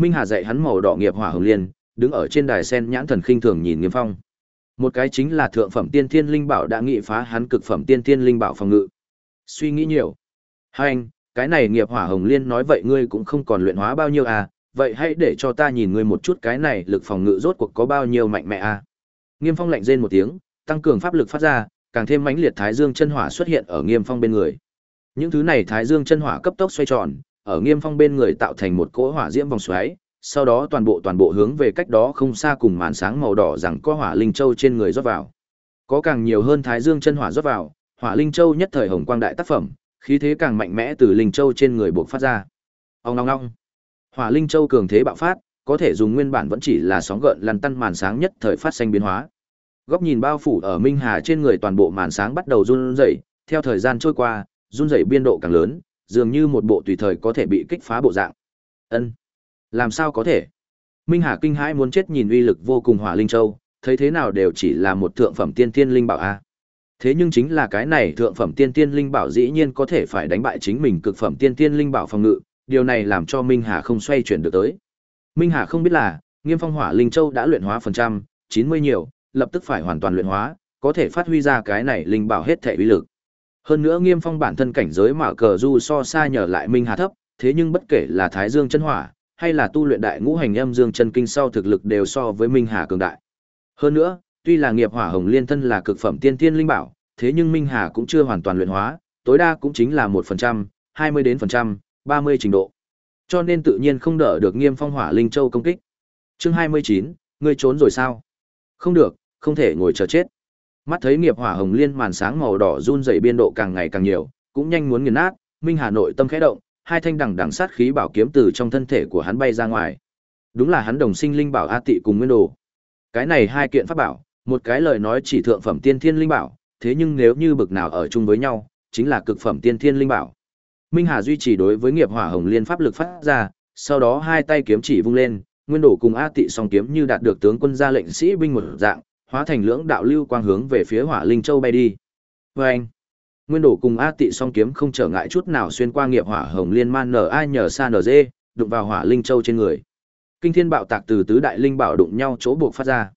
Minh Hà dạy hắn màu đỏ nghiệp hỏa hồng liên, đứng ở trên đài sen nhãn thần khinh thường nhìn Nghiêm Phong. Một cái chính là thượng phẩm tiên thiên linh bảo đã nghị phá hắn cực phẩm tiên thiên linh bảo phòng ngự. Suy nghĩ nhiều. Hai anh, cái này nghiệp hỏa hồng liên nói vậy ngươi cũng không còn luyện hóa bao nhiêu à, vậy hãy để cho ta nhìn ngươi một chút cái này lực phòng ngự rốt cuộc có bao nhiêu mạnh mẽ à. Nghiêm Phong lạnh rên một tiếng, tăng cường pháp lực phát ra, càng thêm mãnh liệt thái dương chân hỏa xuất hiện ở Nghiêm Phong bên người. Những thứ này thái dương chân hỏa cấp tốc xoay tròn, ở Nghiêm Phong bên người tạo thành một cỗ hỏa diễm vòng xoáy, sau đó toàn bộ toàn bộ hướng về cách đó không xa cùng màn sáng màu đỏ rằng có hỏa linh châu trên người rót vào. Có càng nhiều hơn thái dương chân hỏa rót vào, hỏa linh châu nhất thời hồng quang đại tác phẩm, khí thế càng mạnh mẽ từ linh châu trên người bộc phát ra. Ông long long. Hỏa linh châu cường thế bạo phát, có thể dùng nguyên bản vẫn chỉ là sóng gợn lăn tăn màn sáng nhất thời phát sinh biến hóa. Góc nhìn bao phủ ở Minh Hà trên người toàn bộ màn sáng bắt đầu run rẩy, theo thời gian trôi qua, run rẩy biên độ càng lớn, dường như một bộ tùy thời có thể bị kích phá bộ dạng. Ân, làm sao có thể? Minh Hà kinh hãi muốn chết nhìn uy lực vô cùng Hỏa Linh Châu, thấy thế nào đều chỉ là một thượng phẩm tiên tiên linh bảo a. Thế nhưng chính là cái này thượng phẩm tiên tiên linh bảo dĩ nhiên có thể phải đánh bại chính mình cực phẩm tiên tiên linh bảo phòng ngự, điều này làm cho Minh Hà không xoay chuyển được tới. Minh Hà không biết là, Nghiêm Phong Hỏa Linh Châu đã luyện hóa phần trăm, 90 nhiều, lập tức phải hoàn toàn luyện hóa, có thể phát huy ra cái này linh bảo hết thể uy lực. Hơn nữa Nghiêm Phong bản thân cảnh giới mà cờ du so xa nhờ lại Minh Hà thấp, thế nhưng bất kể là Thái Dương chân hỏa, hay là tu luyện đại ngũ hành âm dương chân kinh sau thực lực đều so với Minh Hà cường đại. Hơn nữa, tuy là nghiệp hỏa hồng liên thân là cực phẩm tiên tiên linh bảo, thế nhưng Minh Hà cũng chưa hoàn toàn luyện hóa, tối đa cũng chính là 1%, 20 đến phần trăm, 30 trình độ. Cho nên tự nhiên không đỡ được Nghiêm Phong Hỏa Linh Châu công kích. Chương 29, ngươi trốn rồi sao? Không được, không thể ngồi chờ chết. Mắt thấy nghiệp hỏa hồng liên màn sáng màu đỏ run rẩy biên độ càng ngày càng nhiều, cũng nhanh muốn nghiền nát, Minh Hà nội tâm khẽ động, hai thanh đằng đằng sát khí bảo kiếm từ trong thân thể của hắn bay ra ngoài. Đúng là hắn đồng sinh linh bảo A Tị cùng Nguyên Đồ. Cái này hai kiện pháp bảo, một cái lời nói chỉ thượng phẩm tiên thiên linh bảo, thế nhưng nếu như bực nào ở chung với nhau, chính là cực phẩm tiên thiên linh bảo. Minh Hà duy trì đối với nghiệp hỏa hồng liên pháp lực phát ra, sau đó hai tay kiếm chỉ vung lên, nguyên đồ cùng A Tị song kiếm như đạt được tướng quân ra lệnh sĩ binh một dạng, hóa thành lưỡng đạo lưu quang hướng về phía Hỏa Linh Châu bay đi. Oeng! Nguyên đổ cùng A Tị song kiếm không trở ngại chút nào xuyên qua nghiệp hỏa hồng liên man nở ai nhờ sa nở dê, đụng vào Hỏa Linh Châu trên người. Kinh thiên bạo tạc từ tứ đại linh bảo đụng nhau chỗ buộc phát ra.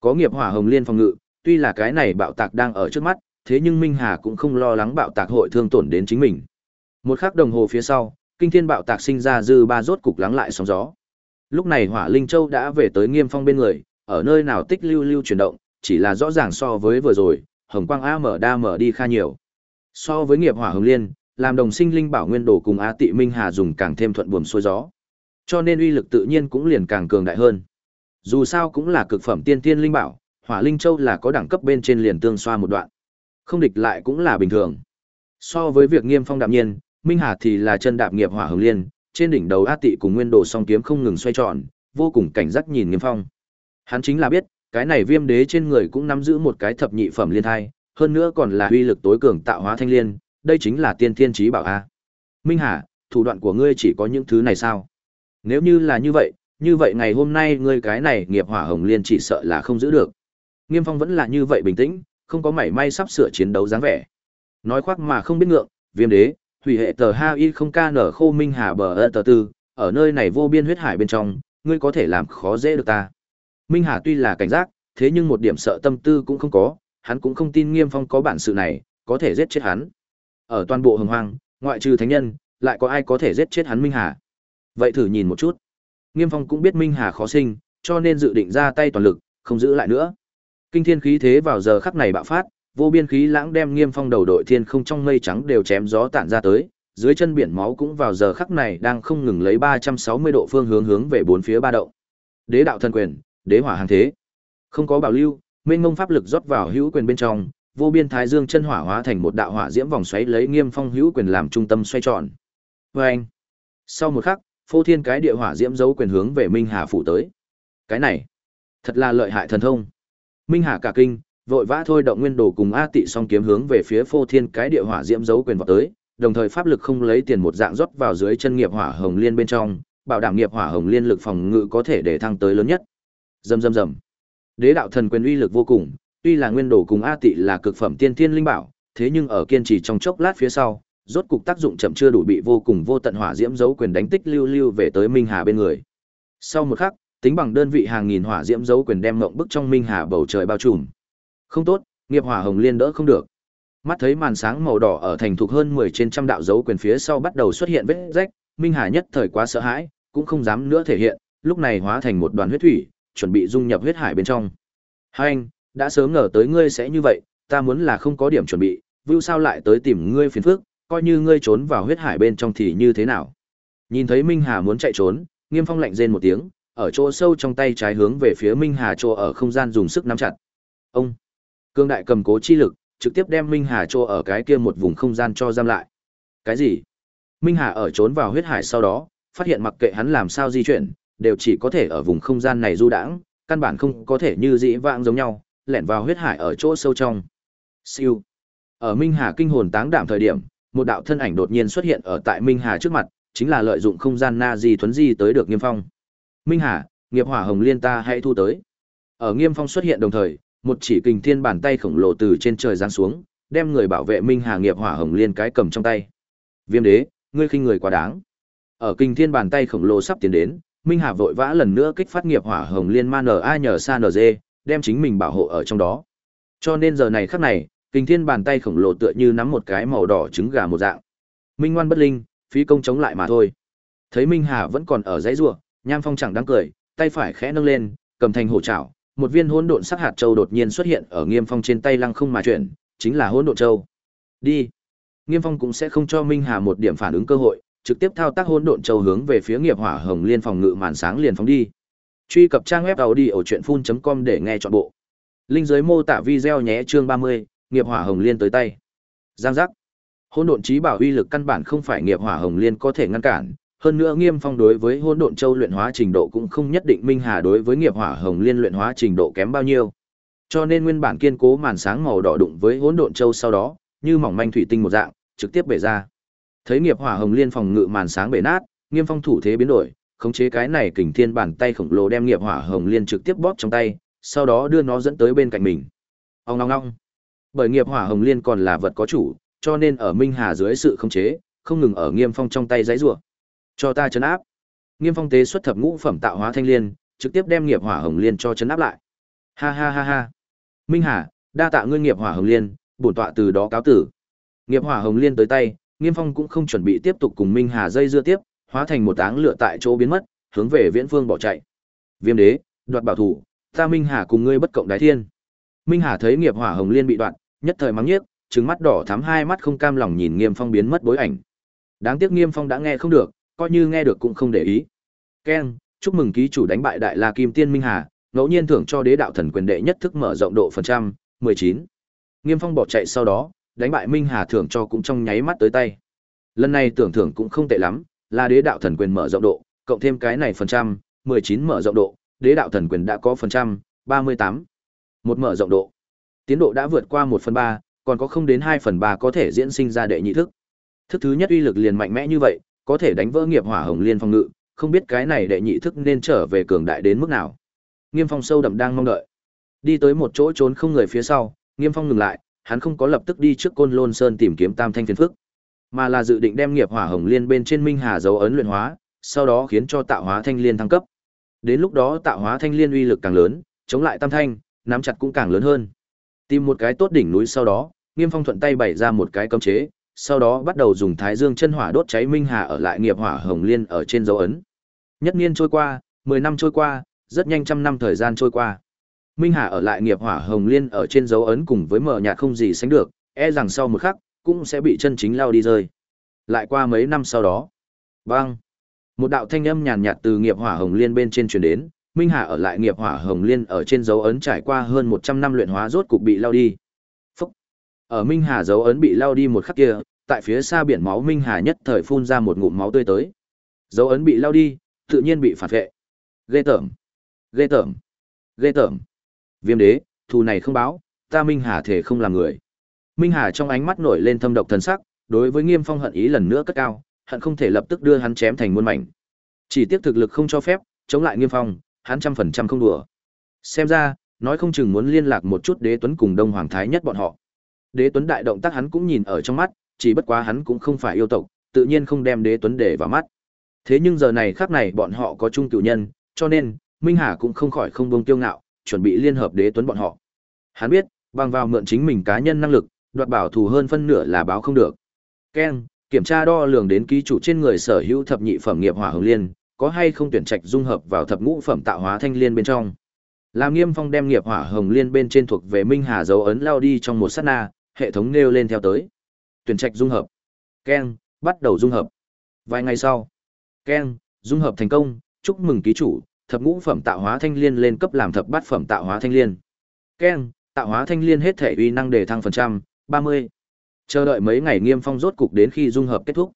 Có nghiệp hỏa hồng liên phòng ngự, tuy là cái này bạo tạc đang ở trước mắt, thế nhưng Minh Hà cũng không lo lắng bạo tạc hội thương tổn đến chính mình. Một khắc đồng hồ phía sau, kinh thiên bạo tạc sinh ra dư ba rốt cục lắng lại sóng gió. Lúc này Hỏa Linh Châu đã về tới Nghiêm Phong bên người, ở nơi nào tích lưu lưu chuyển động, chỉ là rõ ràng so với vừa rồi, Hồng Quang A mở đa mở đi kha nhiều. So với nghiệp Hỏa Hồng Liên, làm đồng sinh linh bảo nguyên đồ cùng Á Tị Minh Hà dùng càng thêm thuận buồm xuôi gió. Cho nên uy lực tự nhiên cũng liền càng cường đại hơn. Dù sao cũng là cực phẩm tiên tiên linh bảo, Hỏa Linh Châu là có đẳng cấp bên trên liền tương xoa một đoạn. Không địch lại cũng là bình thường. So với việc Nghiêm Phong đạm nhiên, Minh Hà thì là chân đạp nghiệp hỏa hồng liên, trên đỉnh đầu A Tị cùng Nguyên Đồ song kiếm không ngừng xoay tròn, vô cùng cảnh giác nhìn Nghiêm Phong. Hắn chính là biết, cái này Viêm Đế trên người cũng nắm giữ một cái thập nhị phẩm liên thai, hơn nữa còn là uy lực tối cường tạo hóa thanh liên, đây chính là tiên thiên chí bảo a. Minh Hà, thủ đoạn của ngươi chỉ có những thứ này sao? Nếu như là như vậy, như vậy ngày hôm nay ngươi cái này nghiệp hỏa hồng liên chỉ sợ là không giữ được. Nghiêm Phong vẫn là như vậy bình tĩnh, không có mảy may sắp sửa chiến đấu dáng vẻ. Nói khoác mà không biết ngượng, Viêm Đế, hủy hệ tờ ha y không ca nở khô minh hà bờ ơ tờ tư ở nơi này vô biên huyết hải bên trong ngươi có thể làm khó dễ được ta minh hà tuy là cảnh giác, thế nhưng một điểm sợ tâm tư cũng không có, hắn cũng không tin nghiêm phong có bản sự này, có thể giết chết hắn. Ở toàn bộ hồng hoang, ngoại trừ thánh nhân, lại có ai có thể giết chết hắn minh hà? Vậy thử nhìn một chút. Nghiêm phong cũng biết minh hà khó sinh, cho nên dự định ra tay toàn lực, không giữ lại nữa. Kinh thiên khí thế vào giờ khắc này bạo phát, vô biên khí lãng đem nghiêm phong đầu đội thiên không trong mây trắng đều chém gió tản ra tới, dưới chân biển máu cũng vào giờ khắc này đang không ngừng lấy ba trăm sáu mươi độ phương hướng hướng về bốn phía ba động. Đế đạo thần quyền đế hỏa hàng thế. Không có bảo lưu, mênh mông pháp lực rót vào hữu quyền bên trong, vô biên thái dương chân hỏa hóa thành một đạo hỏa diễm vòng xoáy lấy nghiêm phong hữu quyền làm trung tâm xoay tròn. Vê anh, sau một khắc, phô thiên cái địa hỏa diễm giấu quyền hướng về minh hà phủ tới. Cái này, thật là lợi hại thần thông. Minh hà cả kinh, vội vã thôi động nguyên đồ cùng a tị song kiếm hướng về phía phô thiên cái địa hỏa diễm dấu quyền vào tới, đồng thời pháp lực không lấy tiền một dạng rót vào dưới chân nghiệp hỏa hồng liên bên trong, bảo đảm nghiệp hỏa hồng liên lực phòng ngự có thể để thăng tới lớn nhất dầm dầm dầm đế đạo thần quyền uy lực vô cùng tuy là nguyên đồ cùng a tị là cực phẩm tiên thiên linh bảo thế nhưng ở kiên trì trong chốc lát phía sau rốt cục tác dụng chậm chưa đủ bị vô cùng vô tận hỏa diễm dấu quyền đánh tích lưu lưu về tới minh hà bên người Sau một khắc, tính bằng đơn vị hàng nghìn hỏa diễm dấu quyền đem ngộng bức trong minh hà bầu trời bao trùm. Không tốt, nghiệp hỏa hồng liên đỡ không được. Mắt thấy màn sáng màu đỏ ở thành thuộc hơn 10 trên trăm đạo dấu quyền phía sau bắt đầu xuất hiện vết rách, Minh Hà nhất thời quá sợ hãi, cũng không dám nữa thể hiện, lúc này hóa thành một đoàn huyết thủy, chuẩn bị dung nhập huyết hải bên trong. Hai anh, đã sớm ngờ tới ngươi sẽ như vậy, ta muốn là không có điểm chuẩn bị, vưu sao lại tới tìm ngươi phiền phức, coi như ngươi trốn vào huyết hải bên trong thì như thế nào. Nhìn thấy Minh Hà muốn chạy trốn, Nghiêm Phong lạnh rên một tiếng, ở chỗ sâu trong tay trái hướng về phía Minh Hà chỗ ở không gian dùng sức nắm chặt. Ông, cương đại cầm cố chi lực, trực tiếp đem Minh Hà chỗ ở cái kia một vùng không gian cho giam lại. Cái gì? Minh Hà ở trốn vào huyết hải sau đó, phát hiện mặc kệ hắn làm sao di chuyển, đều chỉ có thể ở vùng không gian này du đãng, căn bản không có thể như dĩ vãng giống nhau, lẻn vào huyết hải ở chỗ sâu trong. Siêu. Ở Minh Hà kinh hồn táng đảm thời điểm, một đạo thân ảnh đột nhiên xuất hiện ở tại Minh Hà trước mặt, chính là lợi dụng không gian na di thuấn di tới được Nghiêm Phong. Minh Hà, nghiệp hỏa hồng liên ta hãy thu tới. Ở Nghiêm Phong xuất hiện đồng thời, một chỉ kình thiên bàn tay khổng lồ từ trên trời giáng xuống, đem người bảo vệ Minh Hà nghiệp hỏa hồng liên cái cầm trong tay. Viêm đế, ngươi khinh người quá đáng. Ở kình thiên bàn tay khổng lồ sắp tiến đến, Minh Hà vội vã lần nữa kích phát nghiệp hỏa hồng liên man a nhờ sa đem chính mình bảo hộ ở trong đó. Cho nên giờ này khắc này, kình thiên bàn tay khổng lồ tựa như nắm một cái màu đỏ trứng gà một dạng. Minh ngoan bất linh, phí công chống lại mà thôi. Thấy Minh Hà vẫn còn ở dãy rủa, Nham Phong chẳng đáng cười, tay phải khẽ nâng lên, cầm thành hổ trảo, một viên hỗn độn sắc hạt châu đột nhiên xuất hiện ở Nghiêm Phong trên tay lăng không mà chuyển, chính là hỗn độn châu. Đi. Nghiêm Phong cũng sẽ không cho Minh Hà một điểm phản ứng cơ hội, trực tiếp thao tác hỗn độn châu hướng về phía nghiệp hỏa hồng liên phòng ngự màn sáng liền phóng đi. Truy cập trang web audiochuyenphun.com để nghe trọn bộ. Linh dưới mô tả video nhé chương 30, nghiệp hỏa hồng liên tới tay. Giang giác. Hỗn độn chí bảo uy lực căn bản không phải nghiệp hỏa hồng liên có thể ngăn cản, hơn nữa Nghiêm Phong đối với hỗn độn châu luyện hóa trình độ cũng không nhất định Minh Hà đối với nghiệp hỏa hồng liên luyện hóa trình độ kém bao nhiêu. Cho nên nguyên bản kiên cố màn sáng màu đỏ đụng với hỗn độn châu sau đó, như mỏng manh thủy tinh một dạng, trực tiếp bể ra. Thấy nghiệp hỏa hồng liên phòng ngự màn sáng bể nát, Nghiêm Phong thủ thế biến đổi, khống chế cái này kình thiên bàn tay khổng lồ đem nghiệp hỏa hồng liên trực tiếp bóp trong tay, sau đó đưa nó dẫn tới bên cạnh mình. ông long long Bởi nghiệp hỏa hồng liên còn là vật có chủ, cho nên ở Minh Hà dưới sự khống chế, không ngừng ở Nghiêm Phong trong tay giãy giụa. Cho ta chấn áp. Nghiêm Phong tế xuất thập ngũ phẩm tạo hóa thanh liên, trực tiếp đem nghiệp hỏa hồng liên cho chấn áp lại. Ha ha ha ha. Minh Hà, đa tạ ngươi nghiệp hỏa hồng liên, bổn tọa từ đó cáo tử. Nghiệp hỏa hồng liên tới tay, Nghiêm Phong cũng không chuẩn bị tiếp tục cùng Minh Hà dây dưa tiếp, hóa thành một áng lửa tại chỗ biến mất, hướng về Viễn Phương bỏ chạy. Viêm đế, đoạt bảo thủ, ta Minh Hà cùng ngươi bất cộng đái thiên. Minh Hà thấy nghiệp hỏa hồng liên bị đoạn, nhất thời mắng nhiếc, trừng mắt đỏ thắm hai mắt không cam lòng nhìn Nghiêm Phong biến mất bối ảnh. Đáng tiếc Nghiêm Phong đã nghe không được, coi như nghe được cũng không để ý. Ken, chúc mừng ký chủ đánh bại Đại La Kim Tiên Minh Hà, ngẫu nhiên thưởng cho đế đạo thần quyền đệ nhất thức mở rộng độ phần trăm, 19. Nghiêm Phong bỏ chạy sau đó, đánh bại Minh Hà thưởng cho cũng trong nháy mắt tới tay. Lần này tưởng thưởng cũng không tệ lắm, là đế đạo thần quyền mở rộng độ, cộng thêm cái này phần trăm, 19 mở rộng độ, đế đạo thần quyền đã có phần trăm, 38. Một mở rộng độ. Tiến độ đã vượt qua 1 phần 3, còn có không đến 2 phần 3 có thể diễn sinh ra đệ nhị thức. Thức thứ nhất uy lực liền mạnh mẽ như vậy, có thể đánh vỡ nghiệp hỏa hồng liên phong ngự, không biết cái này đệ nhị thức nên trở về cường đại đến mức nào. Nghiêm Phong sâu đậm đang mong đợi. Đi tới một chỗ trốn không người phía sau, Nghiêm Phong ngừng lại, hắn không có lập tức đi trước Côn Lôn Sơn tìm kiếm Tam Thanh phiền phức, mà là dự định đem nghiệp hỏa hồng liên bên trên Minh Hà dấu ấn luyện hóa, sau đó khiến cho tạo hóa thanh liên thăng cấp. Đến lúc đó tạo hóa thanh liên uy lực càng lớn, chống lại Tam Thanh, nắm chặt cũng càng lớn hơn. Tìm một cái tốt đỉnh núi sau đó, Nghiêm Phong thuận tay bày ra một cái cấm chế, sau đó bắt đầu dùng Thái Dương chân hỏa đốt cháy Minh Hà ở lại nghiệp hỏa hồng liên ở trên dấu ấn. Nhất niên trôi qua, mười năm trôi qua, rất nhanh trăm năm thời gian trôi qua. Minh Hà ở lại nghiệp hỏa hồng liên ở trên dấu ấn cùng với mở nhạt không gì sánh được, e rằng sau một khắc cũng sẽ bị chân chính lao đi rơi. Lại qua mấy năm sau đó, băng một đạo thanh âm nhàn nhạt từ nghiệp hỏa hồng liên bên trên truyền đến, Minh Hà ở lại nghiệp hỏa hồng liên ở trên dấu ấn trải qua hơn 100 năm luyện hóa rốt cục bị lao đi. Phúc. Ở Minh Hà dấu ấn bị lao đi một khắc kia, tại phía xa biển máu Minh Hà nhất thời phun ra một ngụm máu tươi tới. Dấu ấn bị lao đi, tự nhiên bị phản vệ. Ghê tởm, ghê tởm, ghê tởm. Viêm đế, thù này không báo, ta Minh Hà thể không làm người. Minh Hà trong ánh mắt nổi lên thâm độc thần sắc, đối với Nghiêm Phong hận ý lần nữa cất cao, hận không thể lập tức đưa hắn chém thành muôn mảnh. Chỉ tiếc thực lực không cho phép, chống lại Nghiêm Phong, hắn trăm phần trăm không đùa. Xem ra, nói không chừng muốn liên lạc một chút Đế Tuấn cùng Đông Hoàng Thái nhất bọn họ. Đế Tuấn đại động tác hắn cũng nhìn ở trong mắt, chỉ bất quá hắn cũng không phải yêu tộc, tự nhiên không đem Đế Tuấn để vào mắt. Thế nhưng giờ này khắc này bọn họ có chung cựu nhân, cho nên, Minh Hà cũng không khỏi không buông tiêu ngạo, chuẩn bị liên hợp đế tuấn bọn họ. Hắn biết, bằng vào mượn chính mình cá nhân năng lực, đoạt bảo thù hơn phân nửa là báo không được. Ken, kiểm tra đo lường đến ký chủ trên người sở hữu thập nhị phẩm nghiệp hỏa hồng liên, có hay không tuyển trạch dung hợp vào thập ngũ phẩm tạo hóa thanh liên bên trong. Làm Nghiêm Phong đem nghiệp hỏa hồng liên bên trên thuộc về Minh Hà dấu ấn lao đi trong một sát na, hệ thống nêu lên theo tới. Tuyển trạch dung hợp. Ken, bắt đầu dung hợp. Vài ngày sau, Ken, dung hợp thành công, chúc mừng ký chủ, thập ngũ phẩm tạo hóa thanh liên lên cấp làm thập bát phẩm tạo hóa thanh liên. Ken, tạo hóa thanh liên hết thể uy năng đề thăng phần trăm, 30. Chờ đợi mấy ngày Nghiêm Phong rốt cục đến khi dung hợp kết thúc.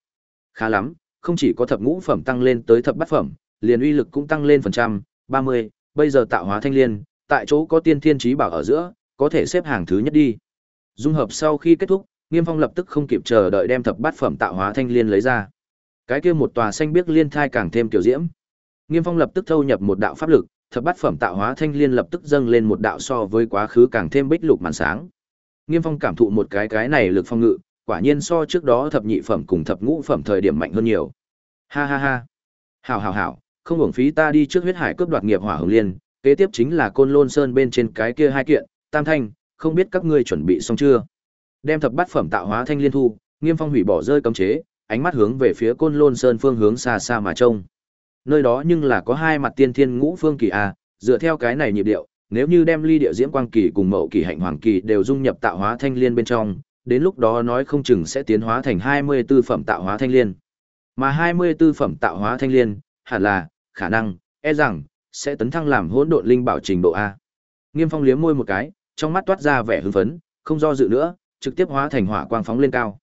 Khá lắm, không chỉ có thập ngũ phẩm tăng lên tới thập bát phẩm, liền uy lực cũng tăng lên phần trăm, 30, bây giờ tạo hóa thanh liên, tại chỗ có tiên thiên trí bảo ở giữa, có thể xếp hàng thứ nhất đi. Dung hợp sau khi kết thúc, Nghiêm Phong lập tức không kịp chờ đợi đem thập bát phẩm tạo hóa thanh liên lấy ra. Cái kia một tòa xanh biếc liên thai càng thêm tiểu diễm. Nghiêm Phong lập tức thâu nhập một đạo pháp lực, thập bát phẩm tạo hóa thanh liên lập tức dâng lên một đạo so với quá khứ càng thêm bích lục màn sáng. Nghiêm Phong cảm thụ một cái cái này lực phong ngự, quả nhiên so trước đó thập nhị phẩm cùng thập ngũ phẩm thời điểm mạnh hơn nhiều. Ha ha ha. Hảo hảo hảo, không uổng phí ta đi trước huyết hải cướp đoạt nghiệp hỏa hồng liên, kế tiếp chính là côn lôn sơn bên trên cái kia hai kiện, tam thanh, không biết các ngươi chuẩn bị xong chưa? Đem thập bát phẩm tạo hóa thanh liên thu, Nghiêm Phong hủy bỏ rơi cấm chế, ánh mắt hướng về phía côn lôn sơn phương hướng xa xa mà trông. Nơi đó nhưng là có hai mặt tiên thiên ngũ phương kỳ a, dựa theo cái này nhịp điệu, nếu như đem ly điệu diễm quang kỳ cùng mậu kỳ hạnh hoàng kỳ đều dung nhập tạo hóa thanh liên bên trong, đến lúc đó nói không chừng sẽ tiến hóa thành 24 phẩm tạo hóa thanh liên. Mà 24 phẩm tạo hóa thanh liên, hẳn là, khả năng, e rằng, sẽ tấn thăng làm hỗn độn linh bảo trình độ A. Nghiêm Phong liếm môi một cái, trong mắt toát ra vẻ hưng phấn, không do dự nữa, trực tiếp hóa thành hỏa quang phóng lên cao.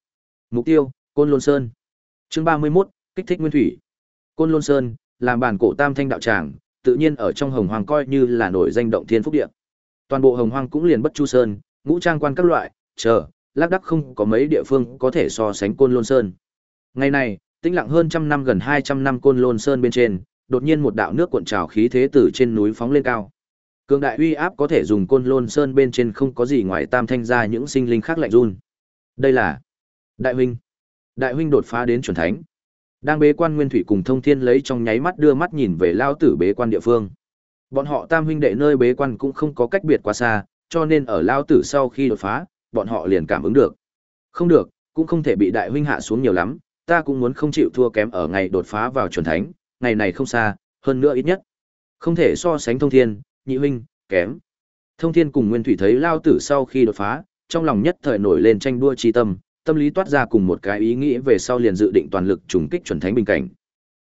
Mục tiêu, Côn Lôn Sơn. Chương 31, kích thích nguyên thủy. Côn Lôn Sơn, làm bản cổ tam thanh đạo tràng, tự nhiên ở trong Hồng Hoàng coi như là nổi danh động thiên phúc địa. Toàn bộ Hồng Hoàng cũng liền bất chu sơn, ngũ trang quan các loại, chờ, lác đắc không có mấy địa phương có thể so sánh Côn Lôn Sơn. Ngày này, tĩnh lặng hơn trăm năm gần 200 năm Côn Lôn Sơn bên trên, đột nhiên một đạo nước cuộn trào khí thế từ trên núi phóng lên cao. Cường đại uy áp có thể dùng Côn Lôn Sơn bên trên không có gì ngoài tam thanh ra những sinh linh khác lạnh run. Đây là Đại huynh. Đại huynh đột phá đến chuẩn thánh. Đang bế quan Nguyên Thủy cùng Thông Thiên lấy trong nháy mắt đưa mắt nhìn về lao tử bế quan địa phương. Bọn họ tam huynh đệ nơi bế quan cũng không có cách biệt quá xa, cho nên ở lao tử sau khi đột phá, bọn họ liền cảm ứng được. Không được, cũng không thể bị đại huynh hạ xuống nhiều lắm, ta cũng muốn không chịu thua kém ở ngày đột phá vào chuẩn thánh, ngày này không xa, hơn nữa ít nhất. Không thể so sánh thông thiên, nhị huynh, kém. Thông thiên cùng Nguyên Thủy thấy lao tử sau khi đột phá, trong lòng nhất thời nổi lên tranh đua chi tâm, tâm lý toát ra cùng một cái ý nghĩ về sau liền dự định toàn lực trùng kích chuẩn thánh bình cảnh.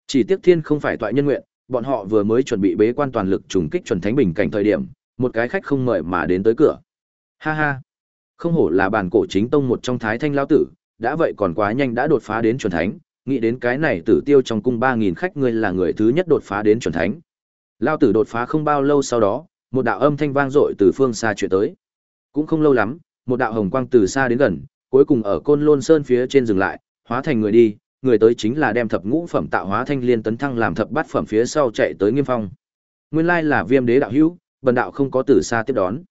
Chỉ tiếc thiên không phải toại nhân nguyện, bọn họ vừa mới chuẩn bị bế quan toàn lực trùng kích chuẩn thánh bình cảnh thời điểm, một cái khách không mời mà đến tới cửa. Ha ha, không hổ là bản cổ chính tông một trong thái thanh lão tử, đã vậy còn quá nhanh đã đột phá đến chuẩn thánh, nghĩ đến cái này tử tiêu trong cung 3000 khách ngươi là người thứ nhất đột phá đến chuẩn thánh. Lão tử đột phá không bao lâu sau đó, một đạo âm thanh vang dội từ phương xa truyền tới. Cũng không lâu lắm, một đạo hồng quang từ xa đến gần, cuối cùng ở Côn Lôn Sơn phía trên dừng lại, hóa thành người đi, người tới chính là đem thập ngũ phẩm tạo hóa thanh liên tấn thăng làm thập bát phẩm phía sau chạy tới Nghiêm Phong. Nguyên lai là Viêm Đế đạo hữu, bần đạo không có từ xa tiếp đón.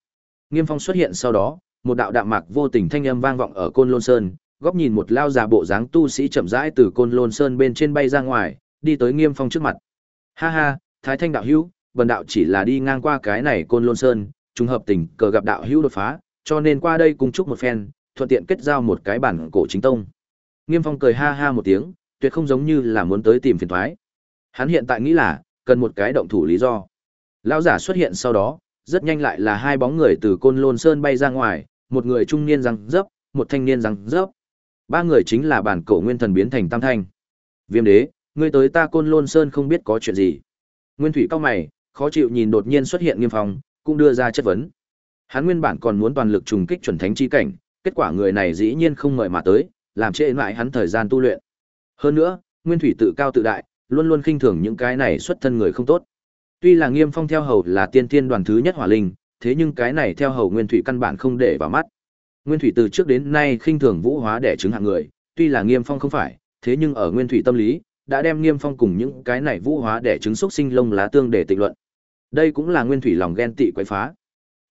Nghiêm Phong xuất hiện sau đó, một đạo đạm mạc vô tình thanh âm vang vọng ở Côn Lôn Sơn, góc nhìn một lao già bộ dáng tu sĩ chậm rãi từ Côn Lôn Sơn bên trên bay ra ngoài, đi tới Nghiêm Phong trước mặt. Ha ha, Thái Thanh đạo hữu, bần đạo chỉ là đi ngang qua cái này Côn Lôn Sơn, trùng hợp tình cờ gặp đạo hữu đột phá, cho nên qua đây cùng chúc một phen, thuận tiện kết giao một cái bản cổ chính tông. Nghiêm Phong cười ha ha một tiếng, tuyệt không giống như là muốn tới tìm phiền toái. Hắn hiện tại nghĩ là cần một cái động thủ lý do. Lão giả xuất hiện sau đó, rất nhanh lại là hai bóng người từ Côn Lôn Sơn bay ra ngoài, một người trung niên răng rớp, một thanh niên răng rớp. Ba người chính là bản cổ nguyên thần biến thành tam thanh. Viêm đế, ngươi tới ta Côn Lôn Sơn không biết có chuyện gì. Nguyên thủy cao mày, khó chịu nhìn đột nhiên xuất hiện Nghiêm Phong, cũng đưa ra chất vấn. Hắn nguyên bản còn muốn toàn lực trùng kích chuẩn thánh chi cảnh, kết quả người này dĩ nhiên không mời mà tới, làm trễ mãi hắn thời gian tu luyện. Hơn nữa, Nguyên Thủy tự cao tự đại, luôn luôn khinh thường những cái này xuất thân người không tốt. Tuy là Nghiêm Phong theo hầu là tiên tiên đoàn thứ nhất hỏa linh, thế nhưng cái này theo hầu Nguyên Thủy căn bản không để vào mắt. Nguyên Thủy từ trước đến nay khinh thường vũ hóa để chứng hạng người, tuy là Nghiêm Phong không phải, thế nhưng ở Nguyên Thủy tâm lý, đã đem Nghiêm Phong cùng những cái này vũ hóa để chứng xúc sinh lông lá tương để tịnh luận. Đây cũng là Nguyên Thủy lòng ghen tị quấy phá.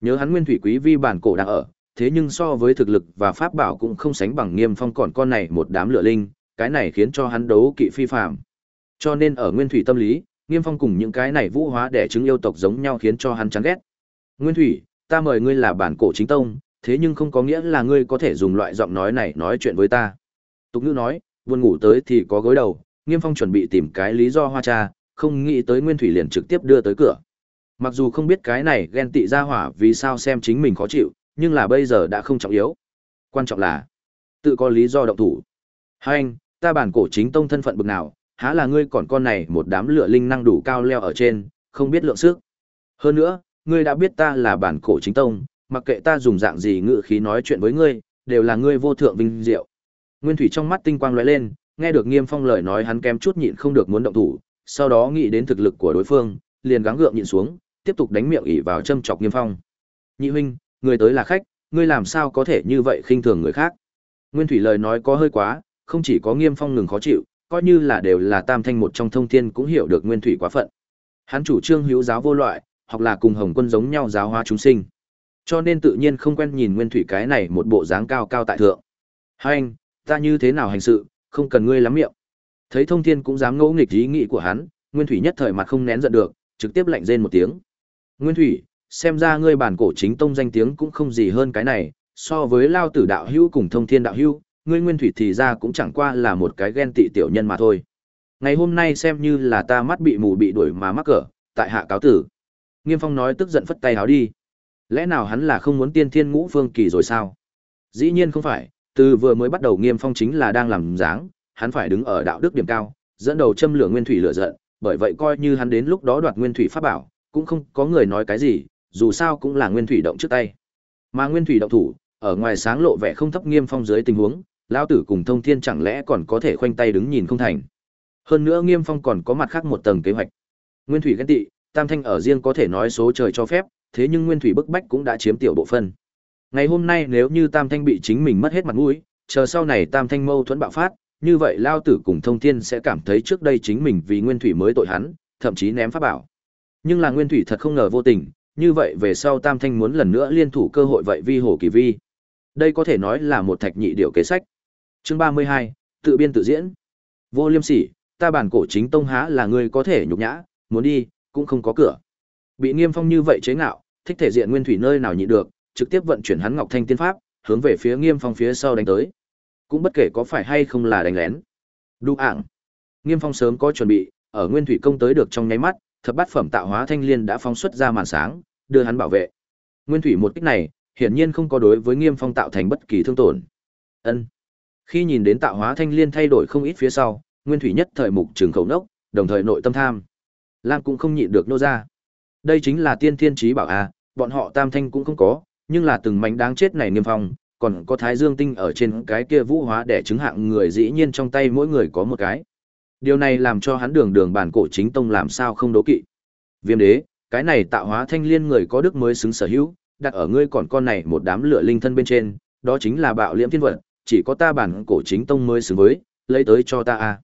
Nhớ hắn Nguyên Thủy quý vi bản cổ đang ở, thế nhưng so với thực lực và pháp bảo cũng không sánh bằng Nghiêm Phong còn con này một đám lửa linh, cái này khiến cho hắn đấu kỵ phi phàm. Cho nên ở Nguyên Thủy tâm lý, Nghiêm Phong cùng những cái này vũ hóa đẻ trứng yêu tộc giống nhau khiến cho hắn chán ghét. Nguyên Thủy, ta mời ngươi là bản cổ chính tông, thế nhưng không có nghĩa là ngươi có thể dùng loại giọng nói này nói chuyện với ta. Tục ngữ nói, buồn ngủ tới thì có gối đầu, Nghiêm Phong chuẩn bị tìm cái lý do hoa cha, không nghĩ tới Nguyên Thủy liền trực tiếp đưa tới cửa. Mặc dù không biết cái này ghen tị ra hỏa vì sao xem chính mình khó chịu, nhưng là bây giờ đã không trọng yếu. Quan trọng là tự có lý do động thủ. Hai anh, ta bản cổ chính tông thân phận bực nào, há là ngươi còn con này một đám lửa linh năng đủ cao leo ở trên, không biết lượng sức. Hơn nữa, ngươi đã biết ta là bản cổ chính tông, mặc kệ ta dùng dạng gì ngữ khí nói chuyện với ngươi, đều là ngươi vô thượng vinh diệu. Nguyên Thủy trong mắt tinh quang lóe lên, nghe được Nghiêm Phong lời nói hắn kém chút nhịn không được muốn động thủ, sau đó nghĩ đến thực lực của đối phương, liền gắng gượng nhịn xuống, tiếp tục đánh miệng ỉ vào châm chọc Nghiêm Phong. Nhị huynh, người tới là khách, ngươi làm sao có thể như vậy khinh thường người khác? Nguyên Thủy lời nói có hơi quá, không chỉ có Nghiêm Phong ngừng khó chịu, coi như là đều là tam thanh một trong thông thiên cũng hiểu được Nguyên Thủy quá phận. Hắn chủ trương hữu giáo vô loại, hoặc là cùng Hồng Quân giống nhau giáo hóa chúng sinh. Cho nên tự nhiên không quen nhìn Nguyên Thủy cái này một bộ dáng cao cao tại thượng. Hành, ta như thế nào hành sự, không cần ngươi lắm miệng. Thấy Thông Thiên cũng dám ngỗ nghịch ý nghĩ của hắn, Nguyên Thủy nhất thời mặt không nén giận được, trực tiếp lạnh rên một tiếng. Nguyên Thủy, xem ra ngươi bản cổ chính tông danh tiếng cũng không gì hơn cái này, so với Lao Tử đạo hữu cùng Thông Thiên đạo hữu, ngươi Nguyên Thủy thì ra cũng chẳng qua là một cái ghen tị tiểu nhân mà thôi. Ngày hôm nay xem như là ta mắt bị mù bị đuổi mà mắc cỡ, tại hạ cáo tử. Nghiêm Phong nói tức giận phất tay áo đi. Lẽ nào hắn là không muốn tiên thiên ngũ phương kỳ rồi sao? Dĩ nhiên không phải, từ vừa mới bắt đầu Nghiêm Phong chính là đang làm dáng, hắn phải đứng ở đạo đức điểm cao, dẫn đầu châm lửa nguyên thủy lửa giận, bởi vậy coi như hắn đến lúc đó đoạt nguyên thủy pháp bảo, cũng không có người nói cái gì, dù sao cũng là nguyên thủy động trước tay. Mà nguyên thủy động thủ, ở ngoài sáng lộ vẻ không thấp Nghiêm Phong dưới tình huống, lão tử cùng Thông Thiên chẳng lẽ còn có thể khoanh tay đứng nhìn không thành. Hơn nữa Nghiêm Phong còn có mặt khác một tầng kế hoạch. Nguyên thủy ghen tị, Tam Thanh ở riêng có thể nói số trời cho phép, thế nhưng Nguyên thủy bức bách cũng đã chiếm tiểu bộ phân. Ngày hôm nay nếu như Tam Thanh bị chính mình mất hết mặt mũi, chờ sau này Tam Thanh mâu thuẫn bạo phát, như vậy Lao Tử cùng Thông Thiên sẽ cảm thấy trước đây chính mình vì Nguyên Thủy mới tội hắn, thậm chí ném pháp bảo. Nhưng là Nguyên Thủy thật không ngờ vô tình, như vậy về sau Tam Thanh muốn lần nữa liên thủ cơ hội vậy vi hồ kỳ vi. Đây có thể nói là một thạch nhị điệu kế sách. Chương ba mươi hai tự biên tự diễn. Vô Liêm Sỉ, ta bản cổ chính tông há là người có thể nhục nhã, muốn đi cũng không có cửa. Bị Nghiêm Phong như vậy chế ngạo, thích thể diện Nguyên Thủy nơi nào nhịn được, trực tiếp vận chuyển hắn Ngọc Thanh Tiên Pháp, hướng về phía Nghiêm Phong phía sau đánh tới. Cũng bất kể có phải hay không là đánh lén. Đu ảng. Nghiêm Phong sớm có chuẩn bị, ở Nguyên Thủy công tới được trong nháy mắt, thập bát phẩm tạo hóa thanh liên đã phóng xuất ra màn sáng, đưa hắn bảo vệ. Nguyên Thủy một kích này, hiển nhiên không có đối với Nghiêm Phong tạo thành bất kỳ thương tổn. Ân. Khi nhìn đến tạo hóa thanh liên thay đổi không ít phía sau, Nguyên Thủy nhất thời mục trường khẩu nốc, đồng thời nội tâm tham. Lam cũng không nhịn được nô ra. Đây chính là tiên thiên trí bảo a, bọn họ tam thanh cũng không có, nhưng là từng mảnh đáng chết này Nghiêm phong, còn có thái dương tinh ở trên cái kia vũ hóa để chứng hạng người dĩ nhiên trong tay mỗi người có một cái. Điều này làm cho hắn đường đường bản cổ chính tông làm sao không đố kỵ. Viêm đế, cái này tạo hóa thanh liên người có đức mới xứng sở hữu, đặt ở ngươi còn con này một đám lửa linh thân bên trên, đó chính là bạo liễm thiên vật, chỉ có ta bản cổ chính tông mới xứng với, lấy tới cho ta a.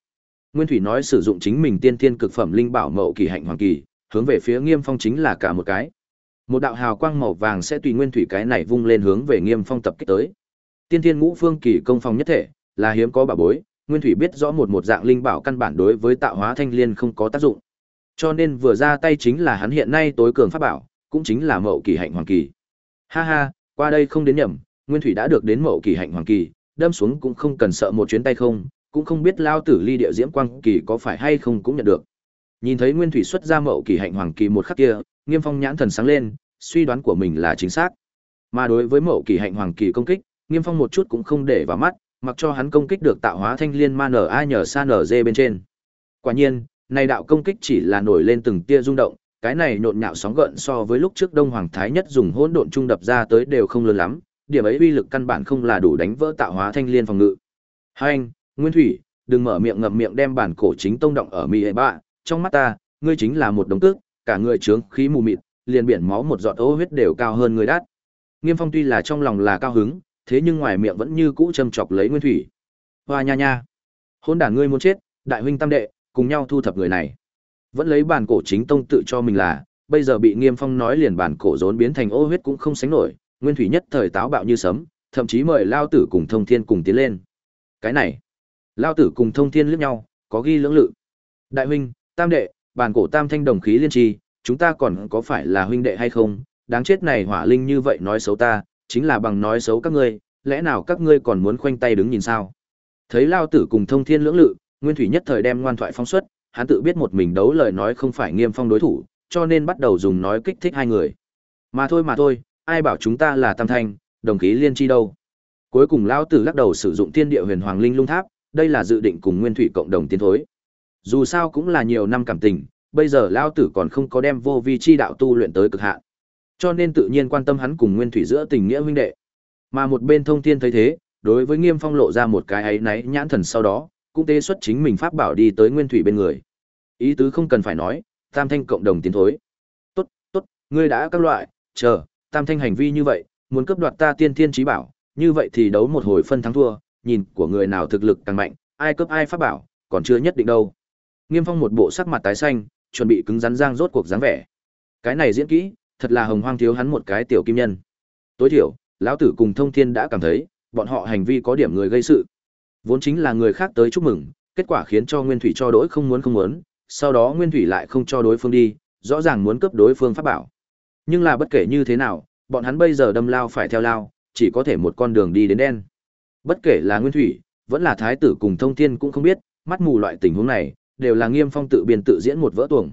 Nguyên Thủy nói sử dụng chính mình tiên thiên cực phẩm linh bảo mậu kỳ hạnh hoàng kỳ, hướng về phía Nghiêm Phong chính là cả một cái. Một đạo hào quang màu vàng sẽ tùy nguyên thủy cái này vung lên hướng về Nghiêm Phong tập kích tới. Tiên Thiên Ngũ Phương Kỳ công phong nhất thể, là hiếm có bảo bối, Nguyên Thủy biết rõ một một dạng linh bảo căn bản đối với tạo hóa thanh liên không có tác dụng. Cho nên vừa ra tay chính là hắn hiện nay tối cường pháp bảo, cũng chính là Mậu Kỳ Hạnh Hoàng Kỳ. Ha ha, qua đây không đến nhầm, Nguyên Thủy đã được đến Mậu Kỳ Hạnh Hoàng Kỳ, đâm xuống cũng không cần sợ một chuyến tay không, cũng không biết lao tử ly địa diễm quang kỳ có phải hay không cũng nhận được. Nhìn thấy Nguyên Thủy xuất ra Mậu Kỳ Hạnh Hoàng Kỳ một khắc kia, Nghiêm Phong nhãn thần sáng lên, suy đoán của mình là chính xác. Mà đối với Mậu Kỳ Hạnh Hoàng Kỳ công kích, Nghiêm Phong một chút cũng không để vào mắt, mặc cho hắn công kích được tạo hóa thanh liên ma nở ai nhờ sa nở dê bên trên. Quả nhiên, này đạo công kích chỉ là nổi lên từng tia rung động, cái này nhộn nhạo sóng gợn so với lúc trước Đông Hoàng Thái Nhất dùng hỗn độn trung đập ra tới đều không lớn lắm, điểm ấy uy lực căn bản không là đủ đánh vỡ tạo hóa thanh liên phòng ngự. Hai anh, Nguyên Thủy, đừng mở miệng ngậm miệng đem bản cổ chính tông động ở mi hệ bạ, trong mắt ta, ngươi chính là một đống tước, cả người trướng khí mù mịt, liền biển máu một giọt ô huyết đều cao hơn người đắt. Nghiêm Phong tuy là trong lòng là cao hứng, thế nhưng ngoài miệng vẫn như cũ châm chọc lấy Nguyên Thủy. Hoa nha nha, hôn đản ngươi muốn chết, đại huynh tam đệ, cùng nhau thu thập người này. Vẫn lấy bản cổ chính tông tự cho mình là, bây giờ bị Nghiêm Phong nói liền bản cổ rốn biến thành ô huyết cũng không sánh nổi, Nguyên Thủy nhất thời táo bạo như sấm, thậm chí mời Lao Tử cùng Thông Thiên cùng tiến lên. Cái này, Lao Tử cùng Thông Thiên liếc nhau, có ghi lưỡng lự. Đại huynh, tam đệ, bàn cổ tam thanh đồng khí liên tri, chúng ta còn có phải là huynh đệ hay không? Đáng chết này hỏa linh như vậy nói xấu ta, chính là bằng nói xấu các ngươi, lẽ nào các ngươi còn muốn khoanh tay đứng nhìn sao? Thấy Lao Tử cùng Thông Thiên lưỡng lự, Nguyên Thủy nhất thời đem ngoan thoại phóng xuất, hắn tự biết một mình đấu lời nói không phải Nghiêm Phong đối thủ, cho nên bắt đầu dùng nói kích thích hai người. Mà thôi mà thôi, ai bảo chúng ta là tam thanh, đồng khí liên chi đâu? Cuối cùng Lao Tử lắc đầu sử dụng Thiên Địa Huyền Hoàng Linh Lung Tháp, đây là dự định cùng Nguyên Thủy cộng đồng tiến thối. Dù sao cũng là nhiều năm cảm tình, bây giờ Lao Tử còn không có đem vô vi chi đạo tu luyện tới cực hạn. Cho nên tự nhiên quan tâm hắn cùng Nguyên Thủy giữa tình nghĩa huynh đệ. Mà một bên Thông Thiên thấy thế, đối với Nghiêm Phong lộ ra một cái ấy náy nhãn thần sau đó, cũng tế xuất chính mình pháp bảo đi tới Nguyên Thủy bên người. Ý tứ không cần phải nói, Tam Thanh cộng đồng tiến thối. Tốt, tốt, ngươi đã các loại, chờ, Tam Thanh hành vi như vậy, muốn cướp đoạt ta tiên thiên trí bảo, như vậy thì đấu một hồi phân thắng thua, nhìn của người nào thực lực càng mạnh, ai cướp ai pháp bảo, còn chưa nhất định đâu. Nghiêm Phong một bộ sắc mặt tái xanh, chuẩn bị cứng rắn giang rốt cuộc dáng vẻ. Cái này diễn kỹ, thật là hồng hoang thiếu hắn một cái tiểu kim nhân. Tối thiểu, lão tử cùng Thông Thiên đã cảm thấy, bọn họ hành vi có điểm người gây sự. Vốn chính là người khác tới chúc mừng, kết quả khiến cho Nguyên Thủy cho đối không muốn không muốn, sau đó Nguyên Thủy lại không cho đối phương đi, rõ ràng muốn cướp đối phương pháp bảo. Nhưng là bất kể như thế nào, bọn hắn bây giờ đâm lao phải theo lao, chỉ có thể một con đường đi đến đen. Bất kể là Nguyên Thủy, vẫn là Thái tử cùng Thông Thiên cũng không biết, mắt mù loại tình huống này, đều là Nghiêm Phong tự biên tự diễn một vỡ tuồng.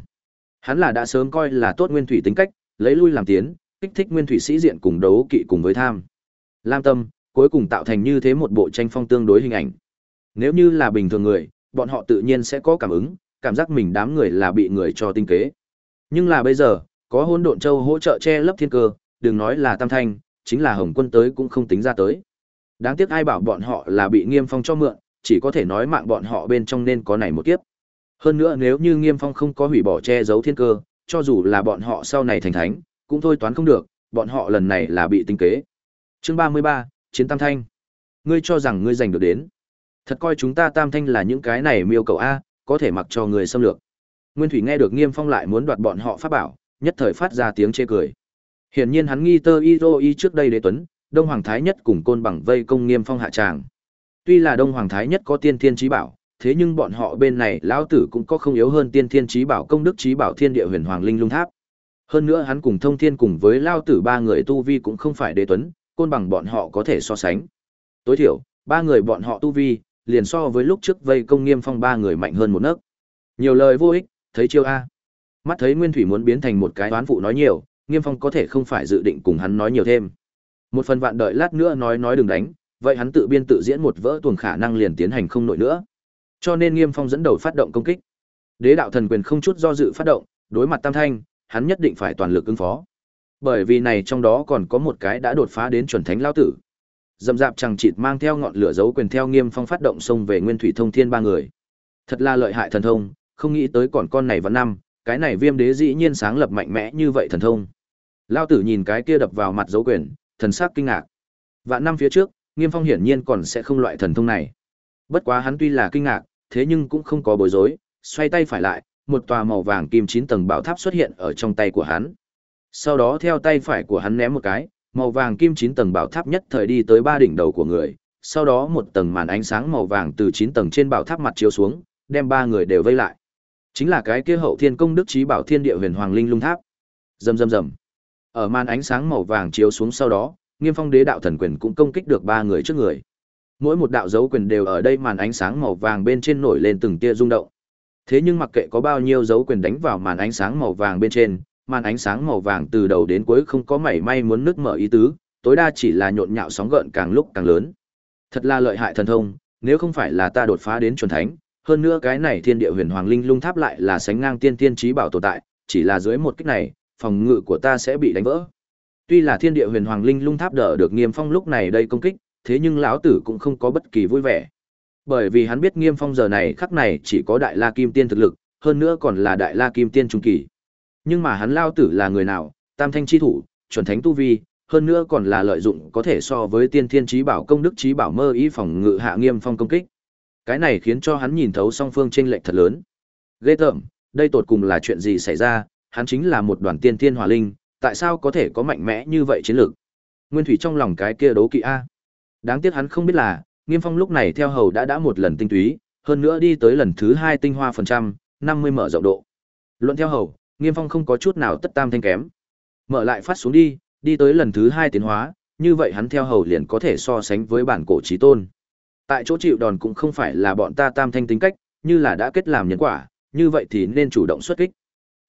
Hắn là đã sớm coi là tốt Nguyên Thủy tính cách, lấy lui làm tiến, kích thích Nguyên Thủy sĩ diện cùng đấu kỵ cùng với tham. Lam Tâm, cuối cùng tạo thành như thế một bộ tranh phong tương đối hình ảnh. Nếu như là bình thường người, bọn họ tự nhiên sẽ có cảm ứng, cảm giác mình đám người là bị người cho tinh kế. Nhưng là bây giờ, có hôn độn châu hỗ trợ che lấp thiên cơ, đừng nói là tam thanh, chính là hồng quân tới cũng không tính ra tới. Đáng tiếc ai bảo bọn họ là bị nghiêm phong cho mượn, chỉ có thể nói mạng bọn họ bên trong nên có này một kiếp. Hơn nữa nếu như nghiêm phong không có hủy bỏ che giấu thiên cơ, cho dù là bọn họ sau này thành thánh, cũng thôi toán không được, bọn họ lần này là bị tinh kế. Chương 33, Chiến Tam Thanh. Ngươi cho rằng ngươi giành được đến. Thật coi chúng ta Tam Thanh là những cái này miêu cầu A, có thể mặc cho người xâm lược. Nguyên Thủy nghe được Nghiêm Phong lại muốn đoạt bọn họ pháp bảo, nhất thời phát ra tiếng chê cười. Hiển nhiên hắn nghi tơ y y trước đây đế tuấn, Đông Hoàng Thái Nhất cùng côn bằng vây công Nghiêm Phong hạ tràng. Tuy là Đông Hoàng Thái Nhất có tiên thiên trí bảo, thế nhưng bọn họ bên này lão tử cũng có không yếu hơn tiên thiên trí bảo công đức trí bảo thiên địa huyền hoàng linh lung tháp. Hơn nữa hắn cùng thông thiên cùng với lao tử ba người tu vi cũng không phải đế tuấn, côn bằng bọn họ có thể so sánh. Tối thiểu, ba người bọn họ tu vi, liền so với lúc trước vây công nghiêm phong ba người mạnh hơn một nấc. Nhiều lời vô ích, thấy chiêu A. Mắt thấy Nguyên Thủy muốn biến thành một cái toán phụ nói nhiều, nghiêm phong có thể không phải dự định cùng hắn nói nhiều thêm. Một phần vạn đợi lát nữa nói nói đừng đánh, vậy hắn tự biên tự diễn một vỡ tuồng khả năng liền tiến hành không nổi nữa. Cho nên Nghiêm Phong dẫn đầu phát động công kích. Đế đạo thần quyền không chút do dự phát động, đối mặt Tam Thanh, hắn nhất định phải toàn lực ứng phó. Bởi vì này trong đó còn có một cái đã đột phá đến chuẩn thánh lao tử. Dầm dạp chẳng chịt mang theo ngọn lửa dấu quyền theo Nghiêm Phong phát động xông về Nguyên Thủy Thông Thiên ba người. Thật là lợi hại thần thông, không nghĩ tới còn con này vẫn năm, cái này Viêm Đế dĩ nhiên sáng lập mạnh mẽ như vậy thần thông. Lao tử nhìn cái kia đập vào mặt dấu quyền, thần sắc kinh ngạc. Vạn năm phía trước, Nghiêm Phong hiển nhiên còn sẽ không loại thần thông này. Bất quá hắn tuy là kinh ngạc, thế nhưng cũng không có bối rối, xoay tay phải lại, một tòa màu vàng kim chín tầng bảo tháp xuất hiện ở trong tay của hắn. Sau đó theo tay phải của hắn ném một cái, màu vàng kim chín tầng bảo tháp nhất thời đi tới ba đỉnh đầu của người, sau đó một tầng màn ánh sáng màu vàng từ chín tầng trên bảo tháp mặt chiếu xuống, đem ba người đều vây lại. Chính là cái kia hậu thiên công đức trí bảo thiên địa huyền hoàng linh lung tháp. Rầm rầm rầm. Ở màn ánh sáng màu vàng chiếu xuống sau đó, Nghiêm Phong Đế đạo thần quyền cũng công kích được ba người trước người. Mỗi một đạo dấu quyền đều ở đây màn ánh sáng màu vàng bên trên nổi lên từng tia rung động. Thế nhưng mặc kệ có bao nhiêu dấu quyền đánh vào màn ánh sáng màu vàng bên trên, màn ánh sáng màu vàng từ đầu đến cuối không có mảy may muốn nứt mở ý tứ, tối đa chỉ là nhộn nhạo sóng gợn càng lúc càng lớn. Thật là lợi hại thần thông, nếu không phải là ta đột phá đến chuẩn thánh, hơn nữa cái này thiên địa huyền hoàng linh lung tháp lại là sánh ngang tiên tiên trí bảo tồn tại, chỉ là dưới một kích này, phòng ngự của ta sẽ bị đánh vỡ. Tuy là thiên địa huyền hoàng linh lung tháp đỡ được Nghiêm Phong lúc này đây công kích, thế nhưng lão tử cũng không có bất kỳ vui vẻ. Bởi vì hắn biết Nghiêm Phong giờ này khắc này chỉ có Đại La Kim Tiên thực lực, hơn nữa còn là Đại La Kim Tiên trung kỳ. Nhưng mà hắn lão tử là người nào, Tam Thanh chi thủ, chuẩn thánh tu vi, hơn nữa còn là lợi dụng có thể so với Tiên Thiên chí bảo công đức chí bảo mơ ý phòng ngự hạ Nghiêm Phong công kích. Cái này khiến cho hắn nhìn thấu song phương chênh lệch thật lớn. Ghê tởm, đây tột cùng là chuyện gì xảy ra, hắn chính là một đoàn tiên thiên hỏa linh, tại sao có thể có mạnh mẽ như vậy chiến lược? Nguyên Thủy trong lòng cái kia đấu kỵ a. Đáng tiếc hắn không biết là, Nghiêm Phong lúc này theo hầu đã đã một lần tinh túy, hơn nữa đi tới lần thứ hai tinh hoa phần trăm, năm mươi mở rộng độ. Luận theo hầu, Nghiêm Phong không có chút nào tất tam thanh kém. Mở lại phát xuống đi, đi tới lần thứ hai tiến hóa, như vậy hắn theo hầu liền có thể so sánh với bản cổ chí tôn. Tại chỗ chịu đòn cũng không phải là bọn ta tam thanh tính cách, như là đã kết làm nhân quả, như vậy thì nên chủ động xuất kích.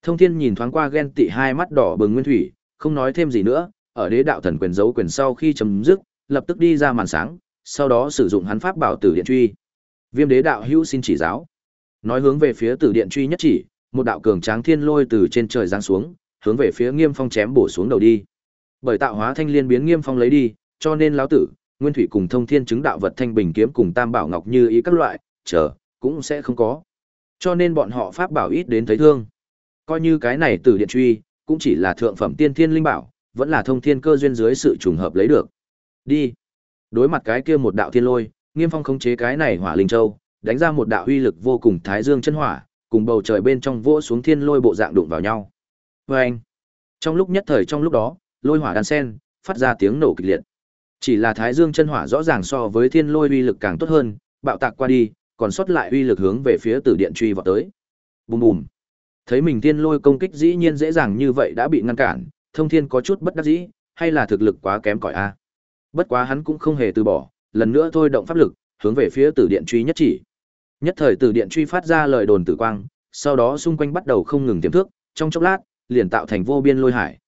Thông Thiên nhìn thoáng qua ghen tị hai mắt đỏ bừng nguyên thủy, không nói thêm gì nữa, ở đế đạo thần quyền giấu quyền sau khi chấm dứt, lập tức đi ra màn sáng, sau đó sử dụng hắn pháp bảo tử điện truy. Viêm đế đạo hữu xin chỉ giáo. Nói hướng về phía tử điện truy nhất chỉ, một đạo cường tráng thiên lôi từ trên trời giáng xuống, hướng về phía Nghiêm Phong chém bổ xuống đầu đi. Bởi tạo hóa thanh liên biến Nghiêm Phong lấy đi, cho nên lão tử, Nguyên Thủy cùng Thông Thiên chứng đạo vật thanh bình kiếm cùng Tam Bảo Ngọc như ý các loại, chờ, cũng sẽ không có. Cho nên bọn họ pháp bảo ít đến thấy thương. Coi như cái này tử điện truy, cũng chỉ là thượng phẩm tiên thiên linh bảo, vẫn là thông thiên cơ duyên dưới sự trùng hợp lấy được. Đi. Đối mặt cái kia một đạo thiên lôi, Nghiêm Phong khống chế cái này Hỏa Linh Châu, đánh ra một đạo uy lực vô cùng thái dương chân hỏa, cùng bầu trời bên trong vỗ xuống thiên lôi bộ dạng đụng vào nhau. Oeng. Trong lúc nhất thời trong lúc đó, lôi hỏa đan sen, phát ra tiếng nổ kịch liệt. Chỉ là thái dương chân hỏa rõ ràng so với thiên lôi uy lực càng tốt hơn, bạo tạc qua đi, còn sót lại uy lực hướng về phía tử điện truy vào tới. Bùm bùm. Thấy mình thiên lôi công kích dĩ nhiên dễ dàng như vậy đã bị ngăn cản, thông thiên có chút bất đắc dĩ, hay là thực lực quá kém cỏi a. Bất quá hắn cũng không hề từ bỏ, lần nữa thôi động pháp lực, hướng về phía tử điện truy nhất chỉ. Nhất thời tử điện truy phát ra lời đồn tử quang, sau đó xung quanh bắt đầu không ngừng tiềm thước, trong chốc lát, liền tạo thành vô biên lôi hải.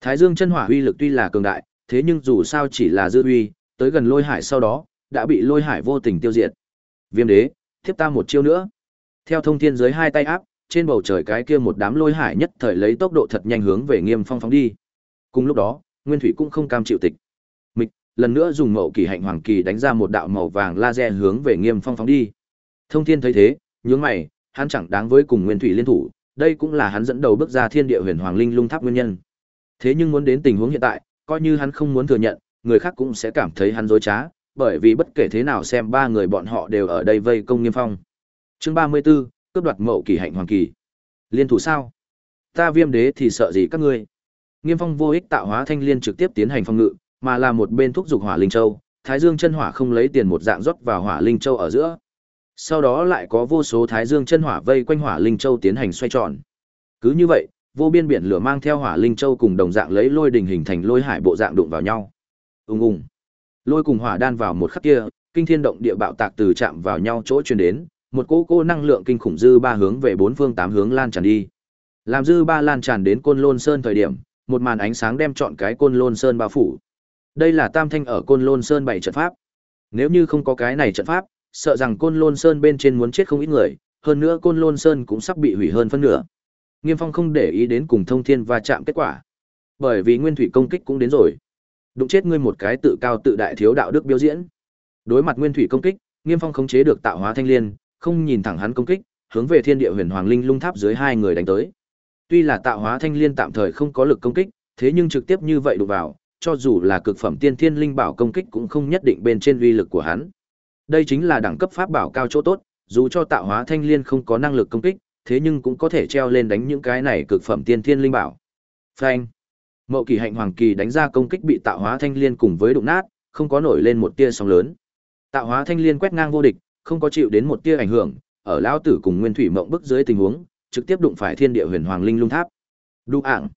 Thái Dương chân hỏa uy lực tuy là cường đại, thế nhưng dù sao chỉ là dư uy, tới gần lôi hải sau đó, đã bị lôi hải vô tình tiêu diệt. Viêm đế, tiếp ta một chiêu nữa. Theo thông thiên dưới hai tay áp, trên bầu trời cái kia một đám lôi hải nhất thời lấy tốc độ thật nhanh hướng về Nghiêm Phong phóng đi. Cùng lúc đó, Nguyên Thủy cũng không cam chịu tịch. Lần nữa dùng mậu kỳ hạnh hoàng kỳ đánh ra một đạo màu vàng laser hướng về Nghiêm Phong phóng đi. Thông Thiên thấy thế, nhướng mày, hắn chẳng đáng với cùng Nguyên Thủy liên thủ, đây cũng là hắn dẫn đầu bước ra Thiên Địa Huyền Hoàng Linh Lung Tháp nguyên nhân. Thế nhưng muốn đến tình huống hiện tại, coi như hắn không muốn thừa nhận, người khác cũng sẽ cảm thấy hắn dối trá, bởi vì bất kể thế nào xem ba người bọn họ đều ở đây vây công Nghiêm Phong. Chương 34, cướp đoạt mậu kỳ hạnh hoàng kỳ. Liên thủ sao? Ta Viêm Đế thì sợ gì các ngươi? Nghiêm Phong vô ích tạo hóa thanh liên trực tiếp tiến hành phong ngự, mà là một bên thúc dục hỏa linh châu, Thái Dương chân hỏa không lấy tiền một dạng rót vào hỏa linh châu ở giữa. Sau đó lại có vô số Thái Dương chân hỏa vây quanh hỏa linh châu tiến hành xoay tròn. Cứ như vậy, vô biên biển lửa mang theo hỏa linh châu cùng đồng dạng lấy lôi đình hình thành lôi hải bộ dạng đụng vào nhau. Ùng ùng. Lôi cùng hỏa đan vào một khắc kia, kinh thiên động địa bạo tạc từ chạm vào nhau chỗ truyền đến, một cỗ cỗ năng lượng kinh khủng dư ba hướng về bốn phương tám hướng lan tràn đi. Làm dư ba lan tràn đến Côn Lôn Sơn thời điểm, một màn ánh sáng đem trọn cái Côn Lôn Sơn bao phủ. Đây là Tam Thanh ở Côn Lôn Sơn bảy trận pháp. Nếu như không có cái này trận pháp, sợ rằng Côn Lôn Sơn bên trên muốn chết không ít người, hơn nữa Côn Lôn Sơn cũng sắp bị hủy hơn phân nửa. Nghiêm Phong không để ý đến cùng Thông Thiên va chạm kết quả, bởi vì Nguyên Thủy công kích cũng đến rồi. Đụng chết ngươi một cái tự cao tự đại thiếu đạo đức biểu diễn. Đối mặt Nguyên Thủy công kích, Nghiêm Phong khống chế được tạo hóa thanh liên, không nhìn thẳng hắn công kích, hướng về Thiên Địa Huyền Hoàng Linh Lung Tháp dưới hai người đánh tới. Tuy là tạo hóa thanh liên tạm thời không có lực công kích, thế nhưng trực tiếp như vậy đụng vào, cho dù là cực phẩm tiên thiên linh bảo công kích cũng không nhất định bên trên uy lực của hắn. Đây chính là đẳng cấp pháp bảo cao chỗ tốt, dù cho tạo hóa thanh liên không có năng lực công kích, thế nhưng cũng có thể treo lên đánh những cái này cực phẩm tiên thiên linh bảo. Phanh. Mậu Kỳ Hạnh Hoàng Kỳ đánh ra công kích bị tạo hóa thanh liên cùng với đụng nát, không có nổi lên một tia sóng lớn. Tạo hóa thanh liên quét ngang vô địch, không có chịu đến một tia ảnh hưởng, ở lão tử cùng Nguyên Thủy Mộng bức dưới tình huống, trực tiếp đụng phải Thiên Địa Huyền Hoàng Linh Lung Tháp. Đu ảng.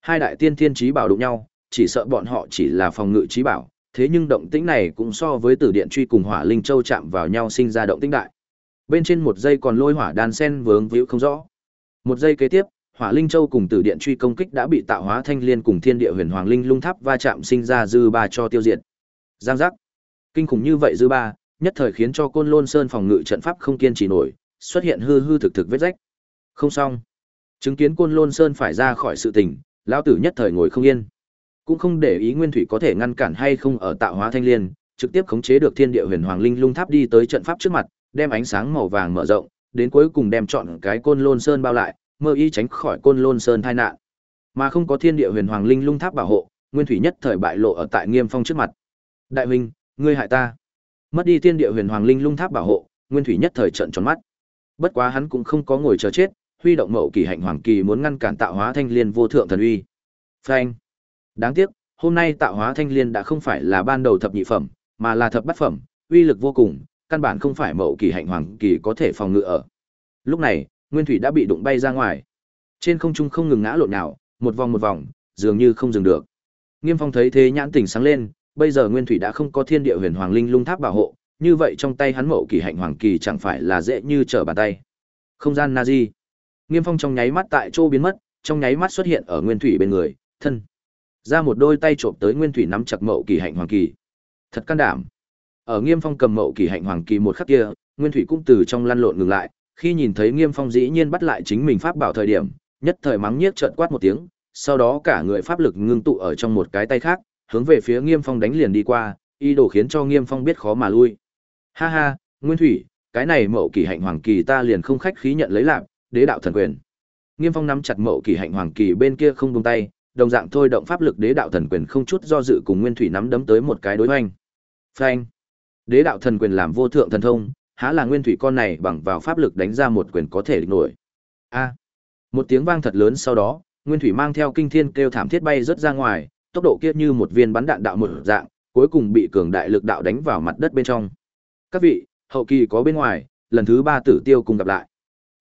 Hai đại tiên thiên chí bảo đụng nhau, chỉ sợ bọn họ chỉ là phòng ngự trí bảo, thế nhưng động tĩnh này cũng so với Tử Điện truy cùng Hỏa Linh Châu chạm vào nhau sinh ra động tĩnh đại. Bên trên một giây còn lôi hỏa đan sen vướng víu không rõ. Một giây kế tiếp, Hỏa Linh Châu cùng Tử Điện truy công kích đã bị tạo hóa thanh liên cùng Thiên Địa Huyền Hoàng Linh Lung Tháp va chạm sinh ra dư ba cho tiêu diệt. Giang giác. Kinh khủng như vậy dư ba, nhất thời khiến cho Côn Lôn Sơn phòng ngự trận pháp không kiên trì nổi, xuất hiện hư hư thực thực vết rách. Không xong. Chứng kiến Côn Lôn Sơn phải ra khỏi sự tình, lão tử nhất thời ngồi không yên. Cũng không để ý Nguyên Thủy có thể ngăn cản hay không ở tạo hóa thanh liên, trực tiếp khống chế được Thiên Địa Huyền Hoàng Linh Lung Tháp đi tới trận pháp trước mặt, đem ánh sáng màu vàng mở rộng, đến cuối cùng đem chọn cái Côn Lôn Sơn bao lại, mơ y tránh khỏi Côn Lôn Sơn tai nạn. Mà không có Thiên Địa Huyền Hoàng Linh Lung Tháp bảo hộ, Nguyên Thủy nhất thời bại lộ ở tại Nghiêm Phong trước mặt. Đại huynh, ngươi hại ta. Mất đi Thiên Địa Huyền Hoàng Linh Lung Tháp bảo hộ, Nguyên Thủy nhất thời trợn tròn mắt. Bất quá hắn cũng không có ngồi chờ chết, huy động mậu kỳ hạnh hoàng kỳ muốn ngăn cản tạo hóa thanh liên vô thượng thần uy. Phanh. Đáng tiếc, hôm nay tạo hóa thanh liên đã không phải là ban đầu thập nhị phẩm, mà là thập bát phẩm, uy lực vô cùng, căn bản không phải mậu kỳ hạnh hoàng kỳ có thể phòng ngự ở. Lúc này, Nguyên Thủy đã bị đụng bay ra ngoài. Trên không trung không ngừng ngã lộn nào, một vòng một vòng, dường như không dừng được. Nghiêm Phong thấy thế nhãn tỉnh sáng lên, bây giờ Nguyên Thủy đã không có Thiên Địa Huyền Hoàng Linh Lung Tháp bảo hộ, như vậy trong tay hắn Mậu Kỳ Hạnh Hoàng Kỳ chẳng phải là dễ như trở bàn tay. Không gian Nazi. Nghiêm Phong trong nháy mắt tại chỗ biến mất, trong nháy mắt xuất hiện ở Nguyên Thủy bên người, thân. Ra một đôi tay trộm tới Nguyên Thủy nắm chặt Mậu Kỳ Hạnh Hoàng Kỳ. Thật can đảm. Ở Nghiêm Phong cầm Mậu Kỳ Hạnh Hoàng Kỳ một khắc kia, Nguyên Thủy cũng từ trong lăn lộn ngừng lại, khi nhìn thấy Nghiêm Phong dĩ nhiên bắt lại chính mình pháp bảo thời điểm, nhất thời mắng nhiếc trợn quát một tiếng, sau đó cả người pháp lực ngưng tụ ở trong một cái tay khác, hướng về phía Nghiêm Phong đánh liền đi qua, ý đồ khiến cho Nghiêm Phong biết khó mà lui. Ha ha, Nguyên Thủy, cái này Mậu Kỳ Hạnh Hoàng Kỳ ta liền không khách khí nhận lấy lạc, đế đạo thần quyền. Nghiêm Phong nắm chặt Mậu Kỳ Hạnh Hoàng Kỳ bên kia không buông tay, đồng dạng thôi động pháp lực đế đạo thần quyền không chút do dự cùng Nguyên Thủy nắm đấm tới một cái đối hoành. Phanh. Đế đạo thần quyền làm vô thượng thần thông, há là Nguyên Thủy con này bằng vào pháp lực đánh ra một quyền có thể địch nổi. A. Một tiếng vang thật lớn sau đó, Nguyên Thủy mang theo kinh thiên kêu thảm thiết bay rất ra ngoài, tốc độ kia như một viên bắn đạn đạo một dạng, cuối cùng bị cường đại lực đạo đánh vào mặt đất bên trong. Các vị, hậu kỳ có bên ngoài, lần thứ ba tử tiêu cùng gặp lại.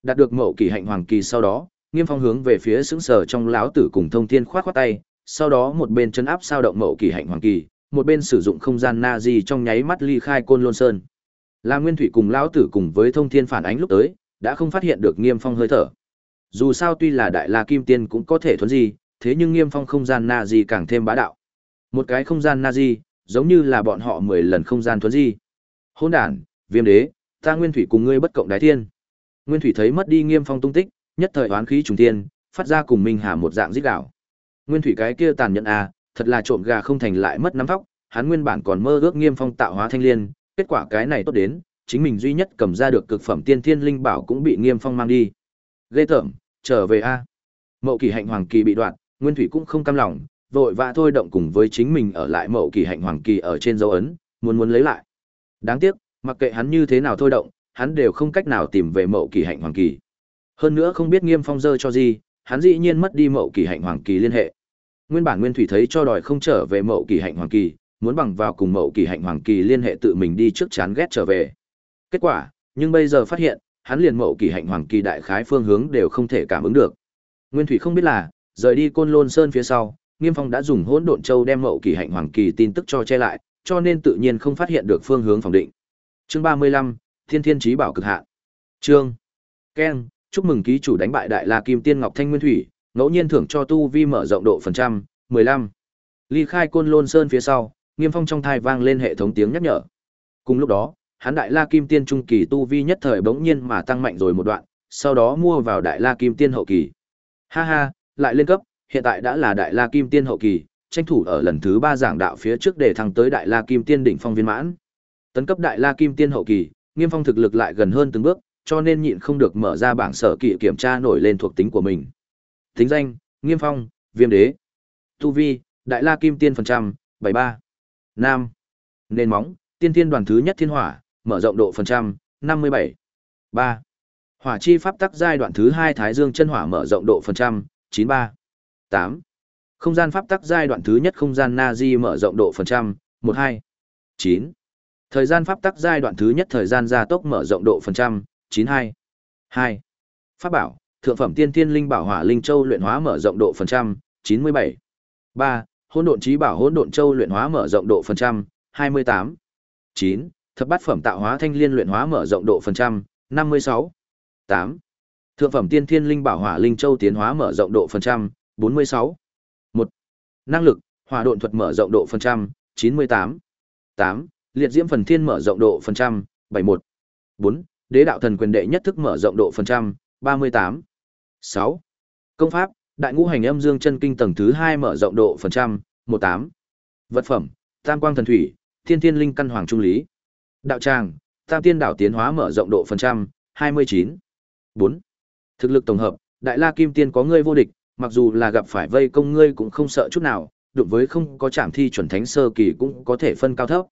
Đạt được mậu kỳ hạnh hoàng kỳ sau đó, Nghiêm Phong hướng về phía xứng sở trong láo tử cùng thông thiên khoát khoát tay, sau đó một bên chân áp sao động mậu kỳ hạnh hoàng kỳ, một bên sử dụng không gian na di trong nháy mắt ly khai côn lôn sơn. La Nguyên Thủy cùng lão tử cùng với thông thiên phản ánh lúc tới, đã không phát hiện được Nghiêm Phong hơi thở. Dù sao tuy là đại la kim tiên cũng có thể thuấn di, thế nhưng Nghiêm Phong không gian na di càng thêm bá đạo. Một cái không gian na di, giống như là bọn họ 10 lần không gian thuấn di. Hỗn đản, Viêm Đế, ta Nguyên Thủy cùng ngươi bất cộng đái thiên. Nguyên Thủy thấy mất đi Nghiêm Phong tung tích, nhất thời oán khí trùng thiên, phát ra cùng Minh Hà một dạng giết đảo. Nguyên Thủy cái kia tàn nhẫn à, thật là trộm gà không thành lại mất nắm vóc. hắn nguyên bản còn mơ ước Nghiêm Phong tạo hóa thanh liên, kết quả cái này tốt đến, chính mình duy nhất cầm ra được cực phẩm tiên thiên linh bảo cũng bị Nghiêm Phong mang đi. Ghê tởm, trở về a. Mậu Kỳ Hạnh Hoàng Kỳ bị đoạn, Nguyên Thủy cũng không cam lòng, vội vã thôi động cùng với chính mình ở lại Mậu Kỳ Hạnh Hoàng Kỳ ở trên dấu ấn, muốn muốn lấy lại. Đáng tiếc, mặc kệ hắn như thế nào thôi động, hắn đều không cách nào tìm về Mậu Kỳ Hạnh Hoàng Kỳ. Hơn nữa không biết Nghiêm Phong dơ cho gì, hắn dĩ nhiên mất đi Mậu Kỳ Hạnh Hoàng Kỳ liên hệ. Nguyên bản Nguyên Thủy thấy cho đòi không trở về Mậu Kỳ Hạnh Hoàng Kỳ, muốn bằng vào cùng Mậu Kỳ Hạnh Hoàng Kỳ liên hệ tự mình đi trước chán ghét trở về. Kết quả, nhưng bây giờ phát hiện, hắn liền Mậu Kỳ Hạnh Hoàng Kỳ đại khái phương hướng đều không thể cảm ứng được. Nguyên Thủy không biết là, rời đi Côn Lôn Sơn phía sau, Nghiêm Phong đã dùng Hỗn Độn Châu đem Mậu Kỳ Hạnh Hoàng Kỳ tin tức cho che lại, cho nên tự nhiên không phát hiện được phương hướng phòng định. Chương 35, Thiên Thiên Chí Bảo cực hạn. Chương Ken, chúc mừng ký chủ đánh bại Đại La Kim Tiên Ngọc Thanh Nguyên Thủy, ngẫu nhiên thưởng cho tu vi mở rộng độ phần trăm, 15. Ly khai Côn Lôn Sơn phía sau, Nghiêm Phong trong thai vang lên hệ thống tiếng nhắc nhở. Cùng lúc đó, hắn Đại La Kim Tiên trung kỳ tu vi nhất thời bỗng nhiên mà tăng mạnh rồi một đoạn, sau đó mua vào Đại La Kim Tiên hậu kỳ. Ha ha, lại lên cấp, hiện tại đã là Đại La Kim Tiên hậu kỳ, tranh thủ ở lần thứ ba giảng đạo phía trước để thăng tới Đại La Kim Tiên đỉnh phong viên mãn. Tấn cấp Đại La Kim Tiên hậu kỳ, Nghiêm Phong thực lực lại gần hơn từng bước, cho nên nhịn không được mở ra bảng sở kỵ kiểm tra nổi lên thuộc tính của mình. Tính danh: Nghiêm Phong, Viêm Đế. Tu vi: Đại La Kim Tiên phần trăm, 73. Nam. Nền móng: Tiên Tiên đoàn thứ nhất thiên hỏa, mở rộng độ phần trăm, 57. 3. Hỏa chi pháp tắc giai đoạn thứ hai Thái Dương chân hỏa mở rộng độ phần trăm, 93. 8. Không gian pháp tắc giai đoạn thứ nhất không gian Nazi mở rộng độ phần trăm, 12. 9. Thời gian pháp tắc giai đoạn thứ nhất thời gian gia tốc mở rộng độ phần trăm, 92. 2. Pháp bảo, thượng phẩm tiên thiên linh bảo hỏa linh châu luyện hóa mở rộng độ phần trăm, 97. 3. Hỗn độn chí bảo hỗn độn châu luyện hóa mở rộng độ phần trăm, 28. 9. Thập bát phẩm tạo hóa thanh liên luyện hóa mở rộng độ phần trăm, 56. 8. Thượng phẩm tiên thiên linh bảo hỏa linh châu tiến hóa mở rộng độ phần trăm, 46. 1. Năng lực, hỏa độn thuật mở rộng độ phần trăm, 98. 8. Liệt diễm phần thiên mở rộng độ phần trăm, 71. 4. Đế đạo thần quyền đệ nhất thức mở rộng độ phần trăm, 38. 6. Công pháp, đại ngũ hành âm dương chân kinh tầng thứ hai mở rộng độ phần trăm, 18. Vật phẩm, tam quang thần thủy, thiên thiên linh căn hoàng trung lý. Đạo tràng, tam tiên đảo tiến hóa mở rộng độ phần trăm, 29. 4. Thực lực tổng hợp, đại la kim tiên có ngươi vô địch, mặc dù là gặp phải vây công ngươi cũng không sợ chút nào, đụng với không có trạm thi chuẩn thánh sơ kỳ cũng có thể phân cao thấp.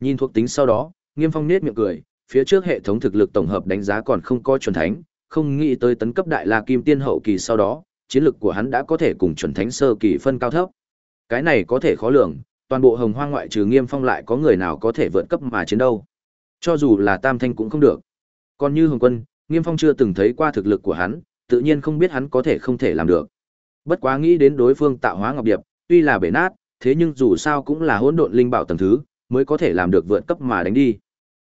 Nhìn thuộc tính sau đó, Nghiêm Phong nết miệng cười, phía trước hệ thống thực lực tổng hợp đánh giá còn không có chuẩn thánh, không nghĩ tới tấn cấp đại la kim tiên hậu kỳ sau đó, chiến lực của hắn đã có thể cùng chuẩn thánh sơ kỳ phân cao thấp. Cái này có thể khó lường, toàn bộ hồng hoang ngoại trừ Nghiêm Phong lại có người nào có thể vượt cấp mà chiến đâu. Cho dù là tam thanh cũng không được. Còn như Hồng Quân, Nghiêm Phong chưa từng thấy qua thực lực của hắn, tự nhiên không biết hắn có thể không thể làm được. Bất quá nghĩ đến đối phương tạo hóa ngọc điệp, tuy là bể nát, thế nhưng dù sao cũng là hỗn độn linh bảo tầng thứ, mới có thể làm được vượt cấp mà đánh đi.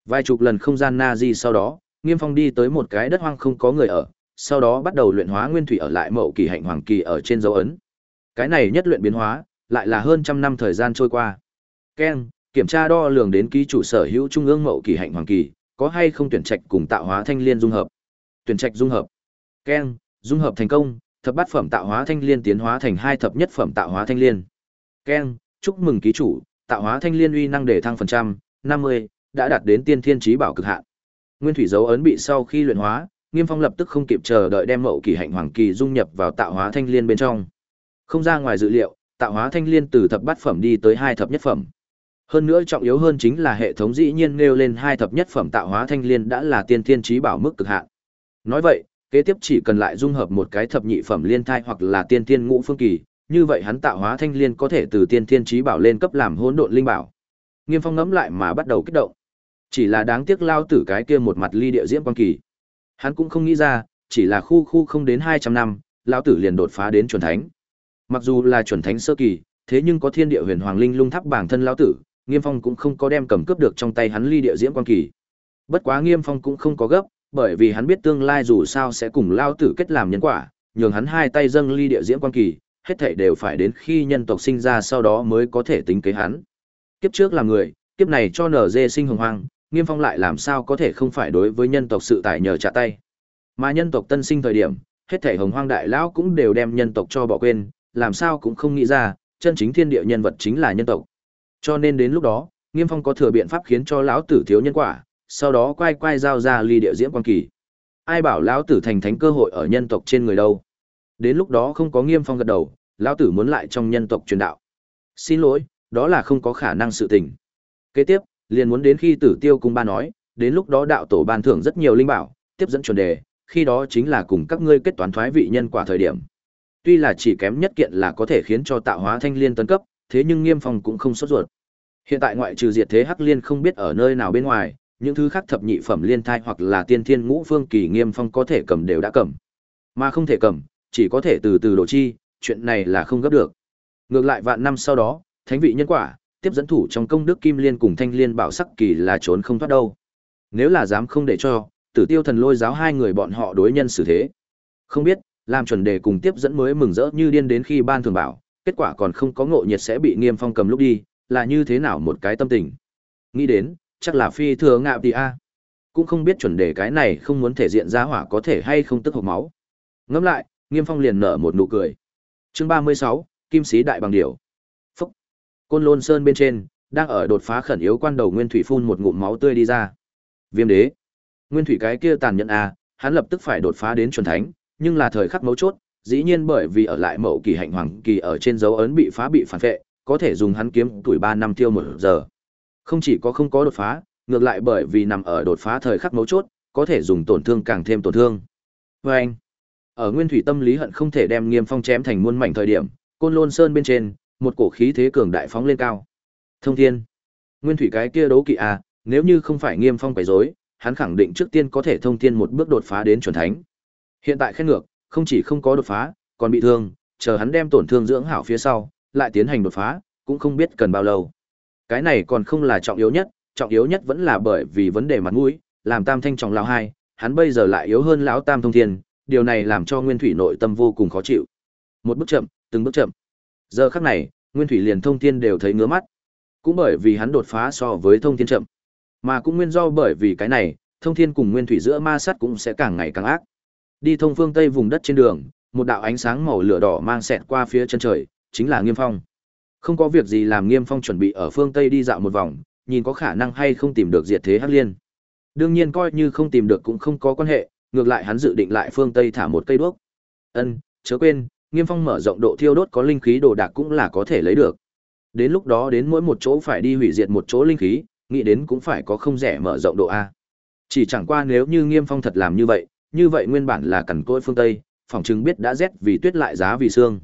Vài chục lần không gian na di sau đó, Nghiêm Phong đi tới một cái đất hoang không có người ở, sau đó bắt đầu luyện hóa nguyên thủy ở lại mậu kỳ hạnh hoàng kỳ ở trên dấu ấn. Cái này nhất luyện biến hóa, lại là hơn trăm năm thời gian trôi qua. Ken, kiểm tra đo lường đến ký chủ sở hữu trung ương mậu kỳ hạnh hoàng kỳ, có hay không tuyển trạch cùng tạo hóa thanh liên dung hợp. Tuyển trạch dung hợp. Ken, dung hợp thành công, thập bát phẩm tạo hóa thanh liên tiến hóa thành hai thập nhất phẩm tạo hóa thanh liên. Ken, chúc mừng ký chủ, tạo hóa thanh liên uy năng để thăng phần trăm, 50, đã đạt đến tiên thiên trí bảo cực hạn. Nguyên thủy dấu ấn bị sau khi luyện hóa, Nghiêm Phong lập tức không kịp chờ đợi đem mậu kỳ hạnh hoàng kỳ dung nhập vào tạo hóa thanh liên bên trong. Không ra ngoài dự liệu, tạo hóa thanh liên từ thập bát phẩm đi tới hai thập nhất phẩm. Hơn nữa trọng yếu hơn chính là hệ thống dĩ nhiên nêu lên hai thập nhất phẩm tạo hóa thanh liên đã là tiên thiên trí bảo mức cực hạn. Nói vậy, kế tiếp chỉ cần lại dung hợp một cái thập nhị phẩm liên thai hoặc là tiên thiên ngũ phương kỳ, như vậy hắn tạo hóa thanh liên có thể từ tiên thiên trí bảo lên cấp làm hỗn độn linh bảo. Nghiêm Phong ngẫm lại mà bắt đầu kích động. Chỉ là đáng tiếc lao tử cái kia một mặt ly địa diễm quan kỳ. Hắn cũng không nghĩ ra, chỉ là khu khu không đến 200 năm, lão tử liền đột phá đến chuẩn thánh. Mặc dù là chuẩn thánh sơ kỳ, thế nhưng có thiên địa huyền hoàng linh lung tháp bản thân lão tử, Nghiêm Phong cũng không có đem cầm cướp được trong tay hắn ly địa diễm quan kỳ. Bất quá Nghiêm Phong cũng không có gấp, bởi vì hắn biết tương lai dù sao sẽ cùng lao tử kết làm nhân quả, nhường hắn hai tay dâng ly địa diễm quan kỳ, hết thảy đều phải đến khi nhân tộc sinh ra sau đó mới có thể tính kế hắn. Kiếp trước là người, kiếp này cho nở dê sinh hồng hoang, Nghiêm Phong lại làm sao có thể không phải đối với nhân tộc sự tài nhờ trả tay. Mà nhân tộc tân sinh thời điểm, hết thảy hồng hoang đại lão cũng đều đem nhân tộc cho bỏ quên, làm sao cũng không nghĩ ra, chân chính thiên địa nhân vật chính là nhân tộc. Cho nên đến lúc đó, Nghiêm Phong có thừa biện pháp khiến cho lão tử thiếu nhân quả, sau đó quay quay giao ra ly địa diễm quan kỳ. Ai bảo lão tử thành thánh cơ hội ở nhân tộc trên người đâu? Đến lúc đó không có Nghiêm Phong gật đầu, lão tử muốn lại trong nhân tộc truyền đạo. Xin lỗi, đó là không có khả năng sự tình. Kế tiếp, liền muốn đến khi Tử Tiêu cung ba nói, đến lúc đó đạo tổ ban thưởng rất nhiều linh bảo, tiếp dẫn chuẩn đề, khi đó chính là cùng các ngươi kết toán thoái vị nhân quả thời điểm. Tuy là chỉ kém nhất kiện là có thể khiến cho tạo hóa thanh liên tấn cấp, thế nhưng Nghiêm Phong cũng không sốt ruột. Hiện tại ngoại trừ diệt thế hắc liên không biết ở nơi nào bên ngoài, những thứ khác thập nhị phẩm liên thai hoặc là tiên thiên ngũ phương kỳ Nghiêm Phong có thể cầm đều đã cầm. Mà không thể cầm, chỉ có thể từ từ đổ chi, chuyện này là không gấp được. Ngược lại vạn năm sau đó, thánh vị nhân quả, tiếp dẫn thủ trong công đức kim liên cùng thanh liên bảo sắc kỳ là trốn không thoát đâu. Nếu là dám không để cho, tử tiêu thần lôi giáo hai người bọn họ đối nhân xử thế. Không biết, làm chuẩn đề cùng tiếp dẫn mới mừng rỡ như điên đến khi ban thường bảo, kết quả còn không có ngộ nhiệt sẽ bị nghiêm phong cầm lúc đi, là như thế nào một cái tâm tình. Nghĩ đến, chắc là phi thừa ngạo đi a. Cũng không biết chuẩn đề cái này không muốn thể diện ra hỏa có thể hay không tức hộc máu. Ngẫm lại, nghiêm phong liền nở một nụ cười. Chương ba mươi sáu Kim sĩ đại bằng điểu. Côn Lôn Sơn bên trên, đang ở đột phá khẩn yếu quan đầu Nguyên Thủy phun một ngụm máu tươi đi ra. Viêm đế. Nguyên Thủy cái kia tàn nhẫn a, hắn lập tức phải đột phá đến chuẩn thánh, nhưng là thời khắc mấu chốt, dĩ nhiên bởi vì ở lại mậu kỳ hạnh hoàng kỳ ở trên dấu ấn bị phá bị phản vệ, có thể dùng hắn kiếm tuổi 3 năm tiêu một giờ. Không chỉ có không có đột phá, ngược lại bởi vì nằm ở đột phá thời khắc mấu chốt, có thể dùng tổn thương càng thêm tổn thương. Và anh, ở nguyên thủy tâm lý hận không thể đem Nghiêm Phong chém thành muôn mảnh thời điểm, Côn Lôn Sơn bên trên, một cổ khí thế cường đại phóng lên cao. Thông Thiên, Nguyên thủy cái kia đấu kỵ à, nếu như không phải Nghiêm Phong quấy rối, hắn khẳng định trước tiên có thể thông thiên một bước đột phá đến chuẩn thánh. Hiện tại khen ngược, không chỉ không có đột phá, còn bị thương, chờ hắn đem tổn thương dưỡng hảo phía sau, lại tiến hành đột phá, cũng không biết cần bao lâu. Cái này còn không là trọng yếu nhất, trọng yếu nhất vẫn là bởi vì vấn đề mặt mũi, làm Tam Thanh trọng lão hai, hắn bây giờ lại yếu hơn lão Tam Thông Thiên, điều này làm cho Nguyên Thủy nội tâm vô cùng khó chịu. Một bước chậm, từng bước chậm. Giờ khắc này, Nguyên Thủy liền Thông Thiên đều thấy ngứa mắt. Cũng bởi vì hắn đột phá so với Thông Thiên chậm, mà cũng nguyên do bởi vì cái này, Thông Thiên cùng Nguyên Thủy giữa ma sát cũng sẽ càng ngày càng ác. Đi thông phương tây vùng đất trên đường, một đạo ánh sáng màu lửa đỏ mang xẹt qua phía chân trời, chính là Nghiêm Phong. Không có việc gì làm Nghiêm Phong chuẩn bị ở phương tây đi dạo một vòng, nhìn có khả năng hay không tìm được diệt thế Hắc Liên. Đương nhiên coi như không tìm được cũng không có quan hệ, ngược lại hắn dự định lại phương tây thả một cây đuốc. Ân, chớ quên, Nghiêm Phong mở rộng độ thiêu đốt có linh khí đồ đạc cũng là có thể lấy được. Đến lúc đó đến mỗi một chỗ phải đi hủy diệt một chỗ linh khí, nghĩ đến cũng phải có không rẻ mở rộng độ a. Chỉ chẳng qua nếu như Nghiêm Phong thật làm như vậy, như vậy nguyên bản là cẩn cỗi phương Tây, phòng chứng biết đã rét vì tuyết lại giá vì xương.